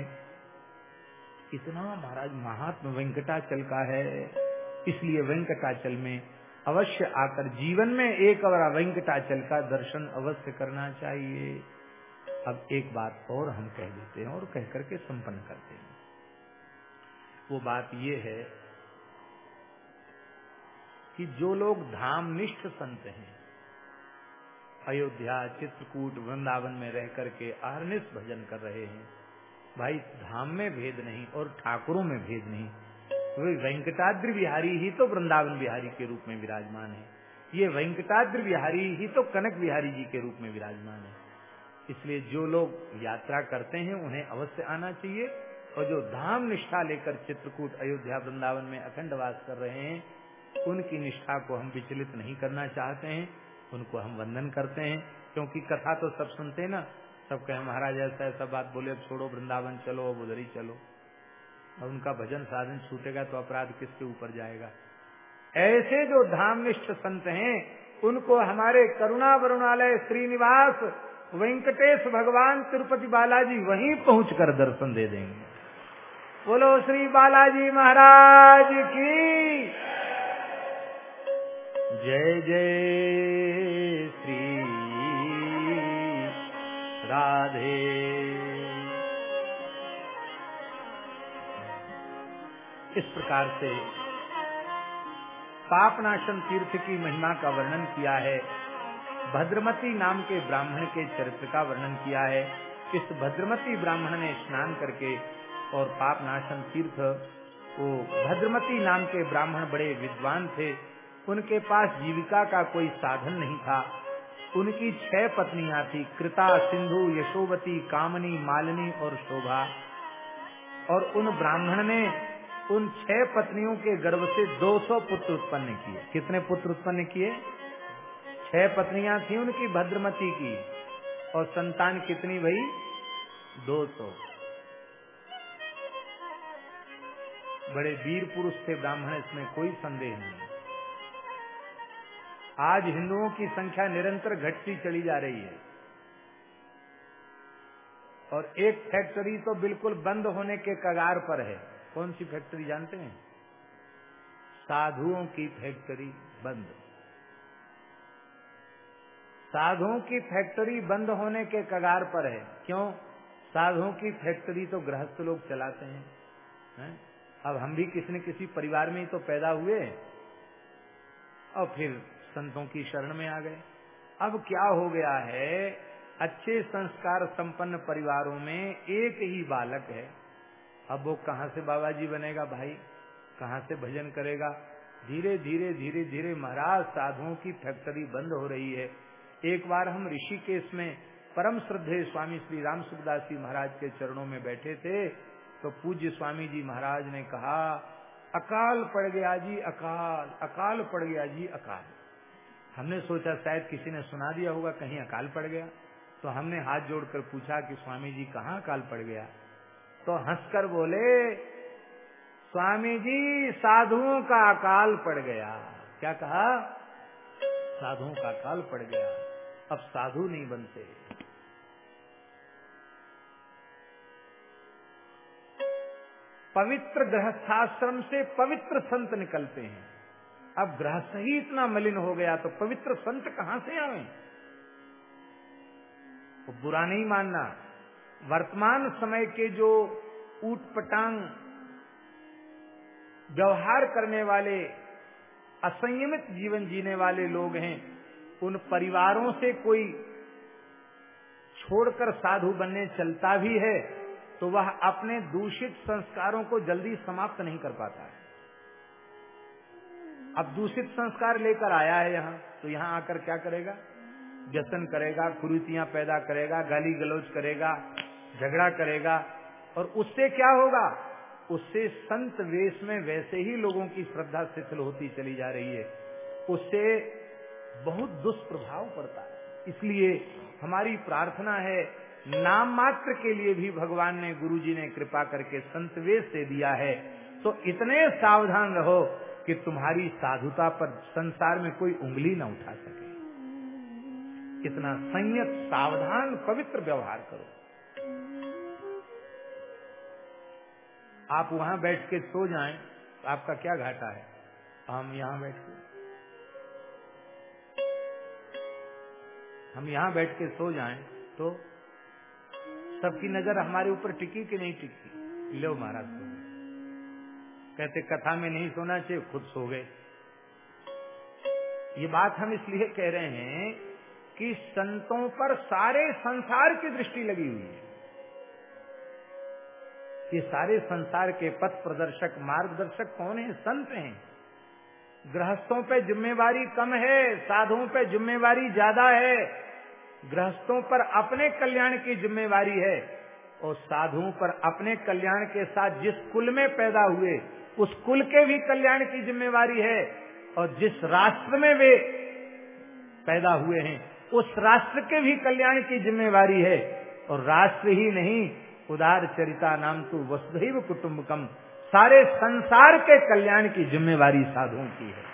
इतना महाराज महात्मा वेंकटाचल का है, इसलिए वेंकटाचल में अवश्य आकर जीवन में एक और वेंकटाचल का दर्शन अवश्य करना चाहिए। अब एक बात और हम कह देते हैं और कह करके संपन्न करते हैं। वो बात ये है कि जो लोग धामनिष्ठ संत हैं अयोध्या, चित्रकूट, वृंदावन में रह करके अहरनिश भजन कर रहे हैं। भाई, धाम में भेद नहीं और ठाकुरों में भेद नहीं। वे वेंकटाद्रि बिहारी ही तो वृंदावन बिहारी के रूप में विराजमान है। ये वेंकटाद्रि बिहारी ही तो कनक बिहारी जी के रूप में विराजमान है। इसलिए जो लोग यात्रा करते हैं, उन्हें अवश्य आना चाहिए। और जो धाम निष्ठा लेकर चित्रकूट, अयोध्या, वृंदावन में अखंड वास कर रहे हैं, उनकी निष्ठा को हम विचलित नहीं करना चाहते हैं। उनको हम वंदन करते हैं। क्योंकि कथा तो सब सुनते हैं ना। सब कहे, महाराज, ऐसा ऐसा बात बोले, अब छोड़ो, वृंदावन चलो, अब उधर ही चलो। और उनका भजन साधन छूटेगा तो अपराध किसके ऊपर जाएगा? ऐसे जो धामनिष्ठ संत हैं, उनको हमारे करुणा वरुणालय श्रीनिवास वेंकटेश भगवान तिरुपति बालाजी वहीं पहुंचकर दर्शन दे देंगे। बोलो, श्री बालाजी महाराज की जय जय श्री राधे। इस प्रकार से पापनाशन तीर्थ की महिमा का वर्णन किया है। भद्रमती नाम के ब्राह्मण के चरित्र का वर्णन किया है। इस भद्रमती ब्राह्मण ने स्नान करके और पापनाशन तीर्थ वो भद्रमती नाम के ब्राह्मण बड़े विद्वान थे। उनके पास जीविका का कोई साधन नहीं था। उनकी छह पत्नियाँ थी, कृता, सिंधु, यशोवती, कामनी, मालिनी और शोभा। और उन ब्राह्मण ने उन छह पत्नियों के गर्भ से 200 पुत्र उत्पन्न किए। कितने पुत्र उत्पन्न किए? छह पत्नियाँ थी उनकी भद्रमती की। और संतान कितनी भई? 200 बड़े वीर पुरुष थे ब्राह्मण, इसमें कोई संदेह नहीं। आज हिंदुओं की संख्या निरंतर घटती चली जा रही है। और एक फैक्ट्री तो बिल्कुल बंद होने के कगार पर है। कौन सी फैक्ट्री जानते हैं? साधुओं की फैक्ट्री बंद। साधुओं की फैक्ट्री बंद होने के कगार पर है। क्यों? साधुओं की फैक्ट्री तो गृहस्थ लोग चलाते हैं। है? अब हम भी किसी न किसी परिवार में ही तो पैदा हुए और फिर संतों की शरण में आ गए। अब क्या हो गया है? अच्छे संस्कार संपन्न परिवारों में एक ही बालक है। अब वो कहाँ से बाबा जी बनेगा भाई? कहाँ से भजन करेगा? धीरे धीरे धीरे धीरे महाराज साधुओं की फैक्ट्री बंद हो रही है। एक बार हम ऋषिकेश में परम श्रद्धे स्वामी श्री राम सुखदास जी महाराज के चरणों में बैठे थे तो पूज्य स्वामी जी महाराज ने कहा, अकाल पड़ गया जी, अकाल अकाल पड़ गया जी, अकाल। हमने सोचा शायद किसी ने सुना दिया होगा, कहीं अकाल पड़ गया। तो हमने हाथ जोड़कर पूछा कि स्वामी जी कहाँ अकाल पड़ गया? तो हंसकर बोले स्वामी जी साधुओं का अकाल पड़ गया। क्या कहा? साधुओं का अकाल पड़ गया। अब साधु नहीं बनते। पवित्र गृहस्थाश्रम से पवित्र संत निकलते हैं। अब गृहस्थ ही इतना मलिन हो गया तो पवित्र संत कहाँ से आवे वो बुरा नहीं मानना। वर्तमान समय के जो ऊटपटांग व्यवहार करने वाले, असंयमित जीवन जीने वाले लोग हैं, उन परिवारों से कोई छोड़कर साधु बनने चलता भी है तो वह अपने दूषित संस्कारों को जल्दी समाप्त नहीं कर पाता है। अब दूषित संस्कार लेकर आया है यहाँ तो यहाँ आकर क्या करेगा? व्यसन करेगा कुरुतियाँ पैदा करेगा, गाली गलौज करेगा, झगड़ा करेगा, और उससे क्या होगा? उससे संत वेश में वैसे ही लोगों की श्रद्धा शिथिल होती चली जा रही है। उससे बहुत दुष्प्रभाव पड़ता है। इसलिए हमारी प्रार्थना है, नाम मात्र के लिए भी भगवान ने गुरु जी ने कृपा करके संत वेश से दिया है। तो इतने सावधान रहो कि तुम्हारी साधुता पर संसार में कोई उंगली न उठा सके। इतना संयत, सावधान, पवित्र व्यवहार करो। आप वहाँ बैठ के सो जाएँ तो आपका क्या घाटा है? हम यहाँ बैठ के। हम यहाँ बैठ के सो जाएँ तो सबकी नज़र हमारे ऊपर टिकी कि नहीं टिकी? लो महाराज। कहते, कथा में नहीं सोना चाहिए, खुद सो गए। ये बात हम इसलिए कह रहे हैं कि संतों पर सारे संसार की दृष्टि लगी हुई है। ये सारे संसार के पथ प्रदर्शक, मार्गदर्शक कौन है? संत हैं। गृहस्थों पे जिम्मेवारी कम है, साधुओं पे जिम्मेवारी ज़्यादा है। गृहस्थों पर अपने कल्याण की जिम्मेवारी है और साधुओं पर अपने कल्याण के साथ जिस कुल में पैदा हुए उस कुल के भी कल्याण की जिम्मेवारी है और जिस राष्ट्र में वे पैदा हुए हैं, उस राष्ट्र के भी कल्याण की जिम्मेवारी है। और राष्ट्र ही नहीं, उदार चरिता नाम तो वसुधैव कुटुम्बकम। सारे संसार के कल्याण की जिम्मेवारी साधुओं की है।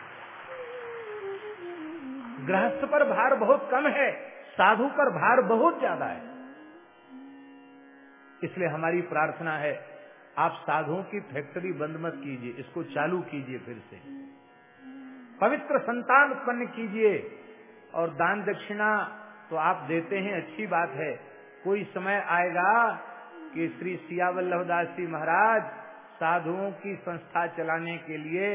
गृहस्थ पर भार बहुत कम है, साधु पर भार बहुत ज़्यादा है। इसलिए हमारी प्रार्थना है आप साधुओं की फैक्ट्री बंद मत कीजिए, इसको चालू कीजिए फिर से। पवित्र संतान उत्पन्न कीजिए और दान दक्षिणा तो आप देते हैं, अच्छी बात है। कोई समय आएगा कि श्री सिया वल्लभदास जी महाराज साधुओं की संस्था चलाने के लिए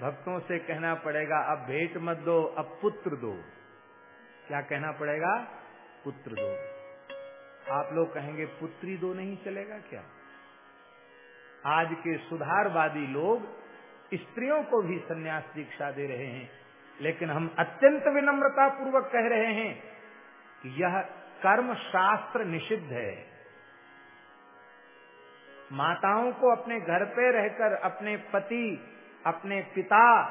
भक्तों से कहना पड़ेगा, अब भेंट मत दो, अब पुत्र दो। क्या कहना पड़ेगा? पुत्र दो। आप लोग कहेंगे, पुत्री दो नहीं चलेगा क्या? आज के सुधारवादी लोग स्त्रियों को भी संन्यास दीक्षा दे रहे हैं। लेकिन हम अत्यंत विनम्रता पूर्वक कह रहे हैं कि यह कर्म शास्त्र निषिद्ध है। माताओं को अपने घर पे रहकर अपने पति, अपने पिता,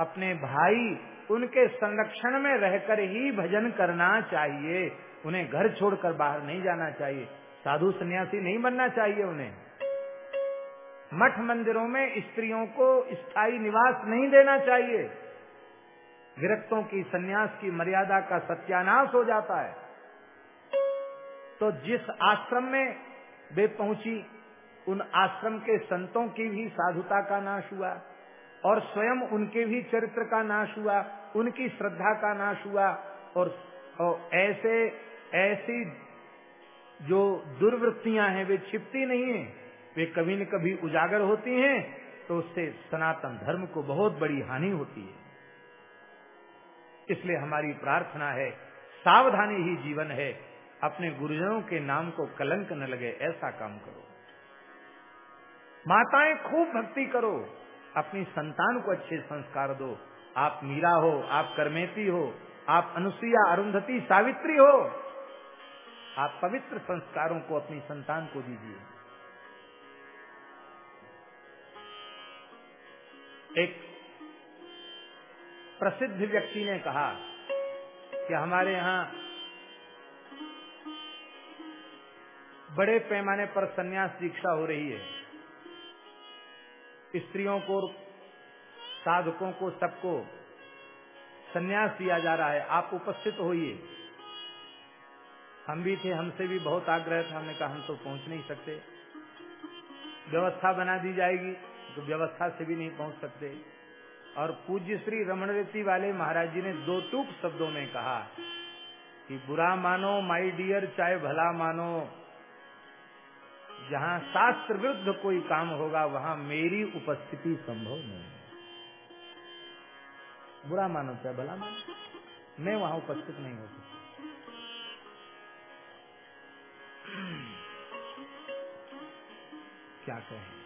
अपने भाई, उनके संरक्षण में रहकर ही भजन करना चाहिए। उन्हें घर छोड़कर बाहर नहीं जाना चाहिए। साधु सन्यासी नहीं बनना चाहिए उन्हें। मठ मंदिरों में स्त्रियों को स्थायी निवास नहीं देना चाहिए। गिरफ्तों की सन्यास की मर्यादा का सत्यानाश हो जाता है। तो जिस आश्रम में वे पहुँची उन आश्रम के संतों की भी साधुता का नाश हुआ और स्वयं उनके भी चरित्र का नाश हुआ उनकी श्रद्धा का नाश हुआ और, और ऐसे ऐसी जो दुर्वृत्तियाँ हैं वे छिपती नहीं है। वे कभी न कभी उजागर होती हैं तो उससे सनातन धर्म को बहुत बड़ी हानि होती है। इसलिए हमारी प्रार्थना है, सावधानी ही जीवन है, अपने गुरुजनों के नाम को कलंक न लगे, ऐसा काम करो। माताएँ खूब भक्ति करो, अपनी संतान को अच्छे संस्कार दो। आप मीरा हो, आप करमेती हो, आप अनुसुईया अरुंधति सावित्री हो, आप पवित्र संस्कारों को अपनी संतान को दीजिए। एक प्रसिद्ध व्यक्ति ने कहा कि हमारे यहाँ बड़े पैमाने पर सन्यास दीक्षा हो रही है। स्त्रियों को साधकों को सबको संन्यास दिया जा रहा है। आप उपस्थित होइए। हम भी थे, हमसे भी बहुत आग्रह था। हमने कहा, हम तो पहुँच नहीं सकते। व्यवस्था बना दी जाएगी। तो व्यवस्था से भी नहीं पहुँच सकते। और पूज्य श्री रमणरेती वाले महाराज जी ने दो टूक शब्दों में कहा कि बुरा मानो माई डियर, चाहे भला मानो, जहाँ शास्त्र विरुद्ध कोई काम होगा, वहाँ मेरी उपस्थिति संभव नहीं है। बुरा मानो, चाहे भला मानो, मैं वहाँ उपस्थित नहीं हो सकता। <clears throat> क्या कहें?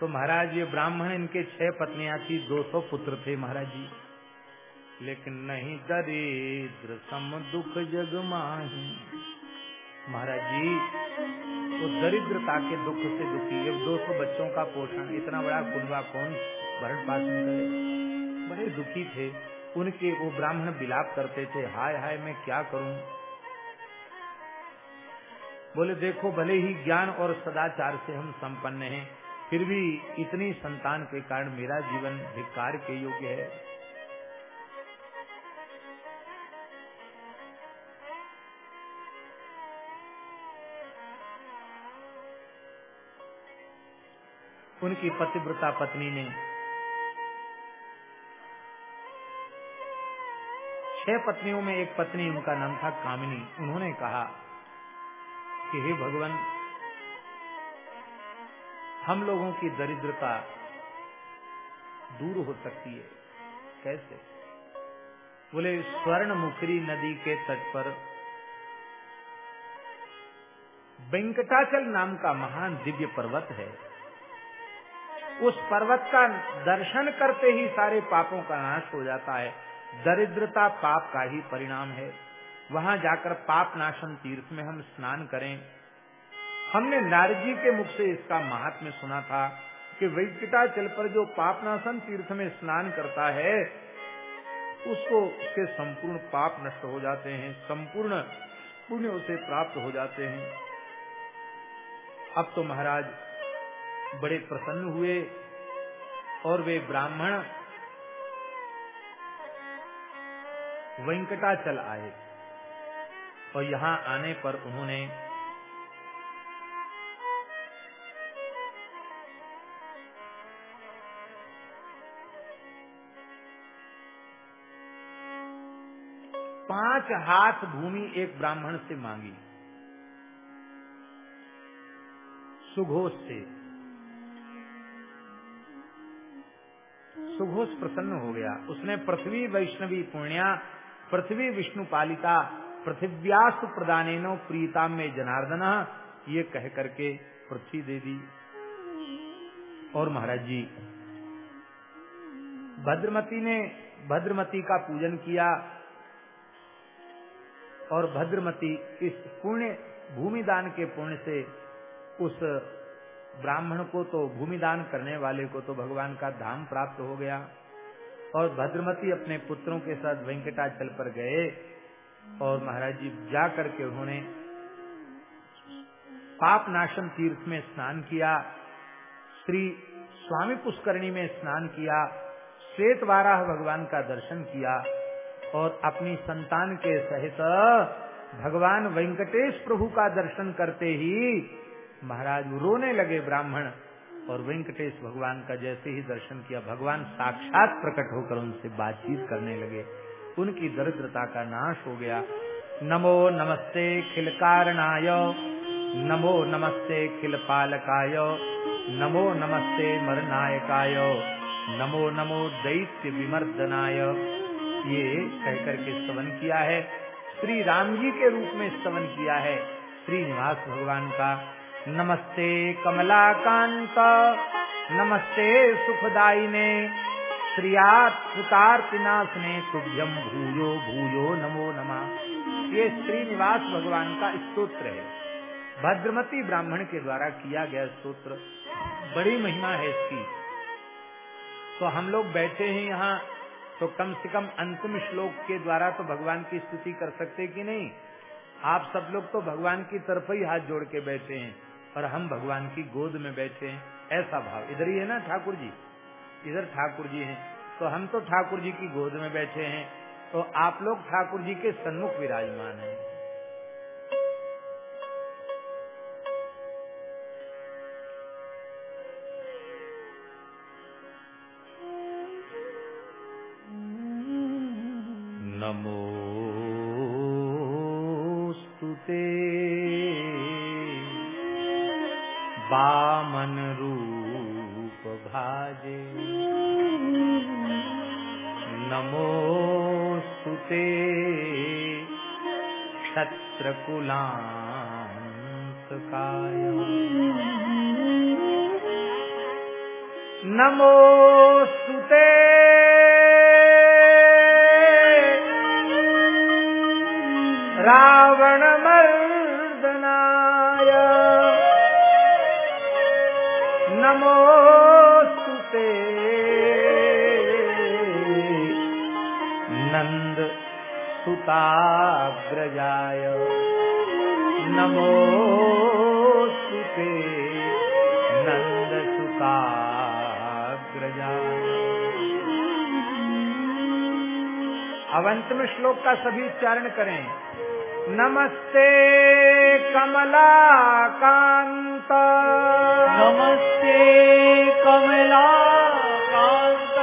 तो महाराज, ये ब्राह्मण इनके छह पत्नियाँ थी, दो सौ पुत्र थे महाराज जी। लेकिन नहीं दरिद्र, सम दुख जग माही। महाराज जी वो दरिद्रता के दुख से दुखी जब 200 बच्चों का पोषण, इतना बड़ा कुंडवा कौन भरण करे? बड़े दुखी थे। उनके वो ब्राह्मण बिलाप करते थे, हाय हाय, मैं क्या करूँ? बोले, देखो, भले ही ज्ञान और सदाचार से हम संपन्न हैं फिर भी इतनी संतान के कारण मेरा जीवन धिक्कार के योग्य है। उनकी पतिव्रता पत्नी ने छह पत्नियों में एक पत्नी, उनका नाम था कामिनी। उन्होंने कहा कि, हे भगवान हम लोगों की दरिद्रता दूर हो सकती है। कैसे? बोले स्वर्ण मुखरी नदी के तट पर वेंकटाचल नाम का महान दिव्य पर्वत है। उस पर्वत का दर्शन करते ही सारे पापों का नाश हो जाता है। दरिद्रता पाप का ही परिणाम है। वहाँ जाकर पाप नाशन तीर्थ में हम स्नान करें। हमने नारजी के मुख से इसका महात्म्य सुना था कि वैद्यता वेंकटाचल पर जो पापनाशन तीर्थ में स्नान करता है, उसको उसके संपूर्ण पाप नष्ट हो जाते हैं, संपूर्ण पुण्य उसे प्राप्त हो जाते हैं। अब तो महाराज बड़े प्रसन्न हुए और वे ब्राह्मण वेंकटाचल आए और यहाँ आने पर उन्होंने पाँच हाथ भूमि एक ब्राह्मण से मांगी। सुघोष से। सुघोष प्रसन्न हो गया। उसने पृथ्वी वैष्णवी पुण्या, पृथ्वी विष्णु पालिता पृथिव्यास्तु प्रदान प्रीता में जनार्दन, ये कह करके पृथ्वी दे दी। और महाराज जी, भद्रमती ने भद्रमती का पूजन किया। और भद्रमती इस पुण्य भूमि दान के पुण्य से उस ब्राह्मण को तो भूमि दान करने वाले को तो भगवान का धाम प्राप्त हो गया। और भद्रमती अपने पुत्रों के साथ वेंकटाचल पर गए और महाराज जी जा करके उन्होंने पाप नाशम तीर्थ में स्नान किया, श्री स्वामी पुष्करणी में स्नान किया श्वेत वाराह भगवान का दर्शन किया और अपनी संतान के सहित भगवान वेंकटेश प्रभु का दर्शन करते ही महाराज रोने लगे ब्राह्मण और वेंकटेश भगवान का जैसे ही दर्शन किया, भगवान साक्षात प्रकट होकर उनसे बातचीत करने लगे। उनकी दरिद्रता का नाश हो गया। नमो नमस्ते खिल कारणाय नमो नमस्ते खिल पालकाय नमो नमस्ते मरनायकाय नमो नमो दैत्य विमर्दनाय। ये कहकर के स्तवन किया है। श्री राम जी के रूप में स्तवन किया है। श्रीनिवास भगवान का नमस्ते कमला कमलाकांत, नमस्ते सुखदाई ने सुखदायिने श्रियार्तिनाशने तुभ्यम भूयो भूयो नमो नमः। ये श्रीनिवास भगवान का स्तोत्र है। भद्रमती ब्राह्मण के द्वारा किया गया स्तोत्र बड़ी महिमा है इसकी। तो हम लोग बैठे हैं यहाँ। तो कम से कम अंतिम श्लोक के द्वारा तो भगवान की स्तुति कर सकते कि नहीं? आप सब लोग तो भगवान की तरफ़ ही हाथ जोड़ के बैठे हैं और हम भगवान की गोद में बैठे हैं। ऐसा भाव। इधर ही है ना ठाकुर जी? इधर ठाकुर जी हैं। तो हम तो ठाकुर जी की गोद में बैठे हैं। तो आप लोग ठाकुर जी के सन्मुख विराजमान हैं। उच्चारण करें। नमस्ते कमला कांत नमस्ते कमला कांत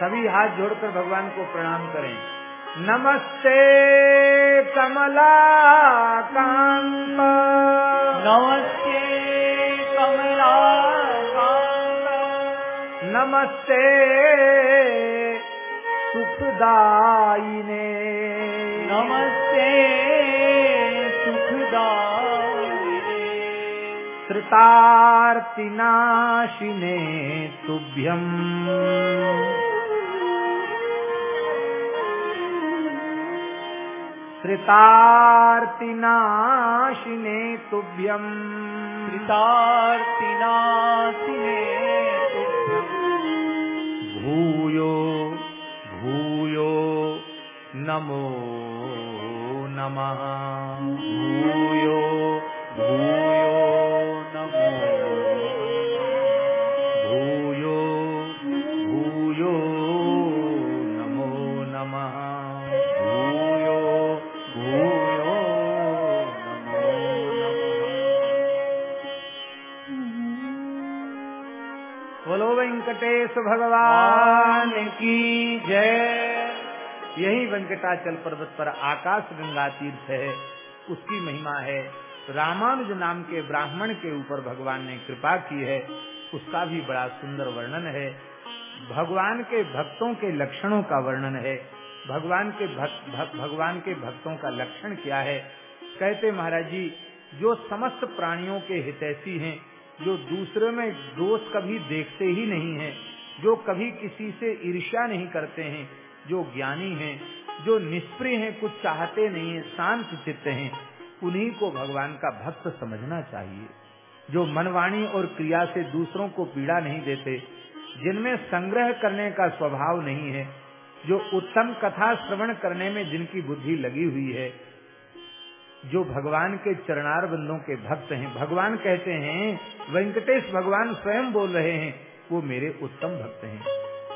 सभी हाथ जोड़कर भगवान को प्रणाम करें। नमस्ते कमला कांत नमस्ते कमला कांत नमस्ते सुखदायिने। श्रुतार्तिनाशिने तुभ्यम्। श्रितार्तिनाशिने तुभ्यम्। कृतार्तिनाशिने भूयो वेंकटाचल पर्वत पर आकाश गंगा तीर्थ है उसकी महिमा है। रामानुज नाम के ब्राह्मण के ऊपर भगवान ने कृपा की है उसका भी बड़ा सुंदर वर्णन है। भगवान के भक्तों के लक्षणों का वर्णन है। भगवान के भक्त भक, भगवान के भक्तों का लक्षण क्या है? कहते महाराज जी जो समस्त प्राणियों के हितैषी हैं जो दूसरे में दोष कभी देखते ही नहीं हैं जो कभी किसी से ईर्ष्या नहीं करते हैं जो ज्ञानी हैं जो निष्प्रिय हैं, कुछ चाहते नहीं है, शांत चित्त हैं, उन्हीं को भगवान का भक्त समझना चाहिए। जो मनवाणी और क्रिया से दूसरों को पीड़ा नहीं देते, जिनमें संग्रह करने का स्वभाव नहीं है, जो उत्तम कथा श्रवण करने में जिनकी बुद्धि लगी हुई है, जो भगवान के चरणार बंदों के भक्त हैं। भगवान कहते हैं, वेंकटेश भगवान स्वयं बोल रहे हैं, वो मेरे उत्तम भक्त हैं।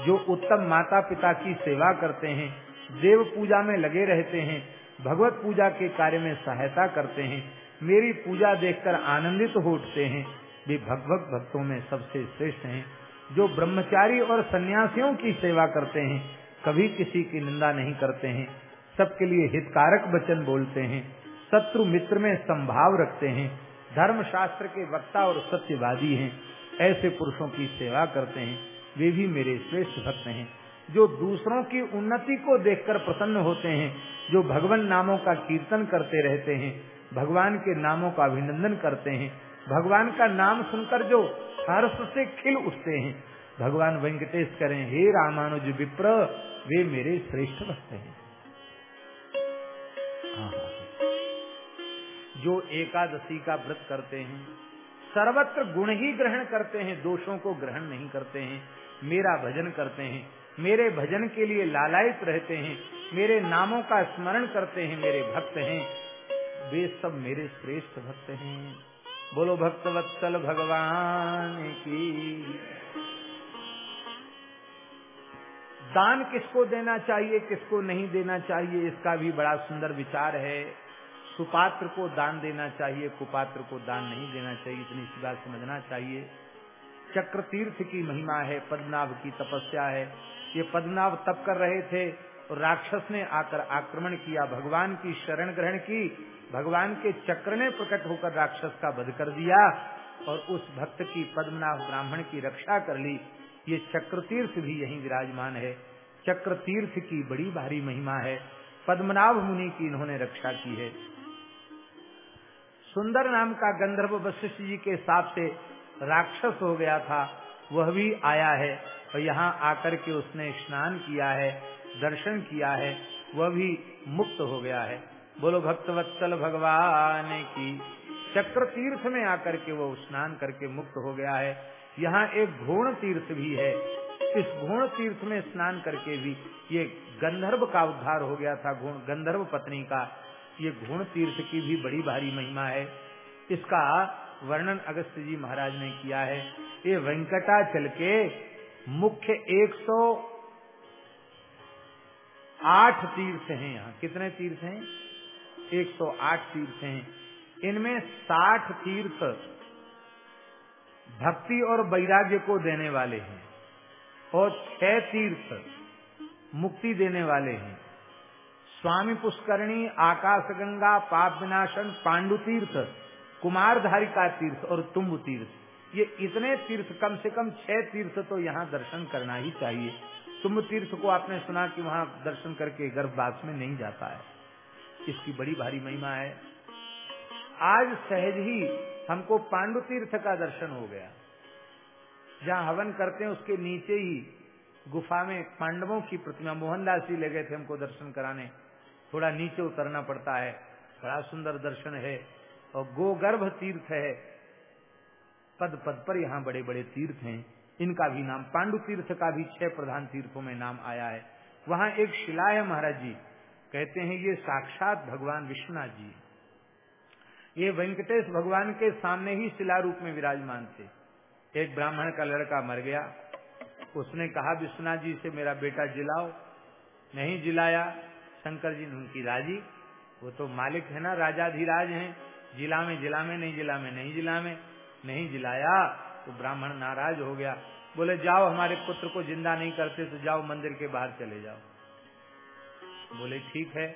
जो उत्तम माता पिता की सेवा करते हैं देव पूजा में लगे रहते हैं, भगवत पूजा के कार्य में सहायता करते हैं, मेरी पूजा देखकर आनंदित हो उठते हैं। वे भगवत भक्तों में सबसे श्रेष्ठ हैं, जो ब्रह्मचारी और सन्यासियों की सेवा करते हैं, कभी किसी की निंदा नहीं करते हैं। सबके लिए हितकारक वचन बोलते हैं, शत्रु मित्र में संभाव रखते हैं धर्म शास्त्र के वक्ता और सत्यवादी हैं, ऐसे पुरुषों की सेवा करते हैं। वे भी मेरे श्रेष्ठ भक्त हैं। जो दूसरों की उन्नति को देखकर प्रसन्न होते हैं, जो भगवान नामों का कीर्तन करते रहते हैं, भगवान के नामों का अभिनंदन करते हैं, भगवान का नाम सुनकर जो हर्ष से खिल उठते हैं, भगवान वेंकटेश करें, हे रामानुज विप्र, वे मेरे श्रेष्ठ भक्त हैं। जो एकादशी का व्रत करते हैं, सर्वत्र गुण ही ग्रहण करते हैं, दोषों को ग्रहण नहीं करते हैं, मेरा भजन करते हैं मेरे भजन के लिए लालायित रहते हैं, मेरे नामों का स्मरण करते हैं, मेरे भक्त हैं। वे सब मेरे श्रेष्ठ भक्त हैं। बोलो, भक्त वत्सल भगवान की। दान किसको देना चाहिए, किसको नहीं देना चाहिए, इसका भी बड़ा सुंदर विचार है। सुपात्र को दान देना चाहिए, कुपात्र को दान नहीं देना चाहिए, इतनी सी बात समझना चाहिए। चक्र तीर्थ की महिमा है, पद्मनाभ की तपस्या है। ये पद्मनाभ तप कर रहे थे और राक्षस ने आकर आक्रमण किया, भगवान की शरण ग्रहण की। भगवान के चक्र ने प्रकट होकर राक्षस का वध कर दिया और उस भक्त की पद्मनाभ ब्राह्मण की रक्षा कर ली। ये चक्र तीर्थ भी यही विराजमान है। चक्र तीर्थ की बड़ी भारी महिमा है। पद्मनाभ मुनि की इन्होंने रक्षा की है। सुंदर नाम का गंधर्व वशिष्ठ जी के साथ से राक्षस हो गया था। वह भी आया है और यहाँ आकर के उसने स्नान किया है, दर्शन किया है, वह भी मुक्त हो गया है। बोलो, भक्तवत्सल भगवान की चक्र तीर्थ में आकर के वो स्नान करके मुक्त हो गया है। यहाँ एक घोण तीर्थ भी है। इस घोण तीर्थ में स्नान करके भी ये गंधर्व का उद्धार हो गया था, घोण, गंधर्व पत्नी का। ये घोण तीर्थ की भी बड़ी भारी महिमा है। इसका वर्णन अगस्त जी महाराज ने किया है। ये वेंकटाचल के मुख्य 108 तीर्थ हैं यहाँ। कितने तीर्थ हैं? 108 तीर्थ हैं। इनमें 60 तीर्थ भक्ति और वैराग्य को देने वाले हैं और छह तीर्थ मुक्ति देने वाले हैं। स्वामी पुष्करणी आकाश गंगा पाप विनाशन पांडु तीर्थ कुमार धारिका तीर्थ और तुम्ब तीर्थ। ये इतने तीर्थ, कम से कम छह तीर्थ तो यहाँ दर्शन करना ही चाहिए। तुम्ब तीर्थ को आपने सुना कि वहाँ दर्शन करके गर्भवास में नहीं जाता है। इसकी बड़ी भारी महिमा है। आज सहज ही हमको पांडु तीर्थ का दर्शन हो गया। जहाँ हवन करते हैं, उसके नीचे ही गुफा में पांडवों की प्रतिमा, मोहनदास जी ले गए थे हमको दर्शन कराने। थोड़ा नीचे उतरना पड़ता है। बड़ा सुंदर दर्शन है। और गोगर्भ तीर्थ है। पद पद पर यहाँ बड़े बड़े तीर्थ हैं। इनका भी नाम पांडु तीर्थ का भी छह प्रधान तीर्थों में नाम आया है। वहाँ एक शिला है महाराज जी कहते हैं, ये साक्षात भगवान विश्वनाथ जी ये वेंकटेश भगवान के सामने ही शिला रूप में विराजमान थे। एक ब्राह्मण का लड़का मर गया। उसने कहा, विश्वनाथ जी से मेरा बेटा जिलाओ। नहीं जिलाया, शंकर जी ने उनकी राज़ी। वो तो मालिक है ना, राजाधिराज हैं। जिला में जिला में, नहीं जिला में, नहीं जिला में, नहीं जिलाया तो ब्राह्मण नाराज़ हो गया। बोले, जाओ हमारे पुत्र को ज़िंदा नहीं करते तो जाओ मंदिर के बाहर चले जाओ। बोले, ठीक है।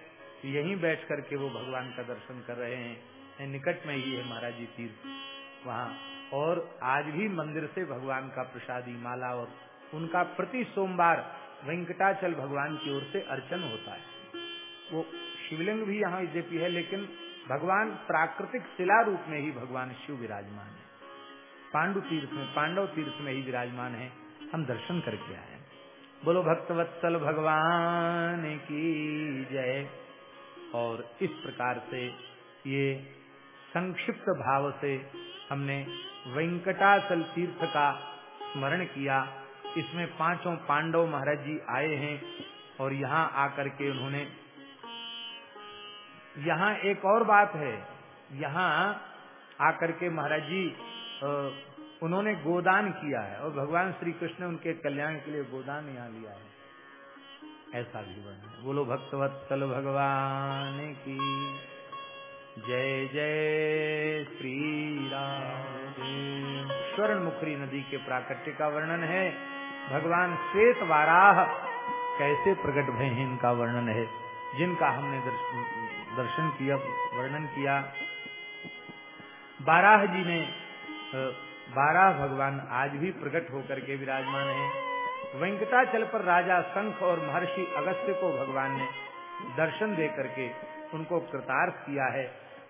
तो यहीं बैठ करके वो भगवान का दर्शन कर रहे हैं। निकट में ही है महाराज जी तीर्थ। वहाँ और आज भी मंदिर से भगवान का प्रसादी माला और उनका प्रति सोमवार वेंकटाचल भगवान की ओर से अर्चन होता है। वो शिवलिंग भी यहाँ यद्यपि है, लेकिन भगवान प्राकृतिक शिला रूप में ही भगवान शिव विराजमान है। पांडु तीर्थ में, पांडव तीर्थ में ही विराजमान है। हम दर्शन करके आए बोलो, भक्तवत्सल भगवान की जय। और इस प्रकार से ये संक्षिप्त भाव से हमने वेंकटाचल तीर्थ का स्मरण किया। इसमें पाँचों पांडव महाराज जी आए हैं और यहाँ आकर के उन्होंने यहाँ एक और बात है। यहाँ आकर के महाराज जी उन्होंने गोदान किया है और भगवान श्री कृष्ण ने उनके कल्याण के लिए गोदान यहाँ लिया है। ऐसा भी बना बोलो भक्तवत्सल भगवान की जय जय श्री राम स्वर्ण मुखरी नदी के प्राकट्य का वर्णन है। भगवान श्वेत वाराह कैसे प्रकट भय हैं इनका वर्णन है। जिनका हमने दर्शन, दर्शन किया, वर्णन किया। बाराह जी ने बारह भगवान आज भी प्रकट होकर के विराजमान है। वेंकटाचल पर राजा शंख और महर्षि अगस्त्य को भगवान ने दर्शन दे करके उनको कृतार्थ किया है।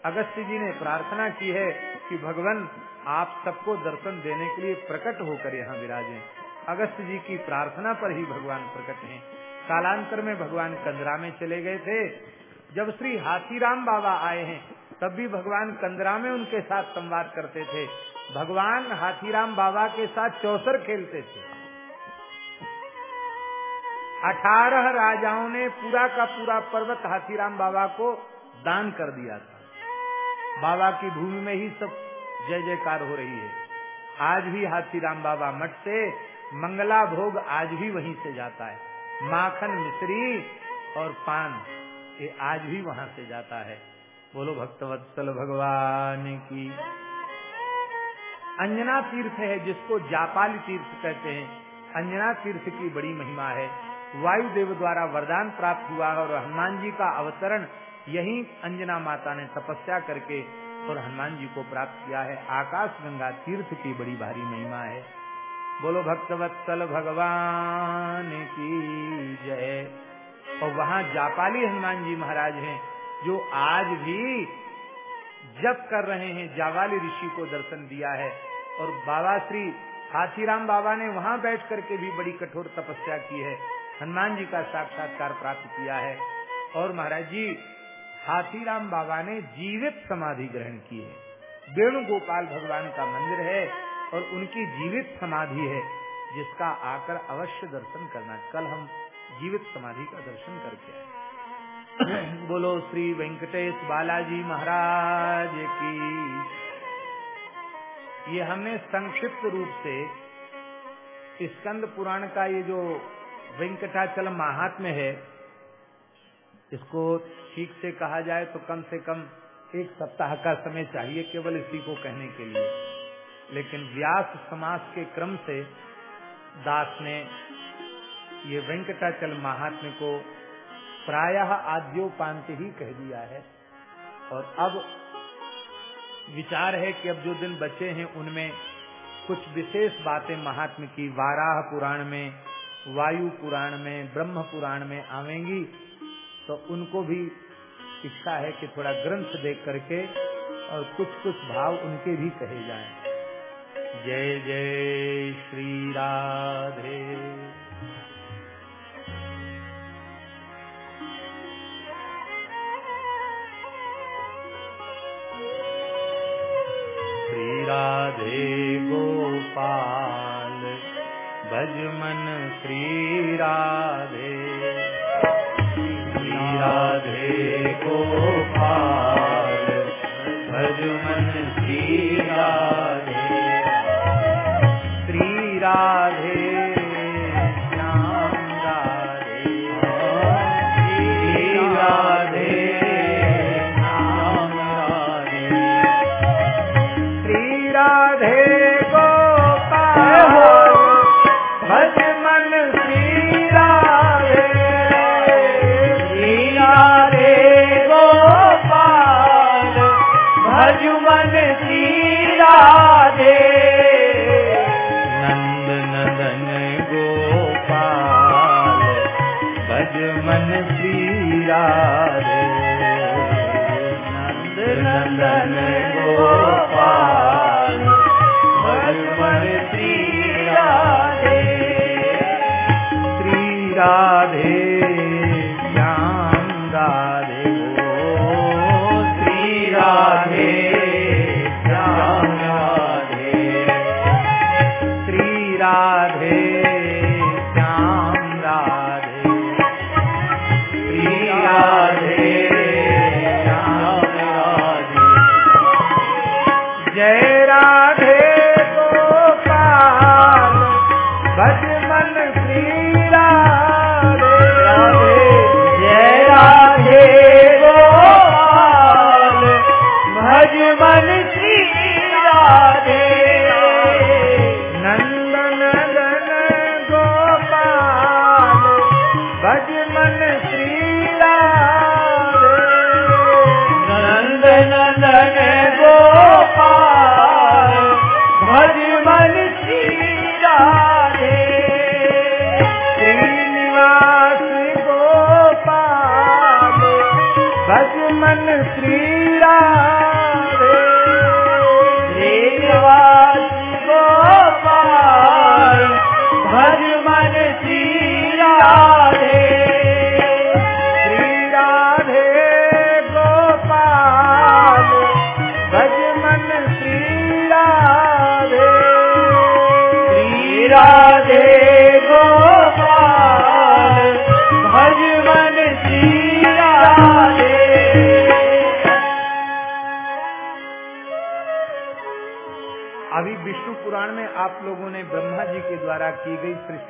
अगस्त्य जी ने प्रार्थना की है कि भगवान, आप सबको दर्शन देने के लिए प्रकट होकर यहाँ विराजे। अगस्त्य जी की प्रार्थना पर ही भगवान प्रकट हैं। कालांतर में भगवान कंदरा में चले गए थे। जब श्री हाथीराम बाबा आए हैं, तब भी भगवान कंदरा में उनके साथ संवाद करते थे। भगवान हाथीराम बाबा के साथ चौसर खेलते थे। अठारह राजाओं ने पूरा का पूरा पर्वत हाथीराम बाबा को दान कर दिया था। बाबा की भूमि में ही सब जय जयकार हो रही है। आज भी हाथीराम बाबा मठ से मंगला भोग आज भी वहीं से जाता है। माखन, मिश्री और पान। ये आज भी वहाँ से जाता है। बोलो भक्तवत्सल भगवान की। अंजना तीर्थ है, जिसको जापाली तीर्थ कहते हैं। अंजना तीर्थ की बड़ी महिमा है। वायुदेव द्वारा वरदान प्राप्त हुआ और हनुमान जी का अवतरण यही अंजना माता ने तपस्या करके और हनुमान जी को प्राप्त किया है। आकाश गंगा तीर्थ की बड़ी भारी महिमा है। बोलो भक्तवत्सल भगवान की जय। और वहाँ जापाली हनुमान जी महाराज हैं, जो आज भी जप कर रहे हैं, जावाली ऋषि को दर्शन दिया है। और बाबा श्री हाथीराम बाबा ने वहाँ बैठ करके भी बड़ी कठोर तपस्या की है। हनुमान जी का साक्षात्कार प्राप्त किया है। और महाराज जी, हाथीराम बाबा ने जीवित समाधि ग्रहण की है। वेणुगोपाल भगवान का मंदिर है और उनकी जीवित समाधि है। जिसका आकर अवश्य दर्शन करना कल हम जीवित समाधि का दर्शन करके आए। <clears throat> बोलो श्री वेंकटेश बालाजी महाराज की। ये हमने संक्षिप्त रूप से स्कंद पुराण का ये जो वेंकटाचल महात्म्य है, इसको ठीक से कहा जाए तो कम से कम एक सप्ताह का समय चाहिए केवल इसी को कहने के लिए। लेकिन व्यास समास के क्रम से दास ने ये वेंकटाचल महात्म्य को प्रायः आद्योपांत ही कह दिया है और अब विचार है कि अब जो दिन बचे हैं, उनमें कुछ विशेष बातें महात्म की, वाराह पुराण में, वायु पुराण में, ब्रह्म पुराण में आवेंगी तो उनको भी इच्छा है कि थोड़ा ग्रंथ देख करके और कुछ कुछ भाव उनके भी कहे जाएँ। जय जय श्री राधे। श्री राधे गोपाल भजमन श्री राधे। श्री राधे गोपाल।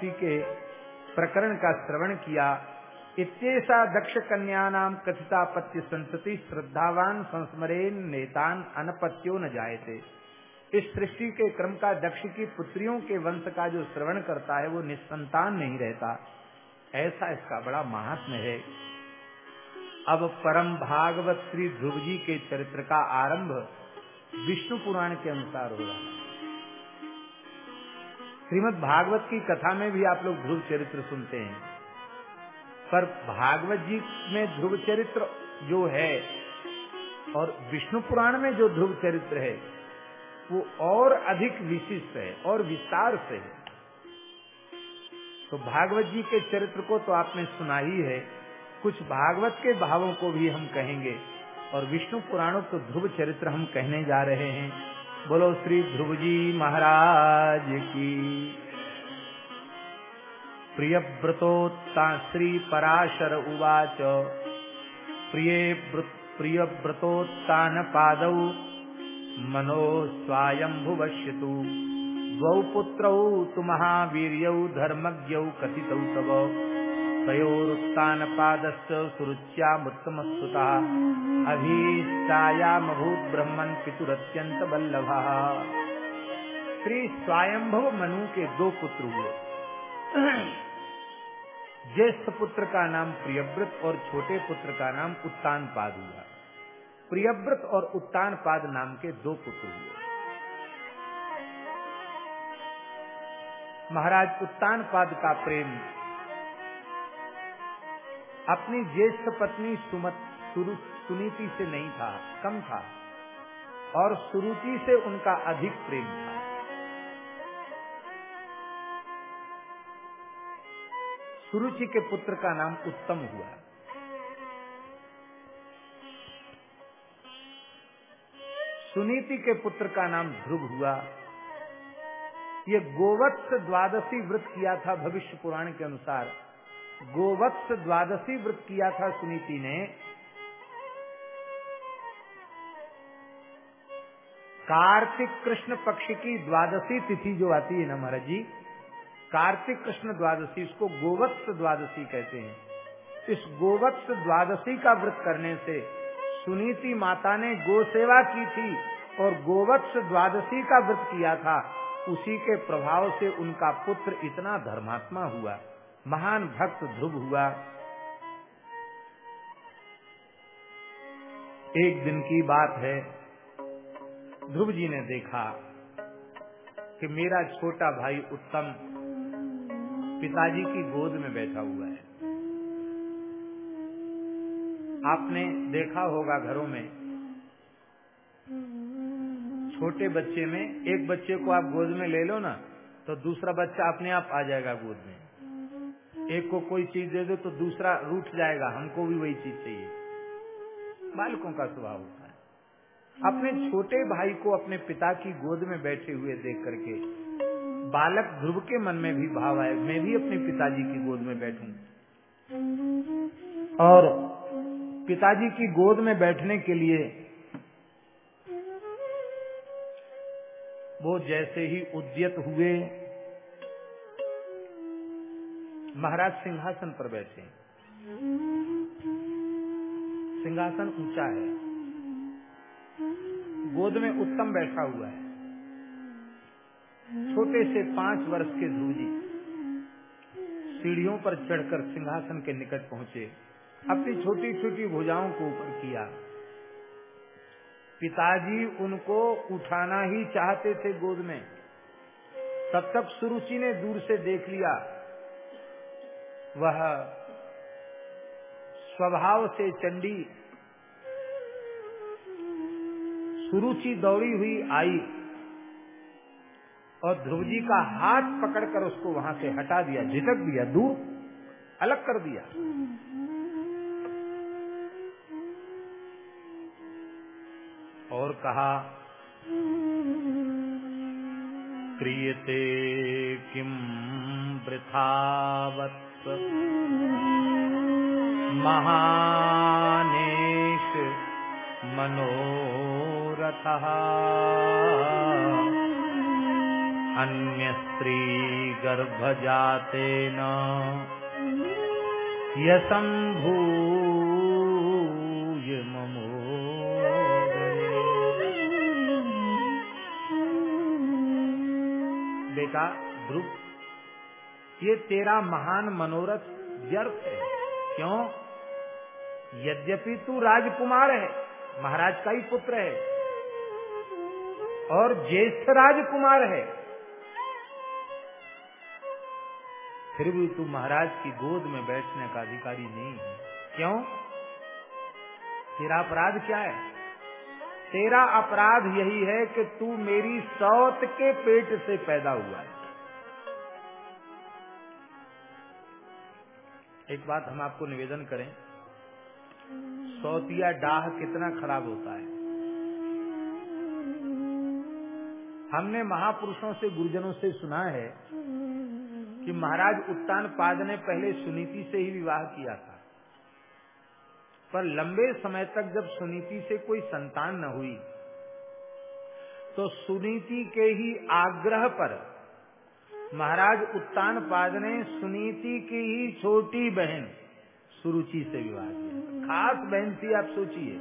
गई के प्रकरण का श्रवण किया इत्येसा दक्ष कन्या नाम कथिता कथितापत्य संतति श्रद्धावान संस्मरेन नेतान अनपत्यो न जायते। इस सृष्टि के क्रम का दक्ष की पुत्रियों के वंश का जो श्रवण करता है, वो निसंतान नहीं रहता। ऐसा इसका बड़ा महात्म है। अब परम भागवत श्री ध्रुव जी के चरित्र का आरंभ विष्णु पुराण के अनुसार हो रहा है। श्रीमद भागवत की कथा में भी आप लोग ध्रुव चरित्र सुनते हैं। पर भागवत जी में ध्रुव चरित्र जो है और विष्णु पुराण में जो ध्रुव चरित्र है, वो और अधिक विशिष्ट है और विस्तार से है। तो भागवत जी के चरित्र को तो आपने सुना ही है। कुछ भागवत के भावों को भी हम कहेंगे और विष्णु पुराणों को ध्रुव चरित्र हम कहने जा रहे हैं। बोलो श्री ध्रुव जी महाराज की। प्रिय व्रतोत्ता श्री पराशर उवाच। प्रिय प्रिय व्रतोत्तान पादौ मनो स्वायम्भुवश्यतु द्वौ पुत्रौ तु महावीर्यौ धर्मज्ञौ कथितौ तव। तयोरुत्तानपादश्च सुरुच्यामुत्तमस्तुतः। अभीष्टायामभूत् ब्रह्मन् पितुरत्यन्तवल्लभः श्री स्वयंभव मनु के दो पुत्र हुए। ज्येष्ठ पुत्र का नाम प्रियव्रत और छोटे पुत्र का नाम उत्तान पाद हुआ। प्रियव्रत और उत्तान पाद नाम के दो पुत्र हुए। महाराज उत्तान पाद का प्रेम अपनी ज्येष्ठ पत्नी सुमत सुनीति से नहीं था, कम था, और सुरुचि से उनका अधिक प्रेम था। सुरुचि के पुत्र का नाम उत्तम हुआ। सुनीति के पुत्र का नाम ध्रुव हुआ। ये गोवत्स द्वादशी व्रत किया था भविष्य पुराण के अनुसार। गोवत्स द्वादशी व्रत किया था सुनीति ने। कार्तिक कृष्ण पक्ष की द्वादशी तिथि जो आती है ना महाराज जी, कार्तिक कृष्ण द्वादशी, इसको गोवत्स द्वादशी कहते हैं। इस गोवत्स द्वादशी का व्रत करने से सुनीति माता ने गो सेवा की थी और गोवत्स द्वादशी का व्रत किया था, उसी के प्रभाव से उनका पुत्र इतना धर्मात्मा हुआ। महान भक्त ध्रुव हुआ। एक दिन की बात है। ध्रुव जी ने देखा कि मेरा छोटा भाई उत्तम पिताजी की गोद में बैठा हुआ है। आपने देखा होगा घरों में, छोटे बच्चे में, एक बच्चे को आप गोद में ले लो ना तो दूसरा बच्चा अपने आप आ जाएगा गोद में। एक को कोई चीज़ दे दो तो दूसरा रूठ जाएगा। हमको भी वही चीज़ चाहिए। बालकों का स्वभाव होता है। अपने छोटे भाई को अपने पिता की गोद में बैठे हुए देख करके बालक ध्रुव के मन में भी भाव आए। मैं भी अपने पिताजी की गोद में बैठूं। और पिताजी की गोद में बैठने के लिए वो जैसे ही उद्यत हुए महाराज सिंहासन पर बैठे सिंहासन ऊँचा है। गोद में उत्तम बैठा हुआ है। छोटे से पाँच वर्ष के ध्रुव सीढ़ियों पर चढ़कर सिंहासन के निकट पहुँचे। अपनी छोटी छोटी भुजाओं को ऊपर किया। पिताजी उनको उठाना ही चाहते थे गोद में। तब तक सुरुचि ने दूर से देख लिया। वह स्वभाव से चंडी, सुरुचि दौड़ी हुई आई और ध्रुव जी का हाथ पकड़कर उसको वहाँ से हटा दिया झिटक दिया, दूर, अलग कर दिया। और कहा क्रियते किम वृथावत्? महानेश मनोरथः। अन्य स्त्री गर्भजातेन यसम्भूय ममो बेटा ध्रुव ये तेरा महान मनोरथ व्यर्थ है। क्यों? यद्यपि तू राजकुमार है, महाराज का ही पुत्र है, और ज्येष्ठ राजकुमार है, फिर भी तू महाराज की गोद में बैठने का अधिकारी नहीं है। क्यों? तेरा अपराध क्या है? तेरा अपराध यही है कि तू मेरी सौत के पेट से पैदा हुआ है। एक बात हम आपको निवेदन करें, सौतिया डाह कितना खराब होता है। हमने महापुरुषों से, गुरुजनों से सुना है कि महाराज उत्तान पाद ने पहले सुनीति से ही विवाह किया था। पर लंबे समय तक जब सुनीति से कोई संतान न हुई तो सुनीति के ही आग्रह पर महाराज उत्तान पाद ने सुनीति की ही छोटी बहन, सुरुचि से विवाह किया। खास बहन थी, आप सोचिए।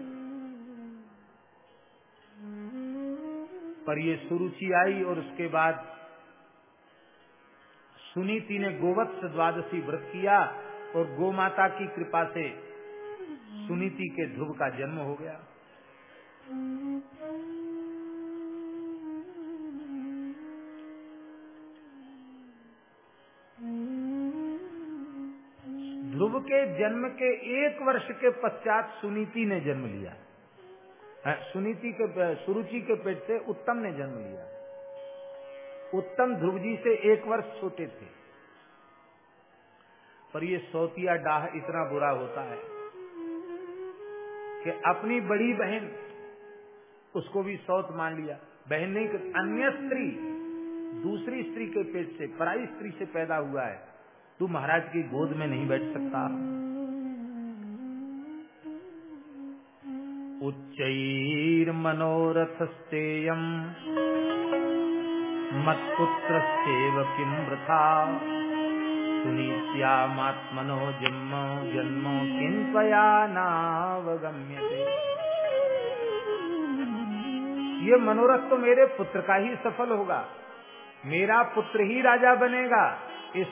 पर ये सुरुचि आई और उसके बाद सुनीति ने गोवत्स द्वादशी व्रत किया और गोमाता की कृपा से सुनीति के ध्रुव का जन्म हो गया। ध्रुव के जन्म के एक वर्ष के पश्चात सुनीति ने जन्म लिया। हाँ, सुनीति के सुरुचि के पेट से उत्तम ने जन्म लिया। उत्तम ध्रुव जी से एक वर्ष छोटे थे। पर ये सौतिया डाह इतना बुरा होता है कि अपनी बड़ी बहन उसको भी सौत मान लिया। बहन नहीं अन्य स्त्री दूसरी स्त्री के पेट से पराई स्त्री से पैदा हुआ है। तू महाराज की गोद में नहीं बैठ सकता। उच्चैर मनोरथस्तेयम मत्पुत्रस्येव किम वृथा। सुनीत्यामात्मनो जन्म जन्म किंतया नावगम्यते। ये मनोरथ तो मेरे पुत्र का ही सफल होगा। मेरा पुत्र ही राजा बनेगा। इस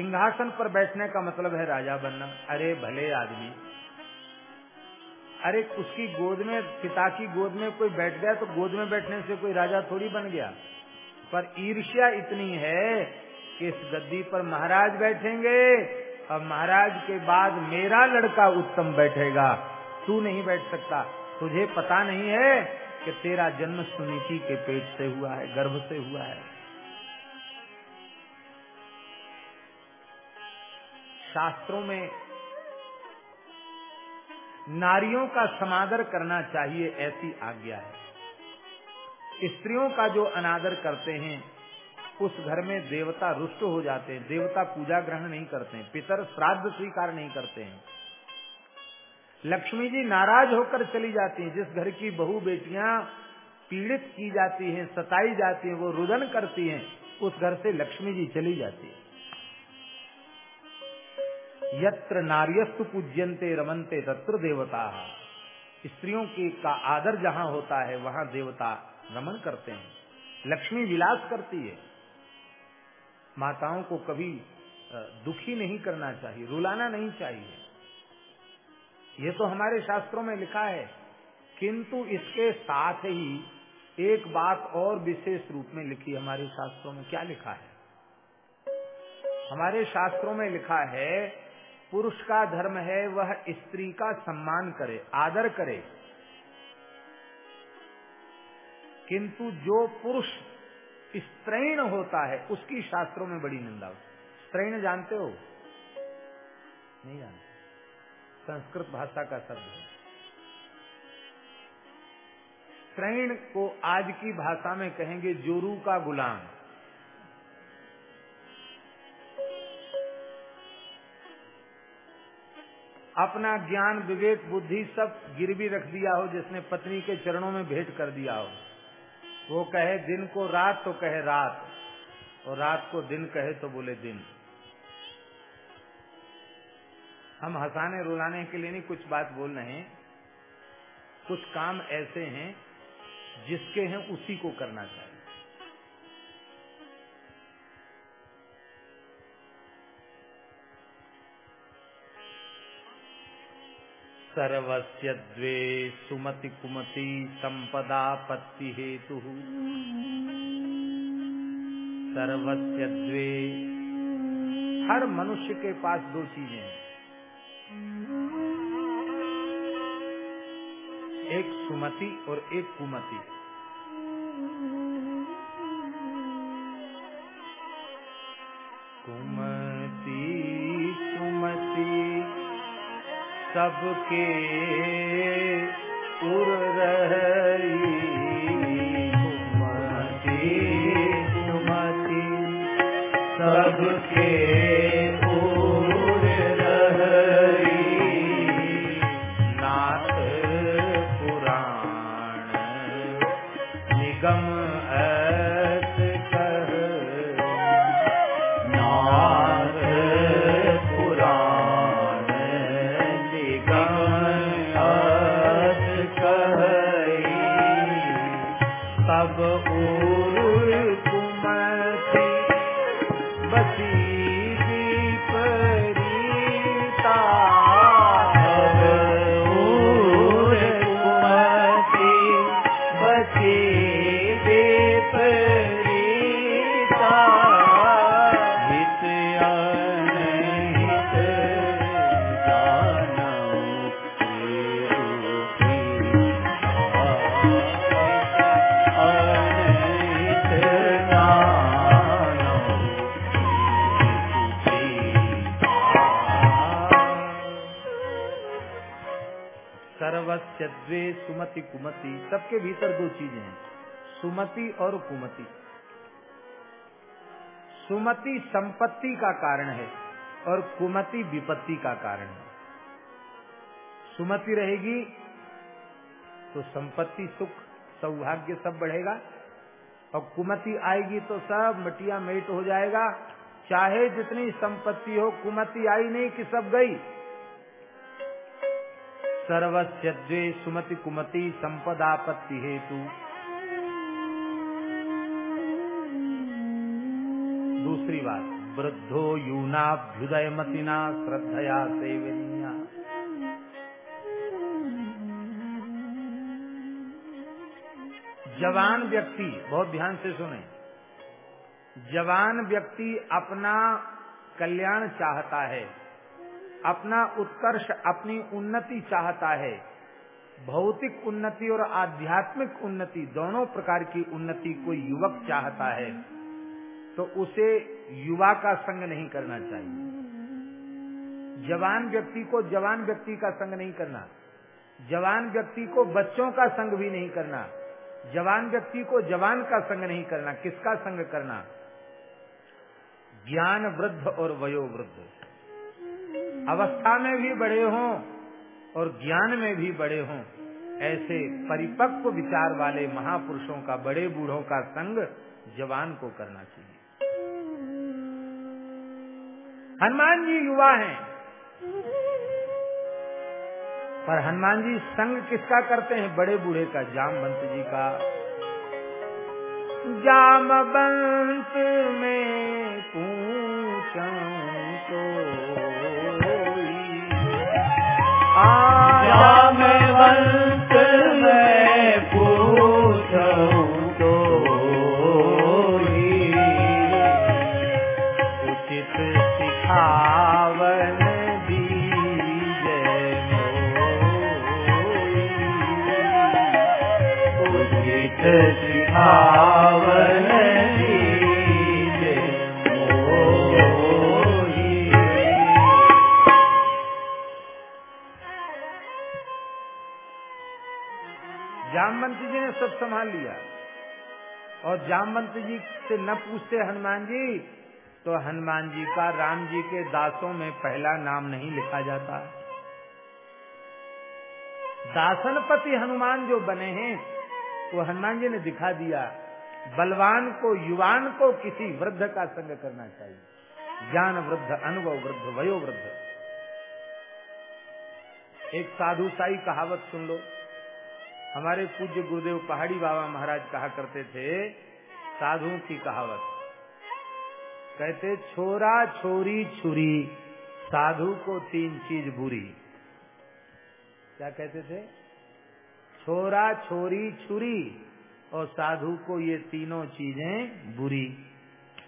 सिंहासन पर बैठने का मतलब है राजा बनना। अरे भले आदमी। अरे उसकी गोद में, पिता की गोद में कोई बैठ गया तो गोद में बैठने से कोई राजा थोड़ी बन गया। पर ईर्ष्या इतनी है कि इस गद्दी पर महाराज बैठेंगे। और महाराज के बाद मेरा लड़का उत्तम बैठेगा। तू नहीं बैठ सकता। तुझे पता नहीं है कि तेरा जन्म सुनीति के पेट से हुआ है, गर्भ से हुआ है। शास्त्रों में नारियों का समादर करना चाहिए ऐसी आज्ञा है। स्त्रियों का जो अनादर करते हैं, उस घर में देवता रुष्ट हो जाते हैं, देवता पूजा ग्रहण नहीं करते हैं, पितर श्राद्ध स्वीकार नहीं करते हैं। लक्ष्मी जी नाराज़ होकर चली जाती हैं, जिस घर की बहु बेटियाँ पीड़ित की जाती हैं, सताई जाती हैं, वो रुदन करती हैं, उस घर से लक्ष्मी जी चली जाती है। यत्र नार्यस्तु पूज्यंते रमनते तत्र देवता। स्त्रियों के का आदर जहाँ होता है, वहाँ देवता रमन करते हैं। लक्ष्मी विलास करती है। माताओं को कभी दुखी नहीं करना चाहिए, रुलाना नहीं चाहिए। ये तो हमारे शास्त्रों में लिखा है, किंतु इसके साथ ही एक बात और विशेष रूप में लिखी हमारे शास्त्रों में। क्या लिखा है? हमारे शास्त्रों में लिखा है पुरुष का धर्म है, वह स्त्री का सम्मान करे, आदर करे। किंतु जो पुरुष स्त्रैण होता है, उसकी शास्त्रों में बड़ी निंदा होती स्त्रैण जानते हो? नहीं जानते। संस्कृत भाषा का शब्द है। स्त्रैण को आज की भाषा में कहेंगे जोरू का गुलाम। अपना ज्ञान, विवेक, बुद्धि सब गिरवी रख दिया हो, जिसने पत्नी के चरणों में भेंट कर दिया हो। वो कहे, दिन को रात तो कहे रात, और रात को दिन कहे तो बोले दिन। हम हंसाने, रुलाने के लिए नहीं, कुछ बात बोल रहे हैं। कुछ काम ऐसे हैं जिसके हैं उसी को करना चाहिए। सर्वस्य द्वे सुमति कुमति संपदा पत्ति हेतु सर्वस्य द्वे। हर मनुष्य के पास दो चीज़ें हैं। एक सुमति और एक कुमति। सबके उर रही सबके भीतर दो चीज़ें हैं। सुमति और कुमति सुमति संपत्ति का कारण है और कुमति विपत्ति का कारण है। सुमति रहेगी तो संपत्ति सुख, सौभाग्य सब बढ़ेगा। और कुमति आएगी तो सब मटिया मेट हो जाएगा। चाहे जितनी संपत्ति हो, कुमति आई नहीं कि सब गई। सर्वस्य द्वे सुमति कुमति संपदापत्ति हेतु। दूसरी बात, वृद्धो यूनाभ्युदय मतिना श्रद्धया सेवनीया। जवान व्यक्ति, बहुत ध्यान से सुने, जवान व्यक्ति अपना कल्याण चाहता है। अपना उत्कर्ष, अपनी उन्नति चाहता है। भौतिक उन्नति और आध्यात्मिक उन्नति दोनों प्रकार की उन्नति कोई युवक चाहता है तो उसे युवा का संग नहीं करना चाहिए। जवान व्यक्ति को जवान व्यक्ति का संग नहीं करना, जवान व्यक्ति को बच्चों का संग भी नहीं करना, जवान व्यक्ति को जवान का संग नहीं करना, किसका संग करना? ज्ञान वृद्ध और वयो वृद्ध अवस्था में भी बड़े हों और ज्ञान में भी बड़े हों, ऐसे परिपक्व विचार वाले महापुरुषों का, बड़े बूढ़ों का संग जवान को करना चाहिए। हनुमान जी युवा हैं, पर हनुमान जी संग किसका करते हैं? बड़े बूढ़े का, जामवंत जी का। जामवंत में पूछूँ तो जामवंत मैं संभाल लिया। और जामवंत जी से न पूछते हनुमान जी तो हनुमान जी का राम जी के दासों में पहला नाम नहीं लिखा जाता। दासनपति हनुमान जो बने हैं वो हनुमान जी ने दिखा दिया, बलवान को, युवान को किसी वृद्ध का संग करना चाहिए। ज्ञान वृद्ध, अनुभव वृद्ध वयो वृद्ध एक साधु साई कहावत सुन लो। हमारे पूज्य गुरुदेव पहाड़ी बाबा महाराज कहा करते थे, साधुओं की कहावत। कहते, छोरा छोरी छुरी, साधु को तीन चीज़ बुरी। क्या कहते थे? छोरा छोरी छुरी और साधु को ये तीनों चीज़ें बुरी।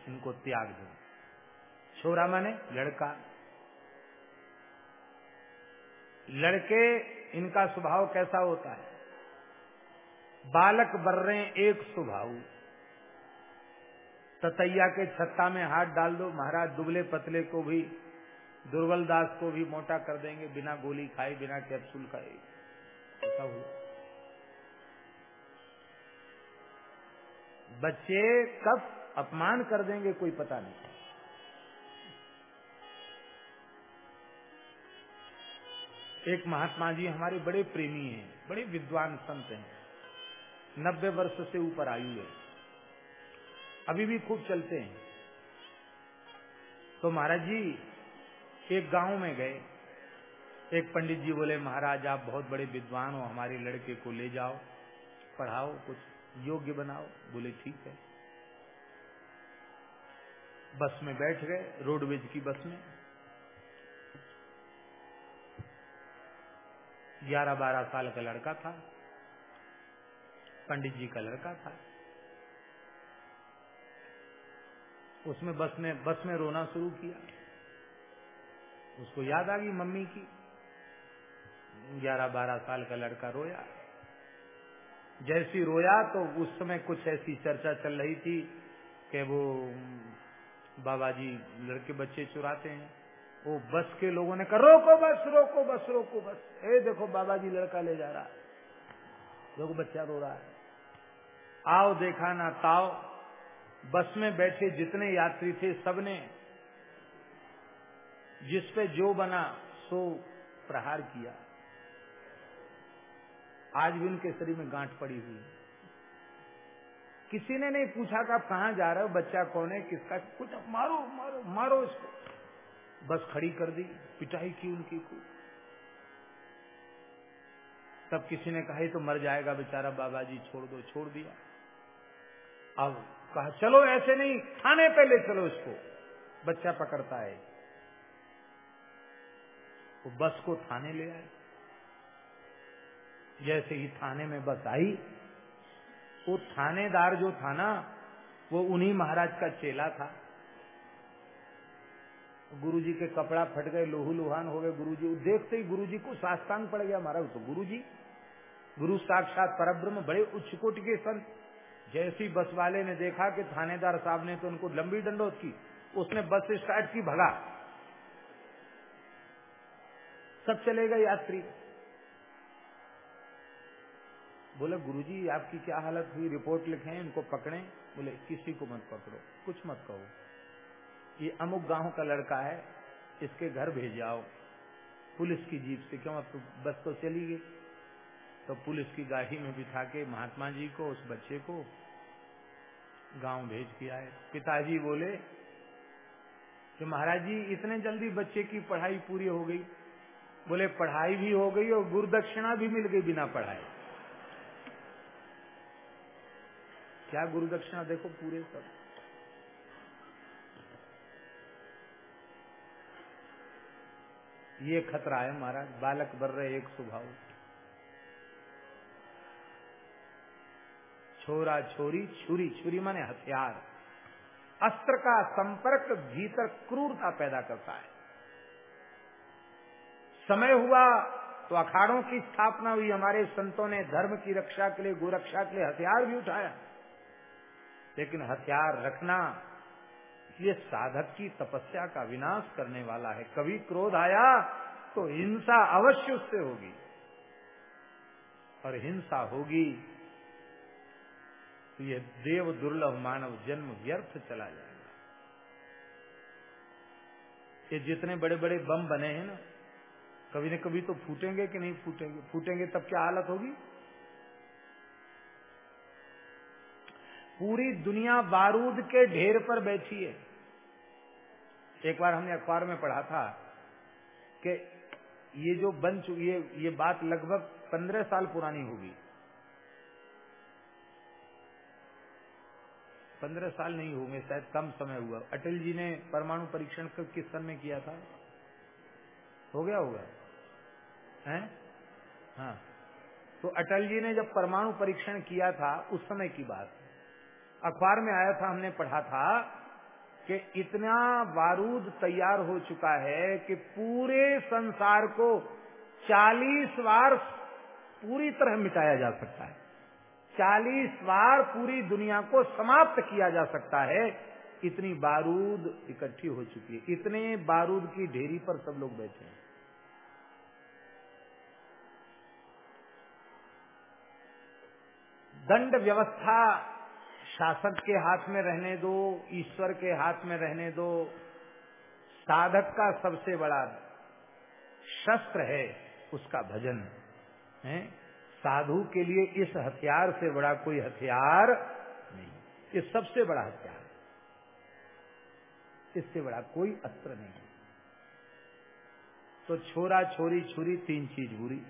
इनको त्याग दो। छोरा माने लड़का। लड़के, इनका स्वभाव कैसा होता है? बालक बर्रे एक स्वभाव ततैया के छत्ता में हाथ डाल दो, महाराज दुबले पतले को भी, दुर्बल दास को भी मोटा कर देंगे, बिना गोली खाए, बिना कैप्सूल खाए। ऐसा हुआ। बच्चे कब अपमान कर देंगे, कोई पता नहीं। एक महात्मा जी हमारे बड़े प्रेमी हैं, बड़े विद्वान संत हैं। नब्बे वर्ष से ऊपर आयु है। अभी भी खूब चलते हैं। तो महाराज जी, एक गाँव में गए। एक पंडित जी बोले, महाराज, आप बहुत बड़े विद्वान हो, हमारे लड़के को ले जाओ, पढ़ाओ, कुछ योग्य बनाओ। बोले, ठीक है। बस में बैठ गए, रोडवेज़ की बस में। ग्यारह बारह साल का लड़का था। पंडित जी का लड़का था। उसमें बस में बस में रोना शुरू किया। उसको याद आ गई मम्मी की। ग्यारह बारह साल का लड़का रोया। जैसी रोया तो उस समय कुछ ऐसी चर्चा चल रही थी कि वो बाबा जी लड़के बच्चे चुराते हैं। वो बस के लोगों ने कहा, रोको बस रोको बस रोको बस। ए देखो, बाबा जी लड़का ले जा रहा है। देखो, बच्चा रो रहा है। आओ देखा ना ताओ। बस में बैठे जितने यात्री थे सबने जिस पे जो बना सो प्रहार किया। आज भी उनके शरीर में गांठ पड़ी हुई किसी ने नहीं पूछा कि आप कहाँ जा रहे हो? बच्चा कौन है? किसका? कुछ मारो मारो मारो इसको। बस खड़ी कर दी, पिटाई की उनकी को तब किसी ने कहा तो मर जाएगा बेचारा बाबा जी छोड़ दो, छोड़ दिया। अब कहा, चलो, ऐसे नहीं थाने पे ले चलो इसको। बच्चा पकड़ता है। वो बस को थाने ले आए। जैसे ही थाने में बस आई, वो थानेदार जो था ना, वो उन्हीं महाराज का चेला था। गुरुजी के कपड़ा फट गए, लोहू लुहान हो गए। गुरुजी देखते ही गुरुजी को साष्टांग पड़ गया। महाराज तो गुरुजी, गुरु साक्षात परब्रह्म, बड़े उच्च कोटि के संत। जैसी बस वाले ने देखा कि थानेदार साहब ने तो उनको लंबी डंडोत की, उसने बस स्टार्ट की भगा सब चले गए यात्री। बोले, गुरुजी, आपकी क्या हालत हुई? रिपोर्ट लिखें, इनको पकड़े। बोले, किसी को मत पकड़ो, कुछ मत कहो। ये अमुक गाँव का लड़का है, इसके घर भेज जाओ पुलिस की जीप से क्यों? अब तो बस तो चली गई। तो पुलिस की गाड़ी में बिठा के महात्मा जी को, उस बच्चे को गाँव भेज के आए। पिताजी बोले कि महाराज जी, इतने जल्दी बच्चे की पढ़ाई पूरी हो गई। बोले, पढ़ाई भी हो गई और गुरुदक्षिणा भी मिल गई बिना पढ़ाई क्या गुरुदक्षिणा? देखो पूरे सब। ये खतरा है महाराज, बालक बर रहे एक स्वभाव। छोरा छोरी, छुरी छुरी माने हथियार। अस्त्र का संपर्क भीतर क्रूरता पैदा करता है। समय हुआ तो अखाड़ों की स्थापना हुई। हमारे संतों ने धर्म की रक्षा के लिए, गोरक्षा के लिए हथियार भी उठाया। लेकिन हथियार रखना ये साधक की तपस्या का विनाश करने वाला है। कभी क्रोध आया तो हिंसा अवश्य उससे होगी। और हिंसा होगी तो ये देव दुर्लभ मानव जन्म व्यर्थ चला जाएगा। ये जितने बड़े बड़े बम बने हैं ना, कभी न कभी तो फूटेंगे कि नहीं फूटेंगे? फूटेंगे तब क्या हालत होगी? पूरी दुनिया बारूद के ढेर पर बैठी है। एक बार हमने अखबार में पढ़ा था कि ये जो बन चुकी है ये बात लगभग पंद्रह साल पुरानी होगी। पंद्रह साल नहीं होंगे, शायद कम समय हुआ। अटल जी ने परमाणु परीक्षण किस सन में किया था? हो गया होगा। हैं? हाँ। तो अटल जी ने जब परमाणु परीक्षण किया था, उस समय की बात। अखबार में आया था, हमने पढ़ा था कि इतना बारूद तैयार हो चुका है कि पूरे संसार को 40 बार पूरी तरह मिटाया जा सकता है। 40 बार पूरी दुनिया को समाप्त किया जा सकता है। इतनी बारूद इकट्ठी हो चुकी है। इतने बारूद की ढेरी पर सब लोग बैठे हैं। दंड व्यवस्था शासक के हाथ में रहने दो, ईश्वर के हाथ में रहने दो। साधक का सबसे बड़ा शस्त्र है, उसका भजन है? साधु के लिए इस हथियार से बड़ा कोई हथियार नहीं। ये सबसे बड़ा हथियार। इससे बड़ा कोई अस्त्र नहीं। है तो छोरा छोरी छुरी तीन चीज़ बुरी।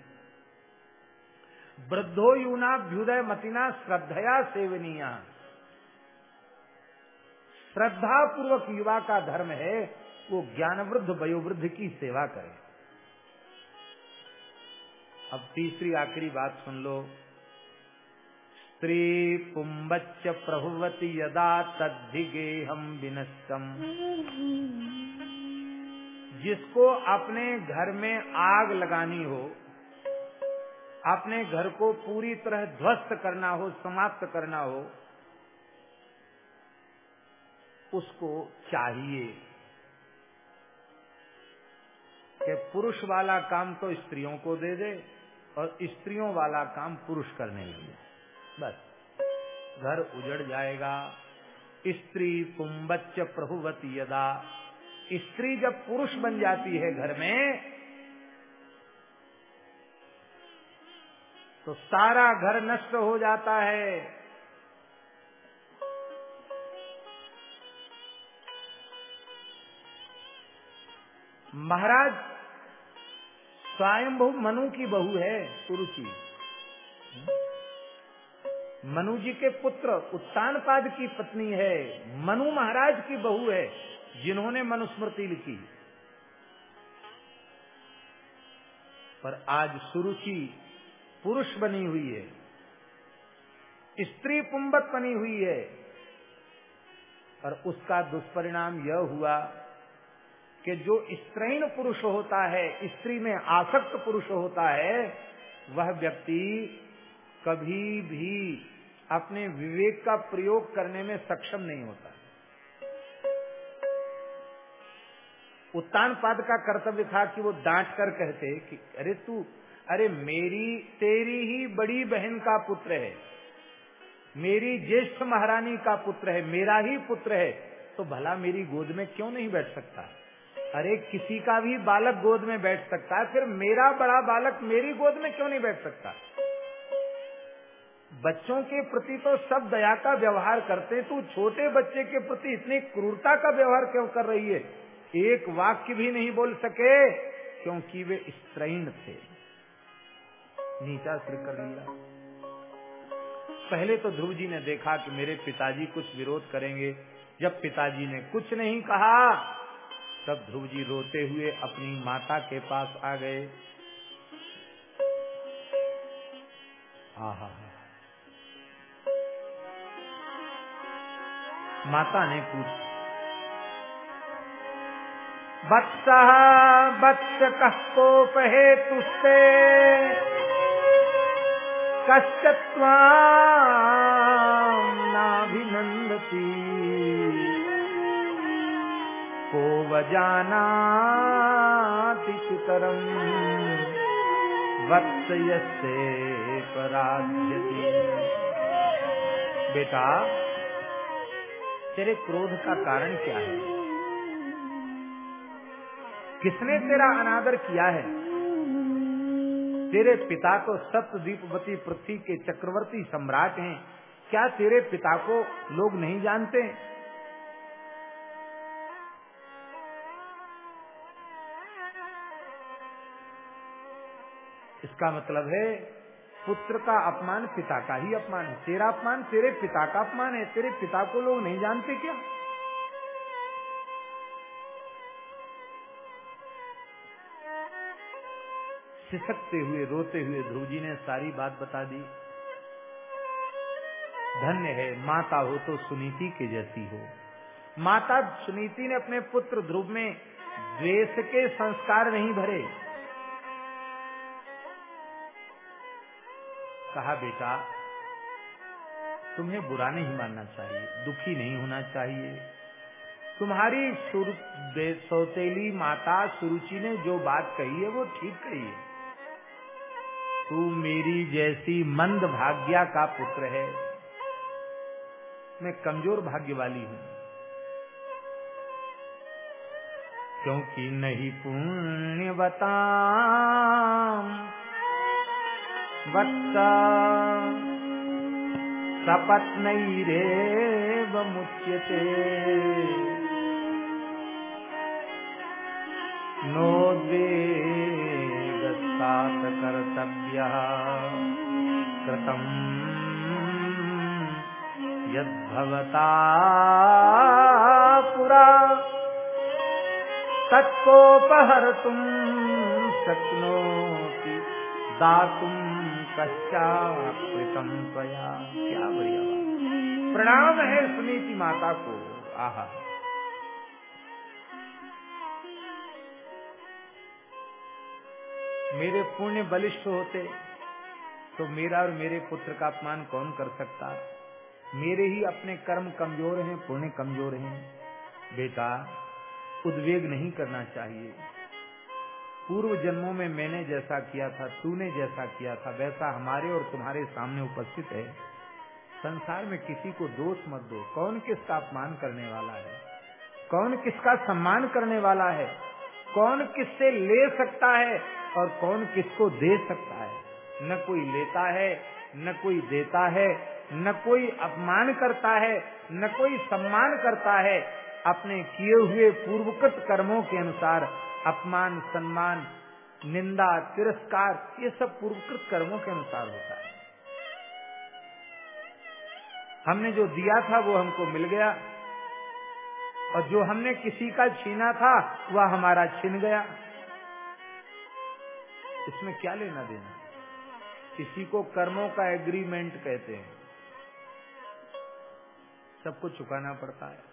वृद्धो यूनाभ्युदय मतिना श्रद्धया सेवनिया। श्रद्धा पूर्वक युवा का धर्म है, वो ज्ञान वृद्ध वयोवृद्ध की सेवा करे। अब तीसरी आखिरी बात सुन लो। स्त्री पुम्बच्च प्रभुवती यदा तद्धिगे हम विनस्तम जिसको अपने घर में आग लगानी हो, अपने घर को पूरी तरह ध्वस्त करना हो, समाप्त करना हो, उसको चाहिए। कि पुरुष वाला काम तो स्त्रियों को दे दे और स्त्रियों वाला काम पुरुष करने लगे। बस। घर उजड़ जाएगा। स्त्री पुम्बच्च प्रभुवती यदा। स्त्री जब पुरुष बन जाती है घर में तो सारा घर नष्ट हो जाता है। महाराज स्वयंभू मनु की बहू है सुरुचि मनु जी के पुत्र उत्तानपाद की पत्नी है, मनु महाराज की बहू है, जिन्होंने मनुस्मृति लिखी। पर आज सुरुचि पुरुष बनी हुई है, स्त्री पुंबत बनी हुई है, और उसका दुष्परिणाम यह हुआ कि जो स्त्रीण पुरुष होता है, स्त्री में आसक्त पुरुष होता है, वह व्यक्ति कभी भी अपने विवेक का प्रयोग करने में सक्षम नहीं होता। उत्तान पाद का कर्तव्य था कि वो डांट कर कहते कि, अरे तू, अरे मेरी, तेरी ही बड़ी बहन का पुत्र है। मेरी ज्येष्ठ महारानी का पुत्र है, मेरा ही पुत्र है। तो भला मेरी गोद में क्यों नहीं बैठ सकता? अरे, किसी का भी बालक गोद में बैठ सकता है, फिर मेरा बड़ा बालक मेरी गोद में क्यों नहीं बैठ सकता? बच्चों के प्रति तो सब दया का व्यवहार करते तू छोटे बच्चे के प्रति इतनी क्रूरता का व्यवहार क्यों कर रही है? एक वाक्य भी नहीं बोल सके, क्योंकि वे स्त्रीण थे। नीचा सिर कर लिया। पहले तो ध्रुव जी ने देखा कि मेरे पिताजी कुछ विरोध करेंगे। जब पिताजी ने कुछ नहीं कहा तब ध्रुव जी रोते हुए अपनी माता के पास आ गए। आहा। माता ने पूछ वत्स वत्स कह कोप हेतुस्ते कश्चत्वाभिनंदती को वजानाति चितरम वत्स पराध्यति। बेटा, तेरे क्रोध का कारण क्या है? किसने तेरा अनादर किया है? तेरे पिता तो सप्तदीपवती पृथ्वी के चक्रवर्ती सम्राट हैं। क्या तेरे पिता को लोग नहीं जानते? इसका मतलब है पुत्र का अपमान पिता का ही अपमान है। तेरा अपमान तेरे पिता का अपमान है। तेरे पिता को लोग नहीं जानते क्या? सिसकते हुए, रोते हुए ध्रुव जी ने सारी बात बता दी। धन्य है, माता हो तो सुनीति के जैसी हो। माता सुनीति ने अपने पुत्र ध्रुव में द्वेष के संस्कार नहीं भरे। कहा, बेटा, तुम्हें बुरा नहीं मानना चाहिए, दुखी नहीं होना चाहिए। तुम्हारी सौतेली माता सुरुचि ने जो बात कही है, वो ठीक कही है। तू मेरी जैसी मंद भाग्या का पुत्र है। मैं कमज़ोर भाग्य वाली हूँ। क्योंकि नहीं पुण्य बता वत्सा। सपत्नैरेव मुच्यते। नोद्वेगस्तात् कर्तव्यः कृतम् यद्भवता पुरा। तत्कोपहर्तुम् शक्नोति दातुम् त्वया। क्या बढ़िया प्रणाम है सुनीति माता को। आह। मेरे पुण्य बलिष्ठ होते तो मेरा और मेरे पुत्र का अपमान कौन कर सकता? मेरे ही अपने कर्म कमज़ोर हैं, पुण्य कमज़ोर हैं। बेटा, उद्वेग नहीं करना चाहिए। पूर्व जन्मों में मैंने जैसा किया था, तूने जैसा किया था, वैसा हमारे और तुम्हारे सामने उपस्थित है। संसार में किसी को दोष मत दो। कौन किसका अपमान करने वाला है? कौन किसका सम्मान करने वाला है? कौन किससे ले सकता है और कौन किसको दे सकता है? न कोई लेता है, न कोई देता है, न कोई अपमान करता है, न कोई सम्मान करता है। अपने किए हुए पूर्वकृत कर्मों के अनुसार अपमान, सम्मान, निंदा, तिरस्कार, ये सब पूर्वकृत कर्मों के अनुसार होता है। हमने जो दिया था वो हमको मिल गया, और जो हमने किसी का छीना था, वह हमारा छिन गया। इसमें क्या लेना देना? किसी को कर्मों का एग्रीमेंट कहते हैं। सबको चुकाना पड़ता है।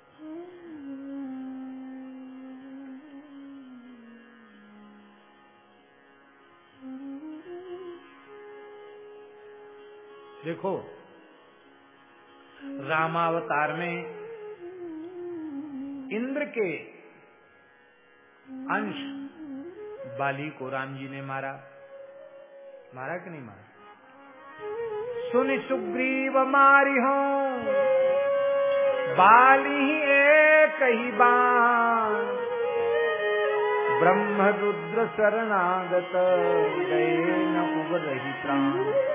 देखो, रामावतार में इंद्र के अंश बाली को राम जी ने मारा। मारा कि नहीं मारा? सुन सुग्रीव मारी हो, बाली ही एक ही बाण। ब्रह्म रुद्र शरणागत, गए न उब रही प्राण।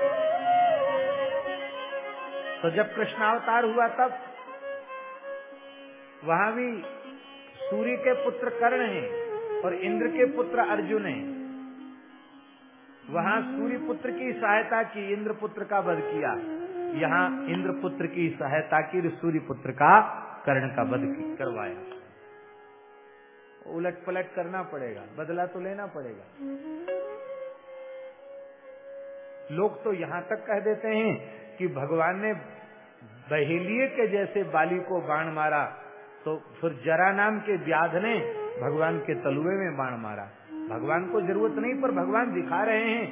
तो जब कृष्णावतार हुआ तब वहाँ भी सूर्य के पुत्र कर्ण हैं और इंद्र के पुत्र अर्जुन हैं। वहाँ सूर्य पुत्र की सहायता की इंद्र पुत्र का वध किया। यहाँ इंद्र पुत्र की सहायता की सूर्य पुत्र का कर्ण का वध करवाया। उलट पलट करना पड़ेगा, बदला तो लेना पड़ेगा। लोग तो यहाँ तक कह देते हैं कि भगवान ने बहेलिए के जैसे बाली को बाण मारा तो फिर जरा नाम के व्याध ने भगवान के तलुए में बाण मारा। भगवान को ज़रूरत नहीं, पर भगवान दिखा रहे हैं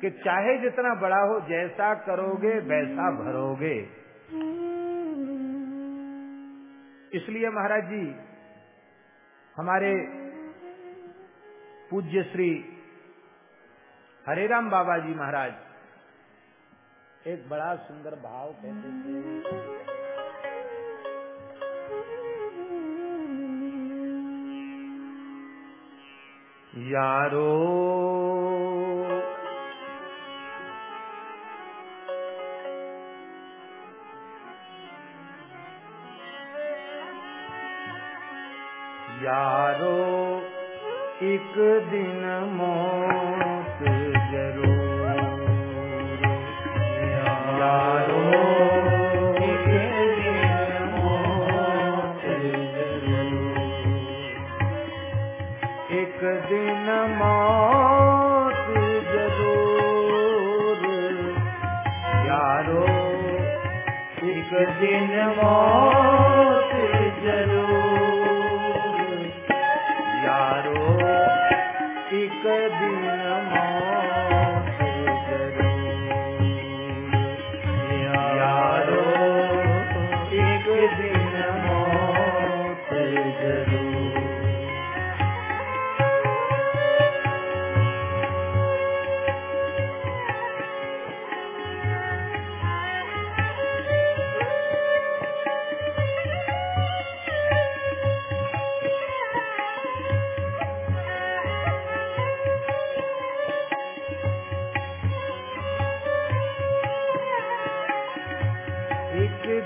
कि चाहे जितना बड़ा हो, जैसा करोगे, वैसा भरोगे। इसलिए महाराज जी, हमारे पूज्य श्री हरेराम बाबा जी महाराज एक बड़ा सुंदर भाव कहते थे। यारो यारो एक दिन मौत दिन मौत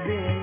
been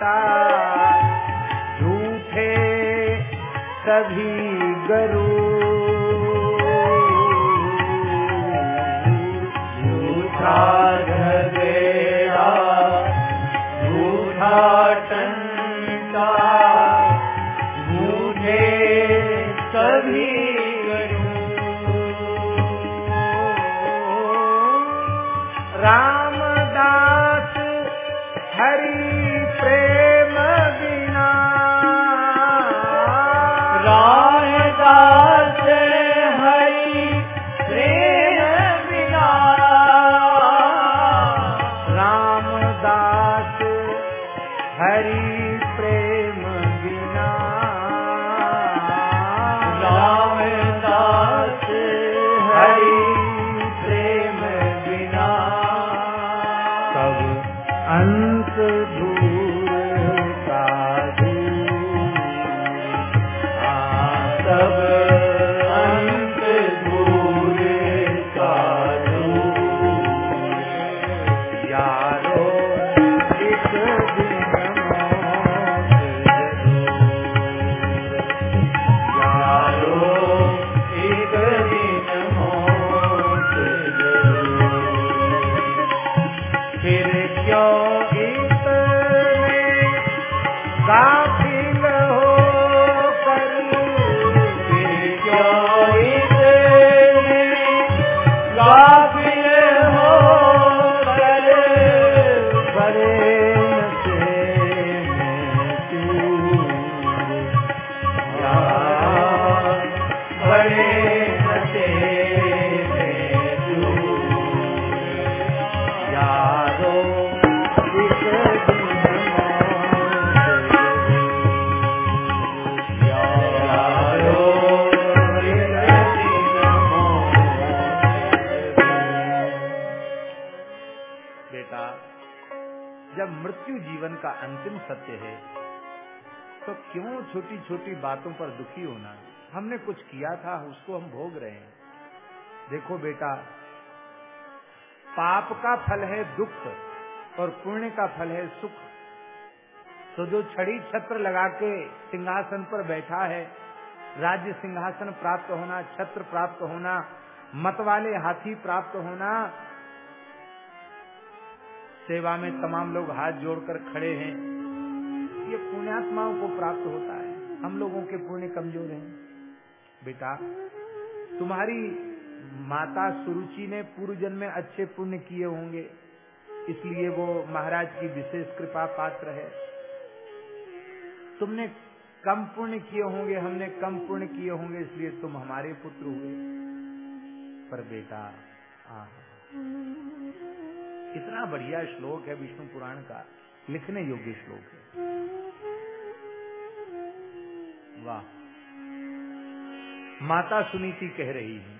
टंटा झूठे सभी गरु बातों पर दुखी होना, हमने कुछ किया था, उसको हम भोग रहे हैं। देखो बेटा, पाप का फल है दुख और पुण्य का फल है सुख। तो जो छड़ी छत्र लगा के सिंहासन पर बैठा है, राज्य सिंहासन प्राप्त होना, छत्र प्राप्त होना, मत वाले हाथी प्राप्त होना, सेवा में तमाम लोग हाथ जोड़कर खड़े हैं। ये पुण्यात्माओं को प्राप्त होता है। हम लोगों के पुण्य कमज़ोर हैं। बेटा, तुम्हारी माता सुरुचि ने पूर्व जन्म में अच्छे पुण्य किए होंगे, इसलिए वो महाराज की विशेष कृपा पात्र है। तुमने कम पुण्य किए होंगे, हमने कम पुण्य किए होंगे, इसलिए तुम हमारे पुत्र हुए। पर बेटा इतना बढ़िया श्लोक है विष्णु पुराण का, लिखने योग्य श्लोक है। वाह माता सुनीति कह रही है,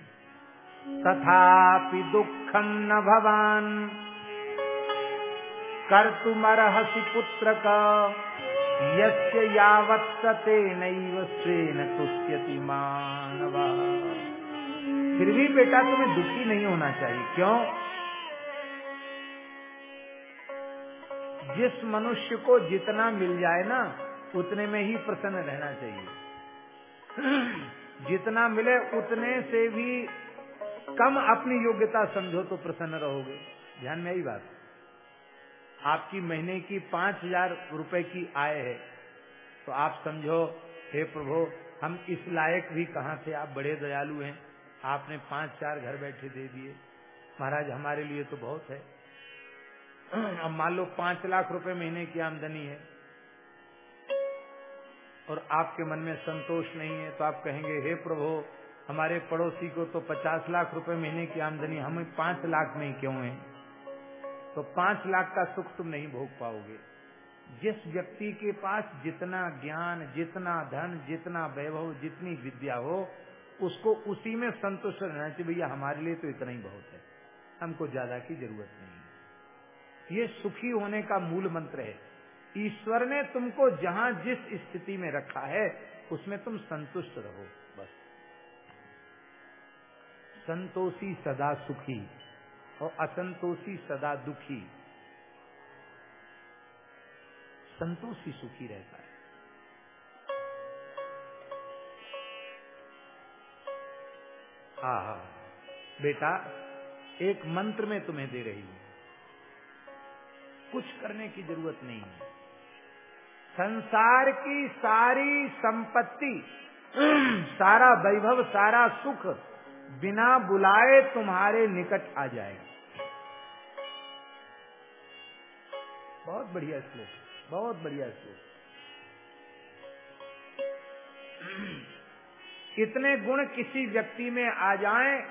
तथापि दुखम न भवान। कर्तुमर्हसि पुत्र का यस्य यावत् सते नैव स्वेन तुष्यति मानवा। फिर भी बेटा तुम्हें दुखी नहीं होना चाहिए। क्यों? जिस मनुष्य को जितना मिल जाए ना, उतने में ही प्रसन्न रहना चाहिए। जितना मिले उतने से भी कम अपनी योग्यता समझो तो प्रसन्न रहोगे। ध्यान में यही बात? आपकी महीने की पाँच हज़ार रुपए की आय है। तो आप समझो, हे प्रभु, हम इस लायक भी कहाँ थे आप बड़े दयालु हैं। आपने पाँच चार घर बैठे दे दिए। महाराज, हमारे लिए तो बहुत है। अब मान लो पाँच लाख रुपए महीने की आमदनी है। और आपके मन में संतोष नहीं है तो आप कहेंगे, हे प्रभु, हमारे पड़ोसी को तो पचास लाख रुपए महीने की आमदनी, हमें पाँच लाख में क्यों है? तो पाँच लाख का सुख तुम नहीं भोग पाओगे। जिस व्यक्ति के पास जितना ज्ञान, जितना धन, जितना वैभव, जितनी विद्या हो, उसको उसी में संतुष्ट रहना चाहिए, भैया, हमारे लिए तो इतना ही बहुत है, हमको ज़्यादा की ज़रूरत नहीं ये सुखी होने का मूल मंत्र है। ईश्वर ने तुमको जहाँ जिस स्थिति में रखा है, उसमें तुम संतुष्ट रहो, बस। संतोषी सदा सुखी और असंतोषी सदा दुखी। संतोषी सुखी रहता है। हा हा बेटा, एक मंत्र में तुम्हें दे रही हूँ। कुछ करने की ज़रूरत नहीं है। संसार की सारी संपत्ति, सारा वैभव, सारा सुख बिना बुलाए तुम्हारे निकट आ जाएगा। बहुत बढ़िया श्लोक, बहुत बढ़िया श्लोक। इतने गुण किसी व्यक्ति में आ जाएँ,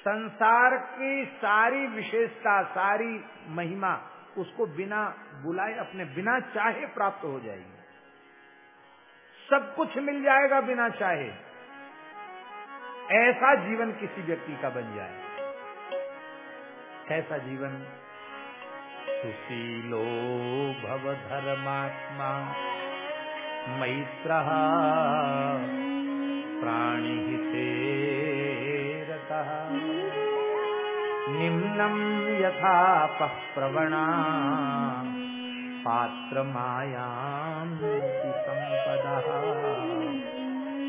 संसार की सारी विशेषता, सारी महिमा उसको बिना बुलाए, अपने बिना चाहे प्राप्त हो जाएगी। सब कुछ मिल जाएगा बिना चाहे। ऐसा जीवन किसी व्यक्ति का बन जाए। कैसा जीवन सुशीलो भव धर्मात्मा मैत्र प्राणिहिते रतः। निम्नम् यथापः प्रवणा। सम्पदः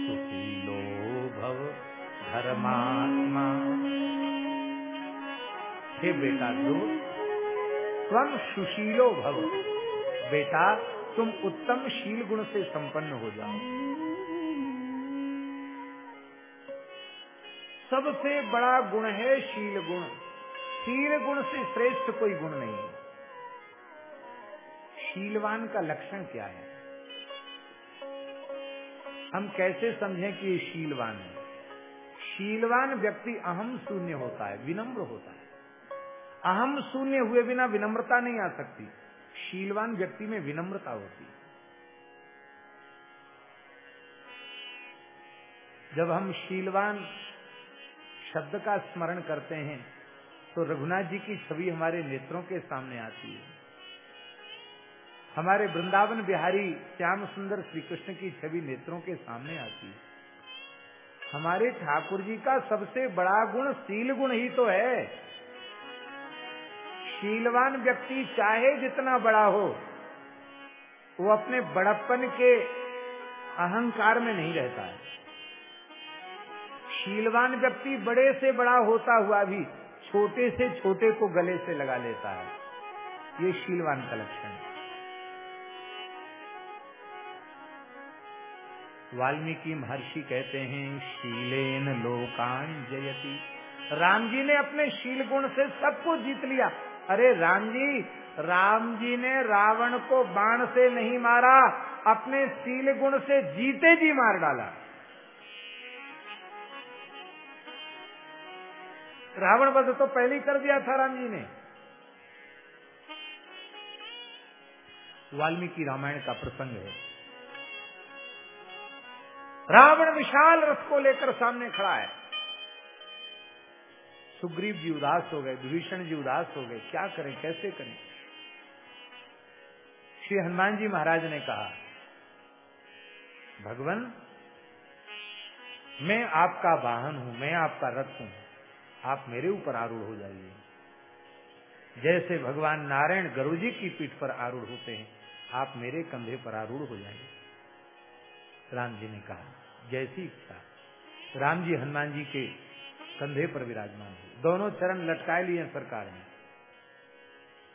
सुशीलो भव धर्मात्मा। हे बेटा ध्रुव स्वम सुशीलो भव। बेटा, तुम उत्तम शील गुण से संपन्न हो जाओ। सबसे बड़ा गुण है शील गुण। शील गुण से श्रेष्ठ कोई गुण नहीं है। शीलवान का लक्षण क्या है? हम कैसे समझें कि ये शीलवान है? शीलवान व्यक्ति अहम शून्य होता है, विनम्र होता है। अहम शून्य हुए बिना विनम्रता नहीं आ सकती। शीलवान व्यक्ति में विनम्रता होती है। जब हम शीलवान शब्द का स्मरण करते हैं तो रघुनाथ जी की छवि हमारे नेत्रों के सामने आती है। हमारे वृंदावन बिहारी श्याम सुंदर श्री कृष्ण की छवि नेत्रों के सामने आती है। हमारे ठाकुर जी का सबसे बड़ा गुण शील गुण ही तो है। शीलवान व्यक्ति चाहे जितना बड़ा हो, वो अपने बड़प्पन के अहंकार में नहीं रहता है। शीलवान व्यक्ति बड़े से बड़ा होता हुआ भी छोटे से छोटे को गले से लगा लेता है। ये शीलवान का लक्षण है। वाल्मीकि महर्षि कहते हैं, शीलेन लोकान जयति। राम जी ने अपने शील गुण से सबको जीत लिया। अरे राम जी राम जी ने रावण को बाण से नहीं मारा, अपने शील गुण से जीते जी मार डाला। रावण वध तो पहले ही कर दिया था राम जी ने। वाल्मीकि रामायण का प्रसंग है। रावण विशाल रथ को लेकर सामने खड़ा है। सुग्रीव जी उदास हो गए, विभीषण जी उदास हो गए, क्या करें, कैसे करें? श्री हनुमान जी महाराज ने कहा, भगवान, मैं आपका वाहन हूँ, मैं आपका रथ हूँ। आप मेरे ऊपर आरूढ़ हो जाइए। जैसे भगवान नारायण गरु जी की पीठ पर आरूढ़ होते हैं, आप मेरे कंधे पर आरूढ़ हो जाइए। राम जी ने कहा, जैसी इच्छा। राम जी हनुमान जी के कंधे पर विराजमान हुए दोनों चरण लटकाए लिए सरकार ने।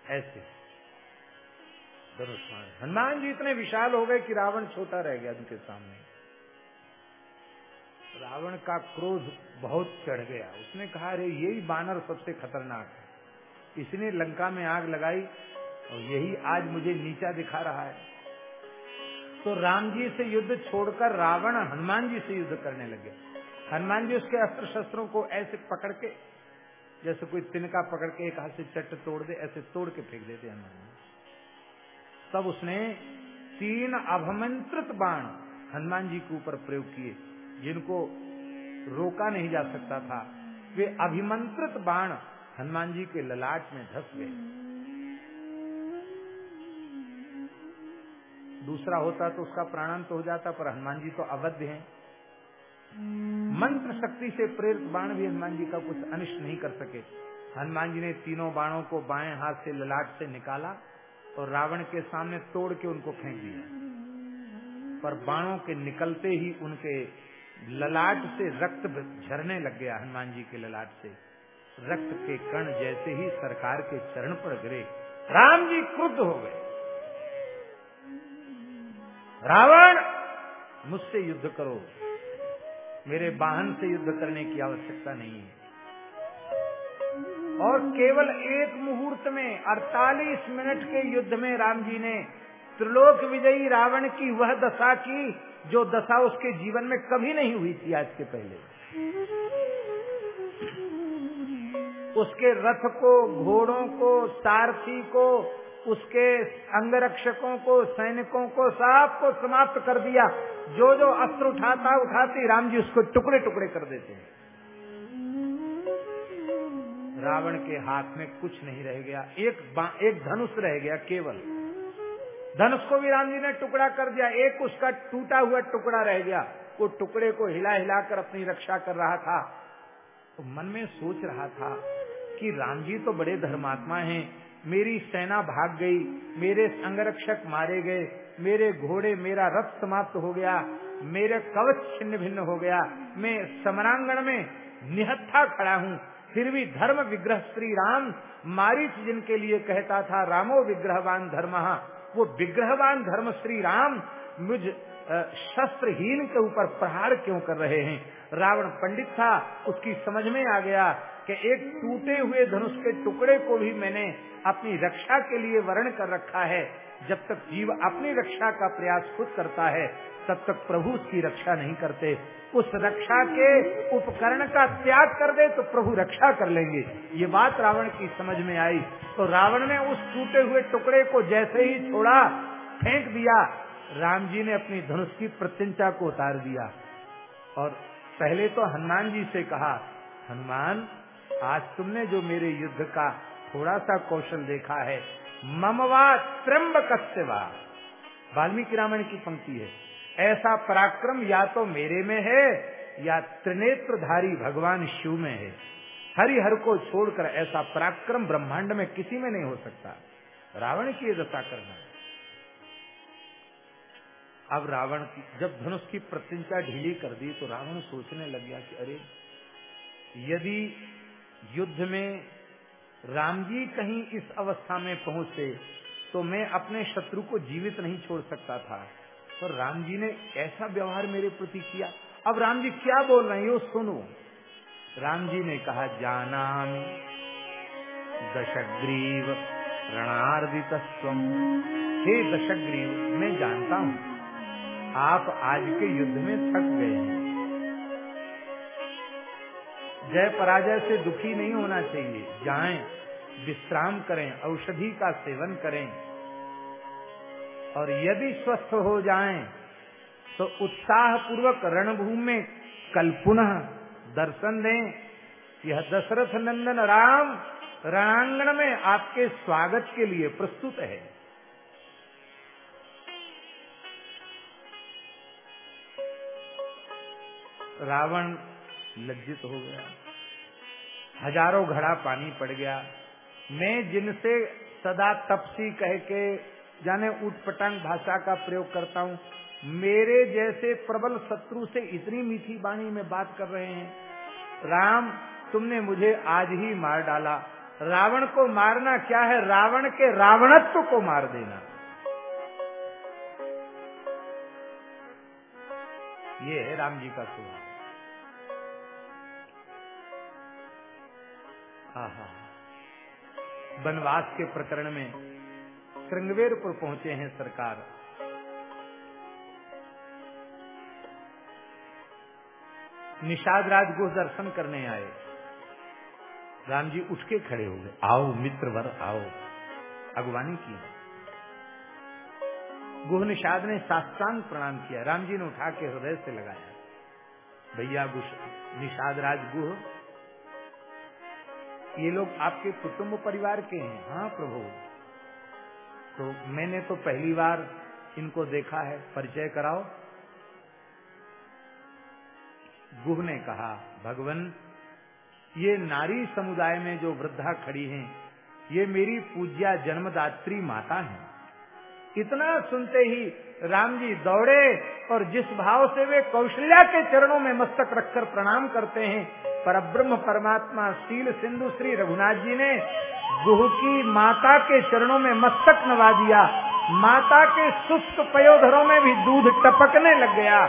ऐसे। हनुमान जी इतने विशाल हो गए कि रावण छोटा रह गया उनके सामने। रावण का क्रोध बहुत चढ़ गया। उसने कहा, अरे, यही बानर सबसे खतरनाक है। इसने लंका में आग लगाई और यही आज मुझे नीचा दिखा रहा है। तो राम जी से युद्ध छोड़कर रावण हनुमान जी से युद्ध करने लगे। हनुमान जी उसके अस्त्र शस्त्रों को ऐसे पकड़ के, जैसे कोई तिनका पकड़ के एक हाथ से चट तोड़ दे, ऐसे तोड़ के फेंक देते हनुमान जी। तब उसने तीन अभमंत्रित बाण हनुमान जी के ऊपर प्रयोग किए, जिनको रोका नहीं जा सकता था। वे अभिमंत्रित बाण हनुमान जी के ललाट में धस गए। दूसरा होता तो उसका प्राणांत हो जाता, पर हनुमान जी तो अवध हैं। मंत्र शक्ति से प्रेरित बाण भी हनुमान जी का कुछ अनिष्ट नहीं कर सके। हनुमान जी ने तीनों बाणों को बाएँ हाथ से ललाट से निकाला और रावण के सामने तोड़ के उनको फेंक दिया। पर बाणों के निकलते ही उनके ललाट से रक्त झरने लग गया हनुमान जी के ललाट से। रक्त के कण जैसे ही सरकार के चरण पर गिरे, राम जी क्रुद्ध हो गए। रावण, मुझसे युद्ध करो। मेरे वाहन से युद्ध करने की आवश्यकता नहीं है। और केवल एक मुहूर्त में 48 मिनट के युद्ध में राम जी ने त्रिलोक विजयी रावण की वह दशा की जो दशा उसके जीवन में कभी नहीं हुई थी आज के पहले। उसके रथ को, घोड़ों को, सारथी को, उसके अंगरक्षकों को, सैनिकों को सबको समाप्त कर दिया। जो जो अस्त्र उठाता, उठाती, राम जी उसको टुकड़े टुकड़े कर देते हैं। रावण के हाथ में कुछ नहीं रह गया। एक एक धनुष रह गया, केवल। धनुष को भी राम जी ने टुकड़ा कर दिया। एक उसका टूटा हुआ टुकड़ा रह गया। वो टुकड़े को हिला हिलाकर अपनी रक्षा कर रहा था। तो मन में सोच रहा था कि राम जी तो बड़े धर्मात्मा हैं। मेरी सेना भाग गई। मेरे अंगरक्षक मारे गए। मेरे घोड़े, मेरा रथ समाप्त हो गया। मेरे कवच छिन्न भिन्न हो गया। मैं समरांगण में निहत्था खड़ा हूँ। फिर भी धर्म विग्रह श्री राम मारिच जिनके लिए कहता था, रामो विग्रहवान धर्म। वो विग्रहवान धर्म श्री राम मुझ शस्त्रहीन के ऊपर प्रहार क्यों कर रहे हैं? रावण पंडित था, उसकी समझ में आ गया कि एक टूटे हुए धनुष के टुकड़े को भी मैंने अपनी रक्षा के लिए वर्ण कर रखा है। जब तक जीव अपनी रक्षा का प्रयास खुद करता है, तब तक प्रभु उसकी रक्षा नहीं करते। उस रक्षा के उपकरण का त्याग कर दे तो प्रभु रक्षा कर लेंगे। ये बात रावण की समझ में आई। तो रावण ने उस टूटे हुए टुकड़े को जैसे ही छोड़ा, फेंक दिया। राम जी ने अपनी धनुष की प्रत्यंचा को उतार दिया। और पहले तो हनुमान जी से कहा, हनुमान, आज तुमने जो मेरे युद्ध का थोड़ा सा कौशल देखा है ममवा त्रम्ब कस्यवा वाल्मीकि रामायण की पंक्ति है। ऐसा पराक्रम या तो मेरे में है, या त्रिनेत्रधारी भगवान शिव में है। हरिहर को छोड़कर ऐसा पराक्रम ब्रह्मांड में किसी में नहीं हो सकता। रावण की ये दशा करना अब रावण की, जब धनुष की प्रत्यंचा ढीली कर दी तो रावण सोचने लग गया कि अरे, यदि युद्ध में राम जी कहीं इस अवस्था में पहुँचे तो मैं अपने शत्रु को जीवित नहीं छोड़ सकता था। पर राम जी ने ऐसा व्यवहार मेरे प्रति किया। अब राम जी क्या बोल रहे हैं, यो सुनो। राम जी ने कहा जाना दशग्रीव रणार्दित हे दशग्रीव, मैं जानता हूँ, आप आज के युद्ध में थक गए हैं। जय पराजय से दुखी नहीं होना चाहिए। जाएँ, विश्राम करें, औषधि का सेवन करें। और यदि स्वस्थ हो जाएँ तो उत्साह पूर्वक रणभूमि में कल पुनः दर्शन दें। यह दशरथ नंदन राम रणांगण में आपके स्वागत के लिए प्रस्तुत है। रावण लज्जित हो गया। हज़ारों घड़ा पानी पड़ गया। मैं जिनसे सदा तपसी कह के जाने उटपटांग भाषा का प्रयोग करता हूँ। मेरे जैसे प्रबल शत्रु से इतनी मीठी वाणी में बात कर रहे हैं। राम, तुमने मुझे आज ही मार डाला। रावण को मारना क्या है? रावण के रावणत्व को मार देना। ये है राम जी का स्वभाव। वनवास के प्रकरण में श्रृंगवेरपुर पहुँचे हैं सरकार। निषाद राज को दर्शन करने आए। राम जी उठ के खड़े हो गए। आओ मित्र वर आओ। अगवानी की। गुह निषाद ने साष्टांग प्रणाम किया। राम जी ने उठा के हृदय से लगाया। भैया निषाद राज गुह ये लोग आपके कुटुंब परिवार के हैं। हाँ प्रभु। तो मैंने तो पहली बार इनको देखा है, परिचय कराओ। गुह ने कहा, भगवान, ये नारी समुदाय में जो वृद्धा खड़ी हैं, ये मेरी पूज्या जन्मदात्री माता हैं। इतना सुनते ही राम जी दौड़े और जिस भाव से वे कौशल्या के चरणों में मस्तक रखकर प्रणाम करते हैं पर ब्रह्म परमात्मा शील सिंधु श्री रघुनाथ जी ने गुह की माता के चरणों में मस्तक नवा दिया। माता के सुस्त पयोधरों में भी दूध टपकने लग गया।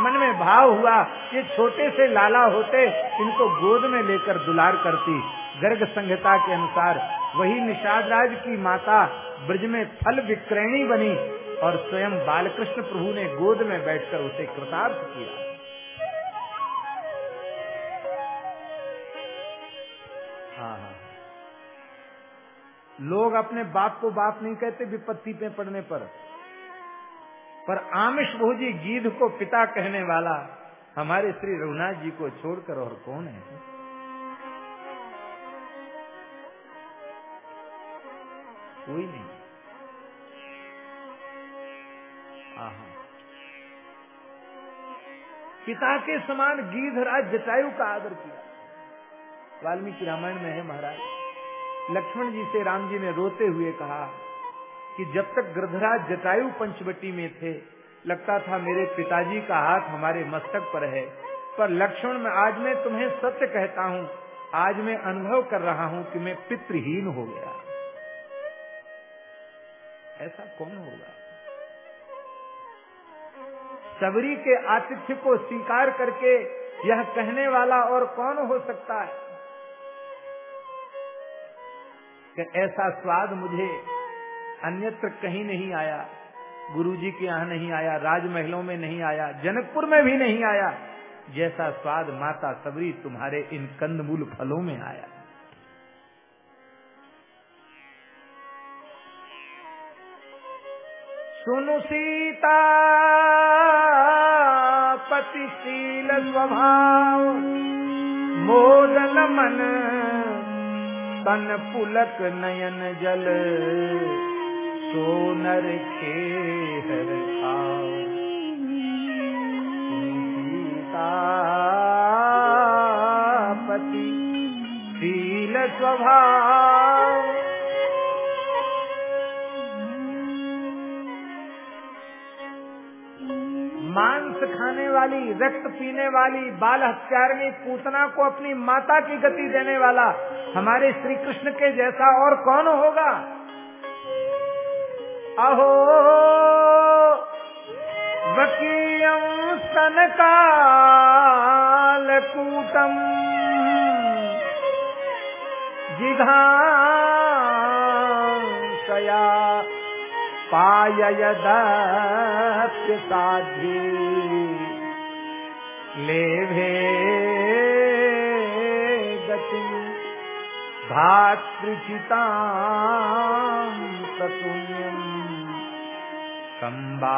मन में भाव हुआ, ये छोटे से लाला होते, इनको गोद में लेकर दुलार करती। गर्ग संहिता के अनुसार वही निषाद राज की माता ब्रज में फल विक्रयणी बनी और स्वयं बालकृष्ण प्रभु ने गोद में बैठकर उसे कृतार्थ किया। हाँ हाँ। लोग अपने बाप को बाप नहीं कहते, विपत्ति पे पड़ने पर। पर आमिष भोजी गीध को पिता कहने वाला हमारे श्री रघुनाथ जी को छोड़कर और कौन है? कोई नहीं। आहा। पिता के समान गीधराज जटायु का आदर किया। वाल्मीकि रामायण में है महाराज। लक्ष्मण जी से राम जी ने रोते हुए कहा कि जब तक गृधराज जटायु पंचवटी में थे, लगता था मेरे पिताजी का हाथ हमारे मस्तक पर है। पर लक्ष्मण, में आज मैं तुम्हें सत्य कहता हूँ, आज मैं अनुभव कर रहा हूँ कि मैं पितृहीन हो गया। ऐसा कौन होगा? सबरी के आतिथ्य को स्वीकार करके यह कहने वाला और कौन हो सकता है? कि ऐसा स्वाद मुझे अन्यत्र कहीं नहीं आया, गुरुजी के यहाँ नहीं आया, राजमहलों में नहीं आया, जनकपुर में भी नहीं आया, जैसा स्वाद माता सबरी तुम्हारे इन कंदमूल फलों में आया। सुनु सीता, पतिशील स्वभाव। मोदन मन, तन पुलक नयन जल। सोनर के हर पति शील स्वभाव। मांस खाने वाली, रक्त पीने वाली, बाल हत्यारणी पूतना को अपनी माता की गति देने वाला, हमारे श्री कृष्ण के जैसा और कौन होगा? अहो वकीयम स्तन काल कूटम जिघांसया पाययदप्य साध्वी। लेभे गति भातृचितां ततुल्यम् कम्बा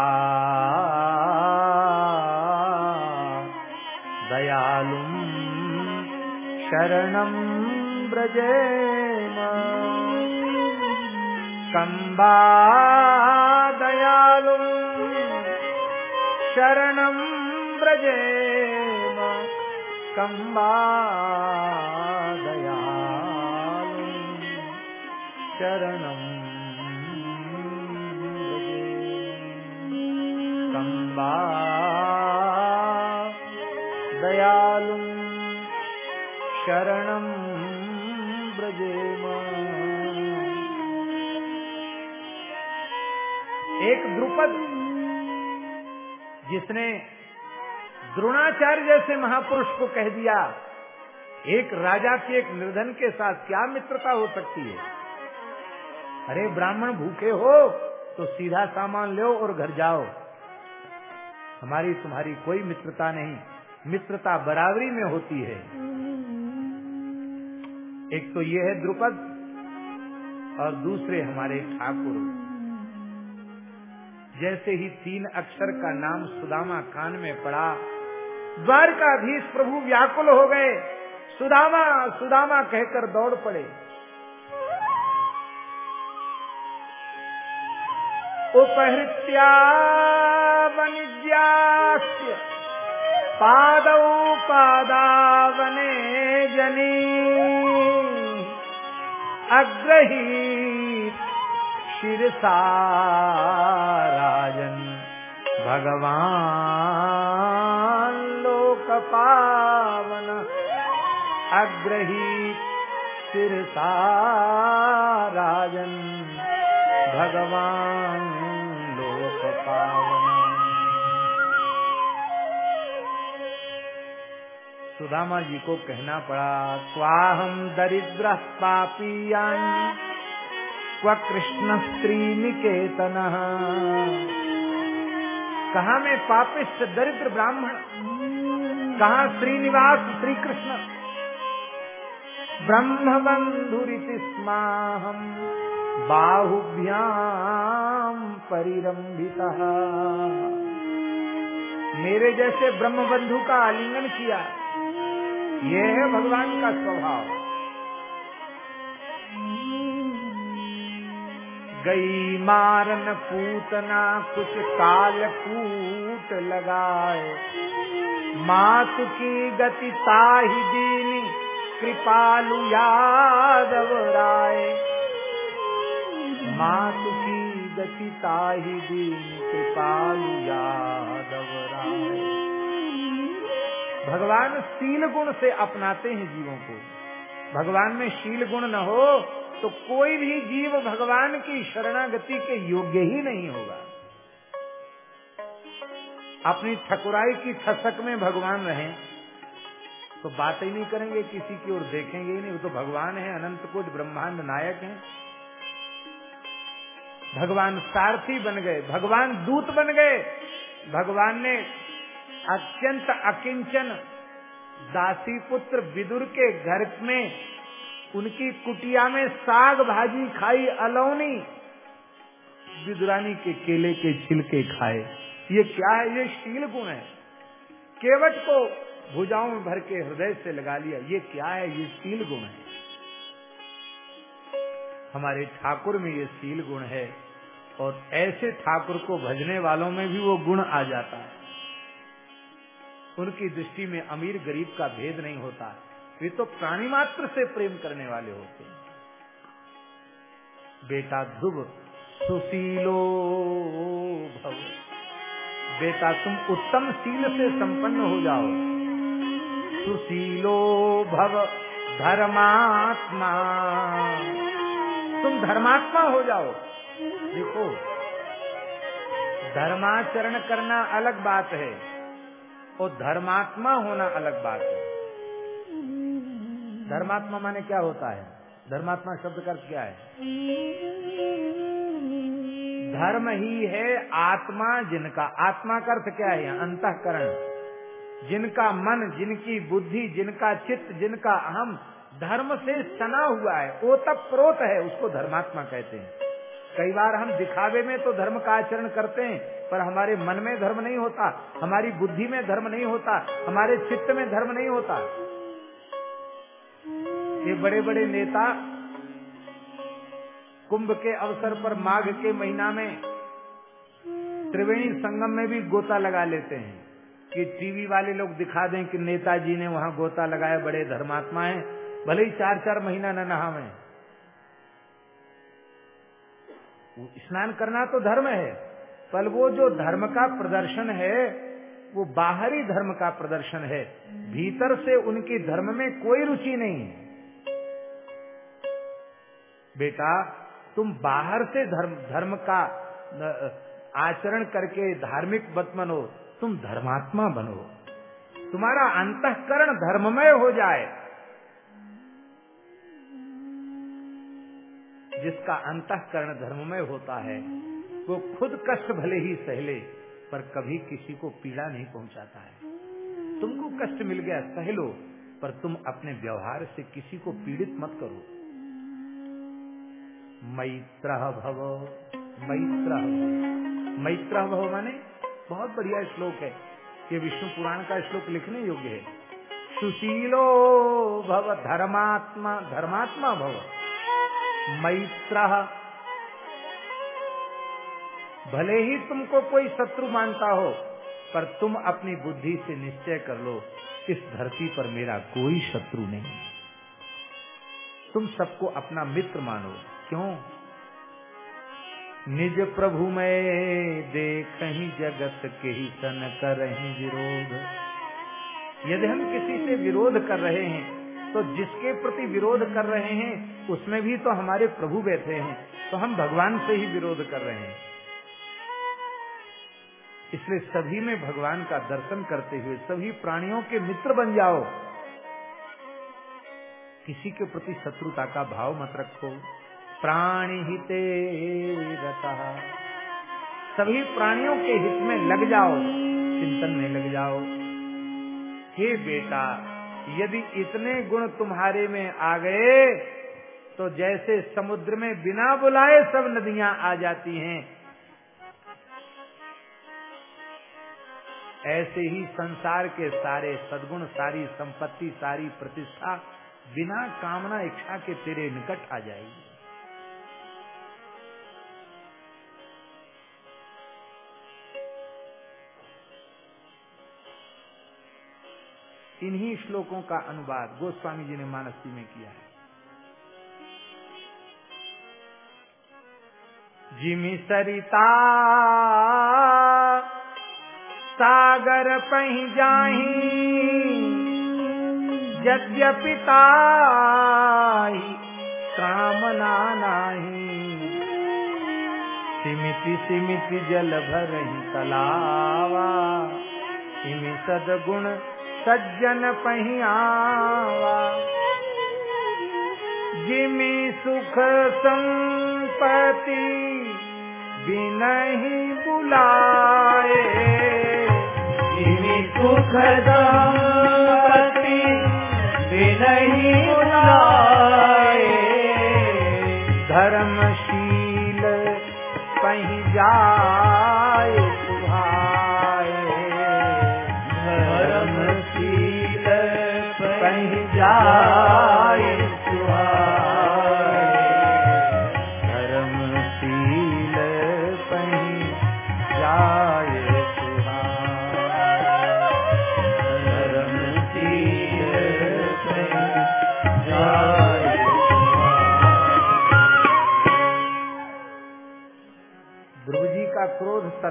दयालुम् शरणं व्रजेम कम्बा दयालुम् शरणं व्रजेम कम्बा दयालुम् शरणं कम्बा दयालुम् शरणं व्रजेम एक द्रुपद जिसने द्रोणाचार्य जैसे महापुरुष को कह दिया, एक राजा के एक निर्धन के साथ क्या मित्रता हो सकती है? अरे ब्राह्मण भूखे हो तो सीधा सामान लो और घर जाओ। हमारी तुम्हारी कोई मित्रता नहीं, मित्रता बराबरी में होती है। एक तो ये है द्रुपद, और दूसरे हमारे ठाकुर। जैसे ही तीन अक्षर का नाम सुदामा कान में पड़ा द्वारकाधीश प्रभु व्याकुल हो गए। सुदामा सुदामा कहकर दौड़ पड़े। उपहृत्या पादौ पादावने जनी। अग्रहीत शिरसा राजन भगवान। पावन अग्रहीत शिरसा राजन भगवान लोक पावन। सुदामा जी को कहना पड़ा स्वाहम दरिद्र पापीयान क्व कृष्ण स्त्री निकेतन। कहा मैं पापिष्ट दरिद्र ब्राह्मण कहा श्रीनिवास श्री कृष्ण ब्रह्म बंधुरी स्माहम बाहुभ्याम परिरंभिता मेरे जैसे ब्रह्म बंधु का आलिंगन किया, यह है भगवान का स्वभाव। गई मारन पूतना, कुछ काल कूट लगाए। मातु की गति ताही दीनी, कृपालु यादव राय मातु की गति ताही दीनी, कृपालु यादव राय भगवान शील गुण से अपनाते हैं जीवों को। भगवान में शील गुण न हो तो कोई भी जीव भगवान की शरणागति के योग्य ही नहीं होगा। अपनी ठकुराई की ठसक में भगवान रहे तो बात ही नहीं करेंगे, किसी की ओर देखेंगे ही नहीं। वो तो भगवान है, अनंत कोट ब्रह्मांड नायक है। भगवान सारथी बन गए, भगवान दूत बन गए। भगवान ने अत्यंत अकिंचन दासी पुत्र विदुर के घर में उनकी कुटिया में साग भाजी खाई, अलौनी। विदुरानी के केले के छिलके खाए। ये क्या है? ये शील गुण है। केवट को भुजाओं में भर के हृदय से लगा लिया। ये क्या है? ये शील गुण है। हमारे ठाकुर में ये शील गुण है और ऐसे ठाकुर को भजने वालों में भी वो गुण आ जाता है। उनकी दृष्टि में अमीर गरीब का भेद नहीं होता वे तो प्राणी मात्र से प्रेम करने वाले होते हैं। बेटा ध्रुव, सुशीलो भव। बेटा तुम उत्तम शील से संपन्न हो जाओ। सुशीलो भव, धर्मात्मा। तुम धर्मात्मा हो जाओ। देखो, धर्माचरण करना अलग बात है और धर्मात्मा होना अलग बात है। धर्मात्मा माने क्या होता है? धर्मात्मा शब्द का अर्थ क्या है? धर्म ही है आत्मा जिनका। आत्मा का अर्थ क्या है? अंतकरण। जिनका मन, जिनकी बुद्धि, जिनका चित्त, जिनका अहम, धर्म से सना हुआ है। वो ओतप प्रोत है, उसको धर्मात्मा कहते हैं। कई बार हम दिखावे में तो धर्म का आचरण करते हैं, पर हमारे मन में धर्म नहीं होता, हमारी बुद्धि में धर्म नहीं होता, हमारे चित्त में धर्म नहीं होता। ये बड़े बड़े नेता कुंभ के अवसर पर माघ के महीना में त्रिवेणी संगम में भी गोता लगा लेते हैं कि टीवी वाले लोग दिखा दें कि नेताजी ने वहाँ गोता लगाया, बड़े धर्मात्मा हैं, भले ही चार चार महीना न नहावे। स्नान करना तो धर्म है, पर वो जो धर्म का प्रदर्शन है, वो बाहरी धर्म का प्रदर्शन है, भीतर से उनकी धर्म में कोई रुचि नहीं है। बेटा, तुम बाहर से धर्म धर्म का आचरण करके धार्मिक मत बनो तुम धर्मात्मा बनो। तुम्हारा अंतकरण धर्ममय हो जाए। जिसका अंतकरण धर्ममय होता है, वो खुद कष्ट भले ही सहले, पर कभी किसी को पीड़ा नहीं पहुंचाता है। तुमको कष्ट मिल गया, सहलो, पर तुम अपने व्यवहार से किसी को पीड़ित मत करो। मैत्र भव। मैत्र मैत्र भव माने बहुत बढ़िया श्लोक है। ये विष्णु पुराण का श्लोक लिखने योग्य है। सुशीलो भव धर्मात्मा धर्मात्मा भव। मैत्र। भले ही तुमको कोई शत्रु मानता हो, पर तुम अपनी बुद्धि से निश्चय कर लो, इस धरती पर मेरा कोई शत्रु नहीं। तुम सबको अपना मित्र मानो। क्यों? निज प्रभु में देख ही जगत के ही सन कर विरोध। यदि हम किसी से विरोध कर रहे हैं तो जिसके प्रति विरोध कर रहे हैं, उसमें भी तो हमारे प्रभु बैठे हैं तो हम भगवान से ही विरोध कर रहे हैं। इसलिए सभी में भगवान का दर्शन करते हुए, सभी प्राणियों के मित्र बन जाओ। किसी के प्रति शत्रुता का भाव मत रखो। प्राणी हिते रता। सभी प्राणियों के हित में लग जाओ, चिंतन में लग जाओ। हे बेटा, यदि इतने गुण तुम्हारे में आ गए तो जैसे समुद्र में बिना बुलाए सब नदियाँ आ जाती हैं। ऐसे ही संसार के सारे सदगुण, सारी संपत्ति, सारी प्रतिष्ठा, बिना कामना इच्छा के तेरे निकट आ जाएगी। इन्हीं श्लोकों का अनुवाद गोस्वामी जी ने मानसी में किया है। जिमी सरिता, सागर पही जाही यद्यपि ताही कामना नाही सिमिति सिमिति जल भर ही तलावा, इमि सदगुण सज्जन पही आवा जिमी सुख संपति बिनहि बुलाए। जिमि सुख दंपति बिनहि बुलाए। धर्मशील पही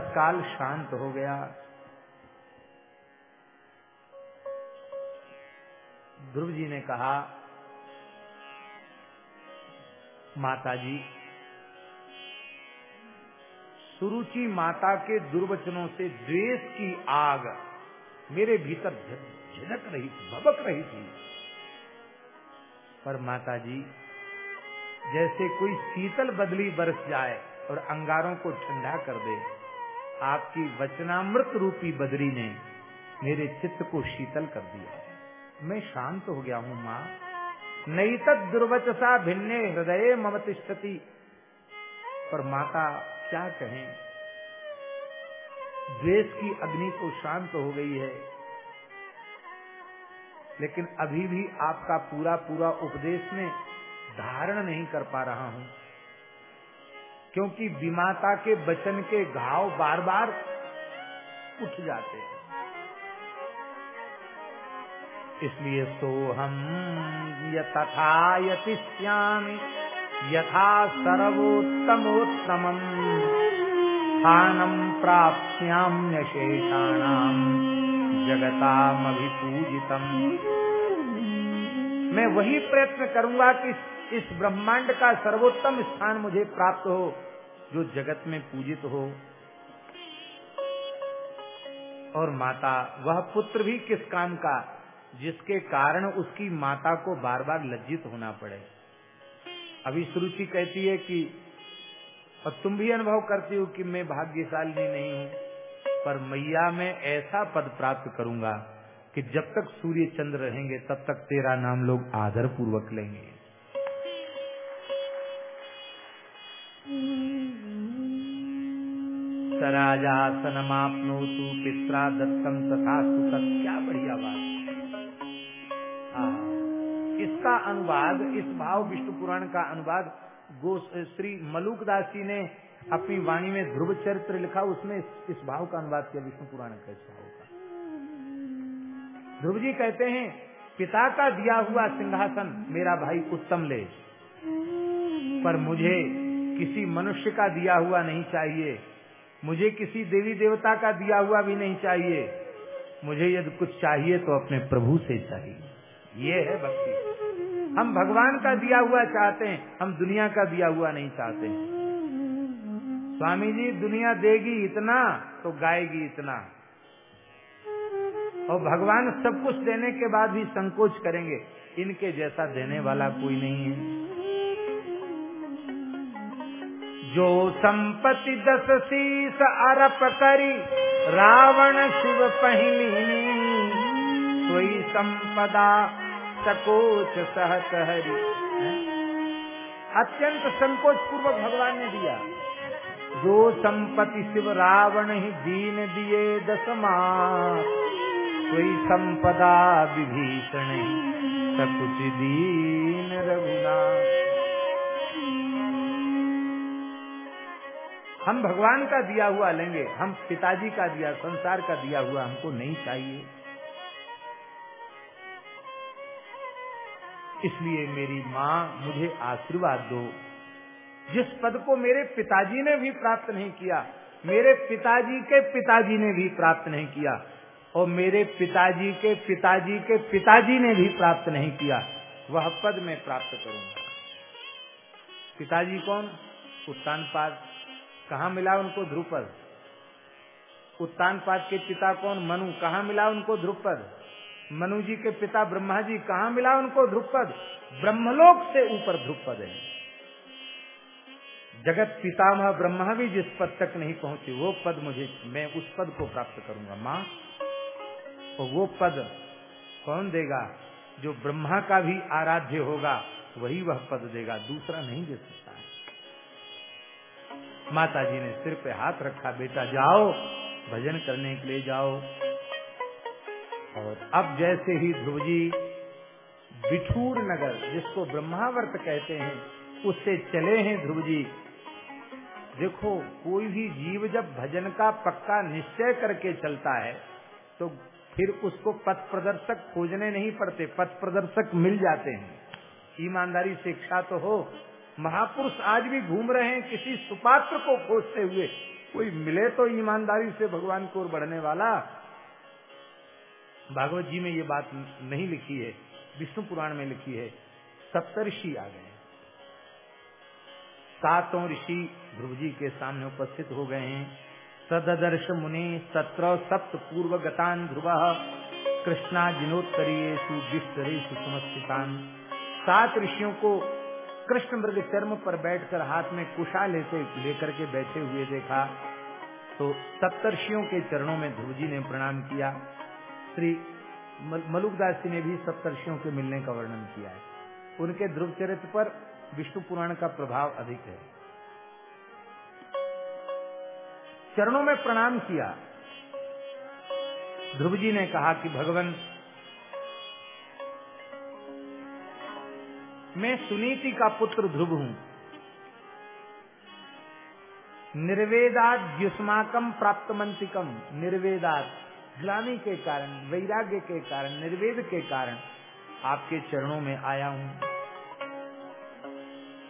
तत्काल शांत हो गया। ध्रुव जी ने कहा माता जी सुरुचि माता के दुर्वचनों से द्वेष की आग मेरे भीतर झ- झिनक रही थी, भबक रही थी। पर माता जी जैसे कोई शीतल बदली बरस जाए और अंगारों को ठंडा कर दे आपकी वचनामृत रूपी बदरी ने मेरे चित्त को शीतल कर दिया। मैं शांत हो गया हूँ, माँ। नहीं तक दुर्वचसा भिन्ने हृदय मम तिष्ठति। पर माता, क्या कहें? द्वेष की अग्नि तो शांत हो गई है। लेकिन अभी भी आपका पूरा पूरा उपदेश में धारण नहीं कर पा रहा हूँ। क्योंकि विमाता के बचन के घाव बार बार उठ जाते हैं। इसलिए सोहम यथा यतिष्यामि यथा प्राप्स्याम्य शेषाणाम जगताम अभिपूजितम मैं वही प्रयत्न करूँगा कि इस ब्रह्मांड का सर्वोत्तम स्थान मुझे प्राप्त हो, जो जगत में पूजित हो। और माता, वह पुत्र भी किस काम का, जिसके कारण उसकी माता को बार बार लज्जित होना पड़े। अभी सुरुचि कहती है कि, और तुम भी अनुभव करती हो कि मैं भाग्यशाली नहीं हूँ, पर मैया मैं ऐसा पद प्राप्त करूँगा कि जब तक सूर्य चंद्र रहेंगे, तब तक तेरा नाम लोग आदर पूर्वक लेंगे। सराजासन मापनोतु पित्रा दत्तम तथा सुतत क्या बढ़िया बात। हाँ। इसका अनुवाद इस भाव विष्णु पुराण का अनुवाद श्री मलुकदास जी ने अपनी वाणी में ध्रुव चरित्र लिखा उसमें इस, भाव का अनुवाद किया विष्णु पुराण का इस भाव का। ध्रुव जी कहते हैं पिता का दिया हुआ सिंहासन मेरा भाई उत्तम ले पर मुझे किसी मनुष्य का दिया हुआ नहीं चाहिए। मुझे किसी देवी देवता का दिया हुआ भी नहीं चाहिए। मुझे यदि कुछ चाहिए तो अपने प्रभु से चाहिए। ये है भक्ति। हम भगवान का दिया हुआ चाहते हैं, हम दुनिया का दिया हुआ नहीं चाहते। स्वामी जी दुनिया देगी इतना तो गाएगी इतना। और भगवान सब कुछ देने के बाद भी संकोच करेंगे। इनके जैसा देने वाला कोई नहीं है। जो संपत्ति दस शीस अरप करी, रावण शिव पहली सोई संपदा सकोच सहत हरि। अत्यंत संकोच पूर्वक भगवान ने दिया। जो संपत्ति शिव रावण ही दीन दिए दसमा कोई संपदा विभीषण सकुच दीन रघुनाथ। हम भगवान का दिया हुआ लेंगे, हम पिताजी का दिया, संसार का दिया हुआ हमको नहीं चाहिए। इसलिए मेरी माँ मुझे आशीर्वाद दो। जिस पद को मेरे पिताजी ने भी प्राप्त नहीं किया, मेरे पिताजी के पिताजी ने भी प्राप्त नहीं किया, और मेरे पिताजी के पिताजी के पिताजी ने भी प्राप्त नहीं किया, वह पद मैं प्राप्त करूँगा। पिताजी कौन? उत्तान पाद। कहा मिला उनको ध्रुपद? उत्तान पाद के पिता कौन? मनु। कहा मिला उनको ध्रुपद? मनु जी के पिता ब्रह्मा जी कहा मिला उनको ध्रुपद? ब्रह्मलोक से ऊपर ध्रुपद है। जगत पितामह ब्रह्मा भी जिस पद तक नहीं पहुँचे, वो पद मुझे, मैं उस पद को प्राप्त करूँगा। माँ, और वो पद कौन देगा? जो ब्रह्मा का भी आराध्य होगा, वही वह पद देगा। दूसरा नहीं दे सकता। माता जी ने सिर पे हाथ रखा, बेटा जाओ, भजन करने के लिए जाओ। और अब जैसे ही ध्रुव जी बिठूर नगर, जिसको ब्रह्मावर्त कहते हैं, उससे चले हैं ध्रुव जी। देखो, कोई भी जीव जब भजन का पक्का निश्चय करके चलता है तो फिर उसको पथ प्रदर्शक खोजने नहीं पड़ते, पथ प्रदर्शक मिल जाते हैं। ईमानदारी इच्छा तो हो महापुरुष आज भी घूम रहे हैं, किसी सुपात्र को खोजते हुए। कोई मिले तो ईमानदारी से भगवान को बढ़ने वाला। भागवत जी में ये बात नहीं लिखी है, विष्णु पुराण में लिखी है। सप्तऋषि आ गए सातों ऋषि ध्रुव जी के सामने उपस्थित हो गए हैं। सदर्श मुनि सत्र सप्त पूर्व गतान ध्रुव, कृष्णा जिनोत्तरीयु समस्थितान। सात ऋषियों को कृष्ण मृग चर्म पर बैठकर हाथ में कुशा लेते लेकर के बैठे हुए देखा तो सप्तर्षियों के चरणों में ध्रुव जी ने प्रणाम किया। श्री मलुकदास जी ने भी सप्तर्षियों के मिलने का वर्णन किया है। उनके ध्रुव चरित्र पर विष्णु पुराण का प्रभाव अधिक है। चरणों में प्रणाम किया। ध्रुव जी ने कहा कि, भगवान मैं सुनीति का पुत्र ध्रुव हूँ। निर्वेदात ज्युष्माकम प्राप्त मंतिकम निर्वेदात ग्लानी के कारण, वैराग्य के कारण, निर्वेद के कारण आपके चरणों में आया हूँ।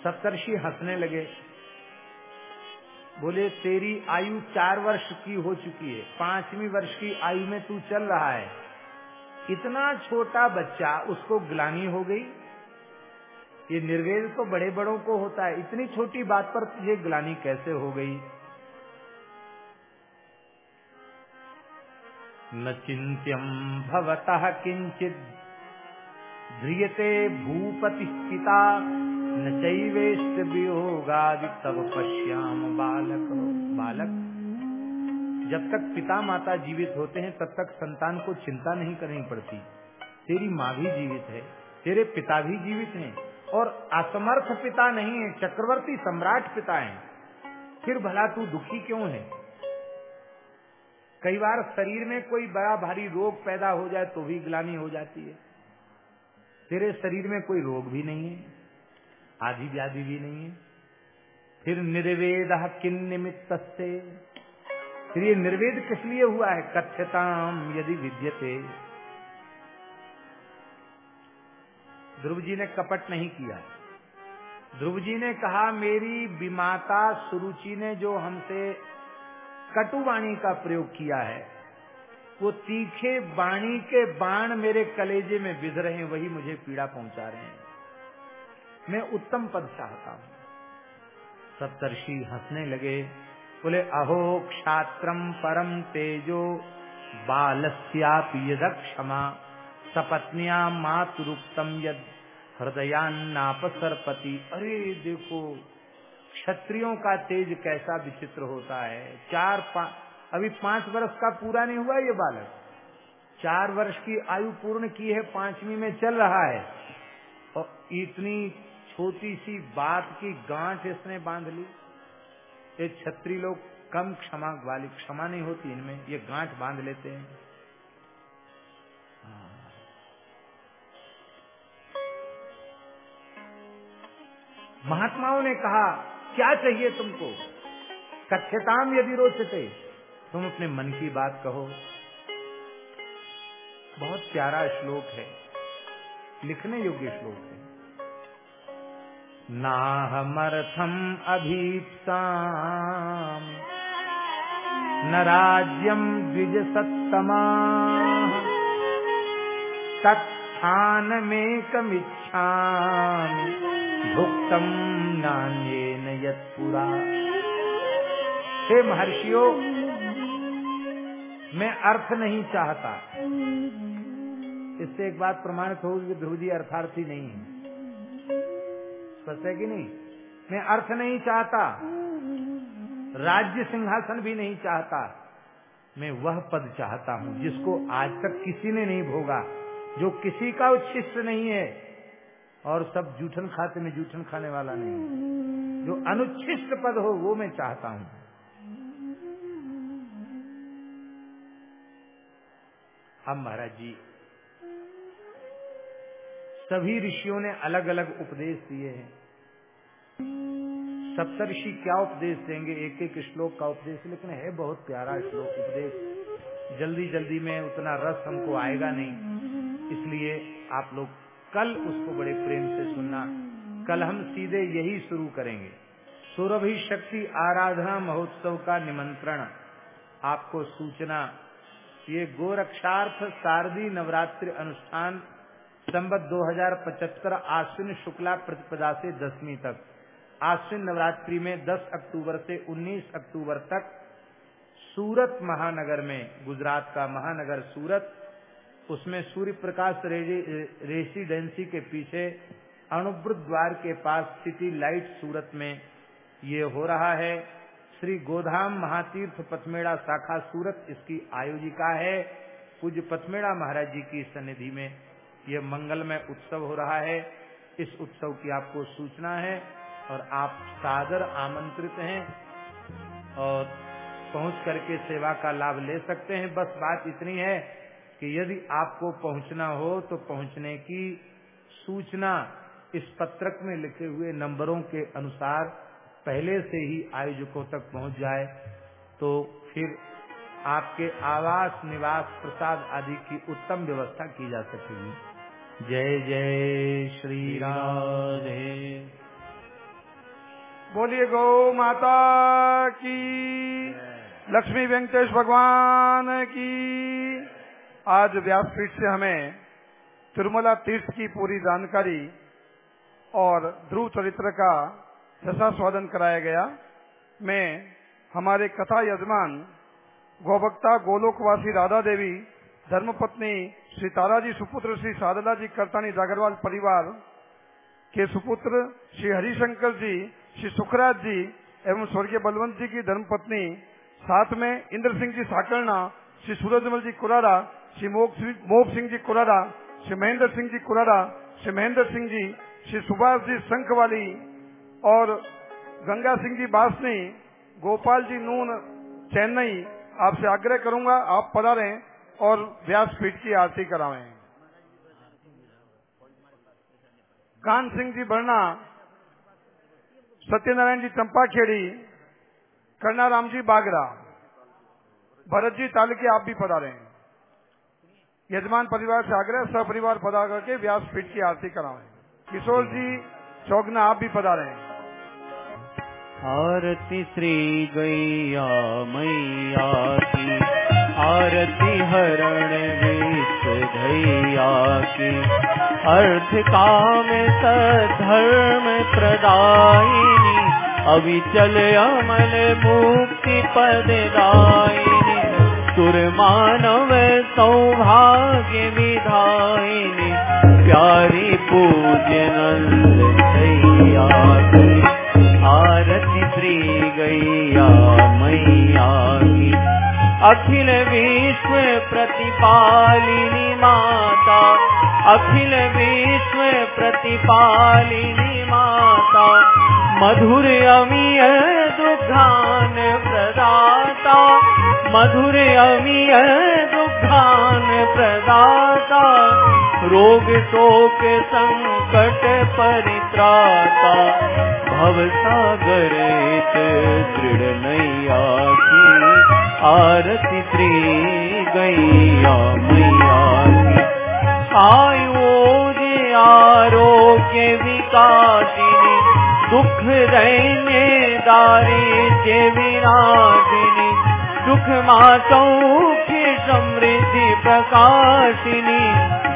सप्तर्षि हंसने लगे। बोले, तेरी आयु चार वर्ष की हो चुकी है। पांचवी वर्ष की आयु में तू चल रहा है। इतना छोटा बच्चा, उसको ग्लानी हो गई? ये निर्वेद तो बड़े बड़ों को होता है। इतनी छोटी बात पर तुझे ग्लानी कैसे हो गई? न चिंत्यम भवतः किंचित। ध्रियते भूपति पिता न चैवेष्ट वियोगादि तब पश्याम बालक। बालक। जब तक पिता माता जीवित होते हैं, तब तक संतान को चिंता नहीं करनी पड़ती। तेरी माँ भी जीवित है, तेरे पिता भी जीवित हैं। और असमर्थ पिता नहीं है, चक्रवर्ती सम्राट पिता है। फिर भला तू दुखी क्यों है? कई बार शरीर में कोई बड़ा भारी रोग पैदा हो जाए तो भी ग्लानी हो जाती है। तेरे शरीर में कोई रोग भी नहीं है, आधी व्याधि भी नहीं है। फिर निर्वेद किन निमित्त से फिर ये निर्वेद किस लिए हुआ है? कथ्यताम यदि विद्यते। ध्रुव जी ने कपट नहीं किया। ध्रुव जी ने कहा, मेरी विमाता सुरुचि ने जो हमसे कटुवाणी का प्रयोग किया है, वो तीखे बाणी के बाण मेरे कलेजे में विध रहे हैं, वही मुझे पीड़ा पहुँचा रहे हैं। मैं उत्तम पद चाहता हूँ। सप्तर्षि हंसने लगे, बोले, अहो क्षात्रम परम तेजो बालस्यापि यद क्षमा सपत्निया मातुरुक्तम यद हृदयान्नापसरपति। अरे देखो क्षत्रियों का तेज कैसा विचित्र होता है। चार पा, अभी पाँच वर्ष का पूरा नहीं हुआ ये बालक? चार वर्ष की आयु पूर्ण की है पांचवी में चल रहा है। और इतनी छोटी सी बात की गांठ इसने बाँध ली। ये छत्री लोग कम क्षमा वाली क्षमा नहीं होती इनमें ये गांठ बाँध लेते हैं। महात्माओं ने कहा, क्या चाहिए तुमको? कथ्यताम यदि रोचते, तुम अपने मन की बात कहो। बहुत प्यारा श्लोक है। लिखने योग्य श्लोक है। नाहमर्थम अभीप्सा न राज्यम द्विज सत्तमा तत्थानमेकमिच्छा भुक्तम नान्येन यत्पुरा। हे महर्षियों, मैं अर्थ नहीं चाहता। इससे एक बात प्रमाणित होगी कि ध्रुव जी अर्थार्थी नहीं है। स्पष्ट है कि नहीं? मैं अर्थ नहीं चाहता। राज्य सिंहासन भी नहीं चाहता। मैं वह पद चाहता हूँ जिसको आज तक किसी ने नहीं भोगा, जो किसी का उच्छिष्ट नहीं है। और सब जूठन खाते में जूठन खाने वाला नहीं जो अनुच्छिष्ट पद हो वो मैं चाहता हूँ। अब महाराज जी सभी ऋषियों ने अलग अलग उपदेश दिए हैं। सप्तऋषि क्या उपदेश देंगे? एक एक श्लोक का उपदेश लेकिन है बहुत प्यारा श्लोक उपदेश। जल्दी जल्दी में उतना रस हमको आएगा नहीं। इसलिए आप लोग कल उसको बड़े प्रेम से सुनना। कल हम सीधे यही शुरू करेंगे। सुरभि शक्ति आराधना महोत्सव का निमंत्रण। आपको सूचना, ये गोरक्षार्थ शारदी नवरात्रि अनुष्ठान संबत 2075 आश्विन शुक्ला प्रतिपदा से दसवीं तक। आश्विन नवरात्रि में 10 अक्टूबर से 19 अक्टूबर तक सूरत महानगर में, गुजरात का महानगर सूरत उसमें सूर्य प्रकाश रेसिडेंसी के पीछे अणुव्रत द्वार के पास सिटी लाइट सूरत में ये हो रहा है। श्री गोधाम महातीर्थ पथमेड़ा शाखा सूरत इसकी आयोजिका है। पूज्य पथमेड़ा महाराज जी की सन्निधि में ये मंगलमय उत्सव हो रहा है। इस उत्सव की आपको सूचना है और आप सादर आमंत्रित हैं और पहुँच करके सेवा का लाभ ले सकते हैं। बस बात इतनी है कि यदि आपको पहुँचना हो तो पहुँचने की सूचना इस पत्रक में लिखे हुए नंबरों के अनुसार पहले से ही आयोजकों तक पहुँच जाए। तो फिर आपके आवास निवास प्रसाद आदि की उत्तम व्यवस्था की जा सकेगी। जय जय श्री राधे। बोलिए गौ माता की। लक्ष्मी वेंकटेश भगवान की। आज व्यासपीठ से हमें तिरुमला तीर्थ की पूरी जानकारी और ध्रुव चरित्र का स्वादन कराया गया। मैं, हमारे कथा यजमान गौभक्ता गोलोकवासी राधा देवी धर्मपत्नी श्री ताराजी, सुपुत्र श्री सादला जी करतानी जागरवाल परिवार के सुपुत्र श्री हरिशंकर जी, श्री सुखराज जी एवं स्वर्गीय बलवंत जी की धर्मपत्नी, साथ में इंद्र सिंह जी साकरणा श्री सूरजमल जी कुरारा श्री मोह सिंह जी कुरारा श्री महेंद्र सिंह जी कुरारा श्री महेंद्र सिंह जी, श्री सुभाष जी संखवाली और गंगा सिंह जी बासनी, गोपाल जी नून चेन्नई, आपसे आग्रह करूँगा, आप पढ़ा रहे और व्यासपीठ की आरती करावें। कान सिंह जी बरना, सत्यनारायण जी चंपा खेड़ी कर्णाराम जी बागरा, भरत जी तालुके आप भी पधारें। यजमान परिवार से आग्रह, सपरिवार पधार करके व्यासपीठ की आरती करावें किशोर जी, चौगना, आप भी पधारे हैं। आरती श्री गैया मैया की, आरती हरण विष धैया की, अर्थ काम सधर्म प्रदायिनी, अविचल अमल मुक्ति पददायिनी सुर मानव सौभाग्य विधायिनी, प्यारी पूजन आरती श्री गैया मैया अखिल विश्व प्रतिपालिनी माता, अखिल विश्व प्रतिपालिनी माता, मधुर अमीय दुघान प्रदाता मधुर अमीय दुघान प्रदाता। रोग शोक संकट परित्राता। भव सागर दृढ़ नैया की आरती श्री गैया मैया की। आयोज आरोग्य विकासिनी दुख रहने दारिद्र्य विनाशिनी सुख मातौख्य समृद्धि प्रकाशिनी,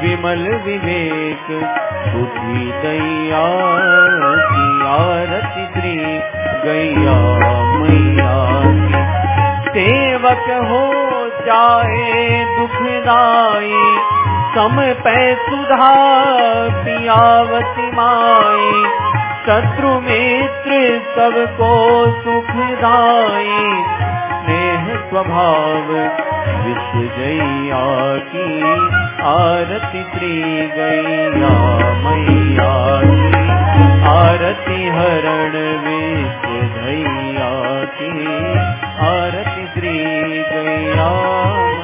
विमल विवेक, बुद्धि, दैया आरती गैया मैया सेवक हो जाए दुखदाई, सम पै सुधा पियावती माई। शत्रु मित्र सबको सुखदाई स्नेह स्वभाव। विश्व जैया की आरती श्री गैया मैया की। आरती हरण विश्व धैया की आरती श्री गैया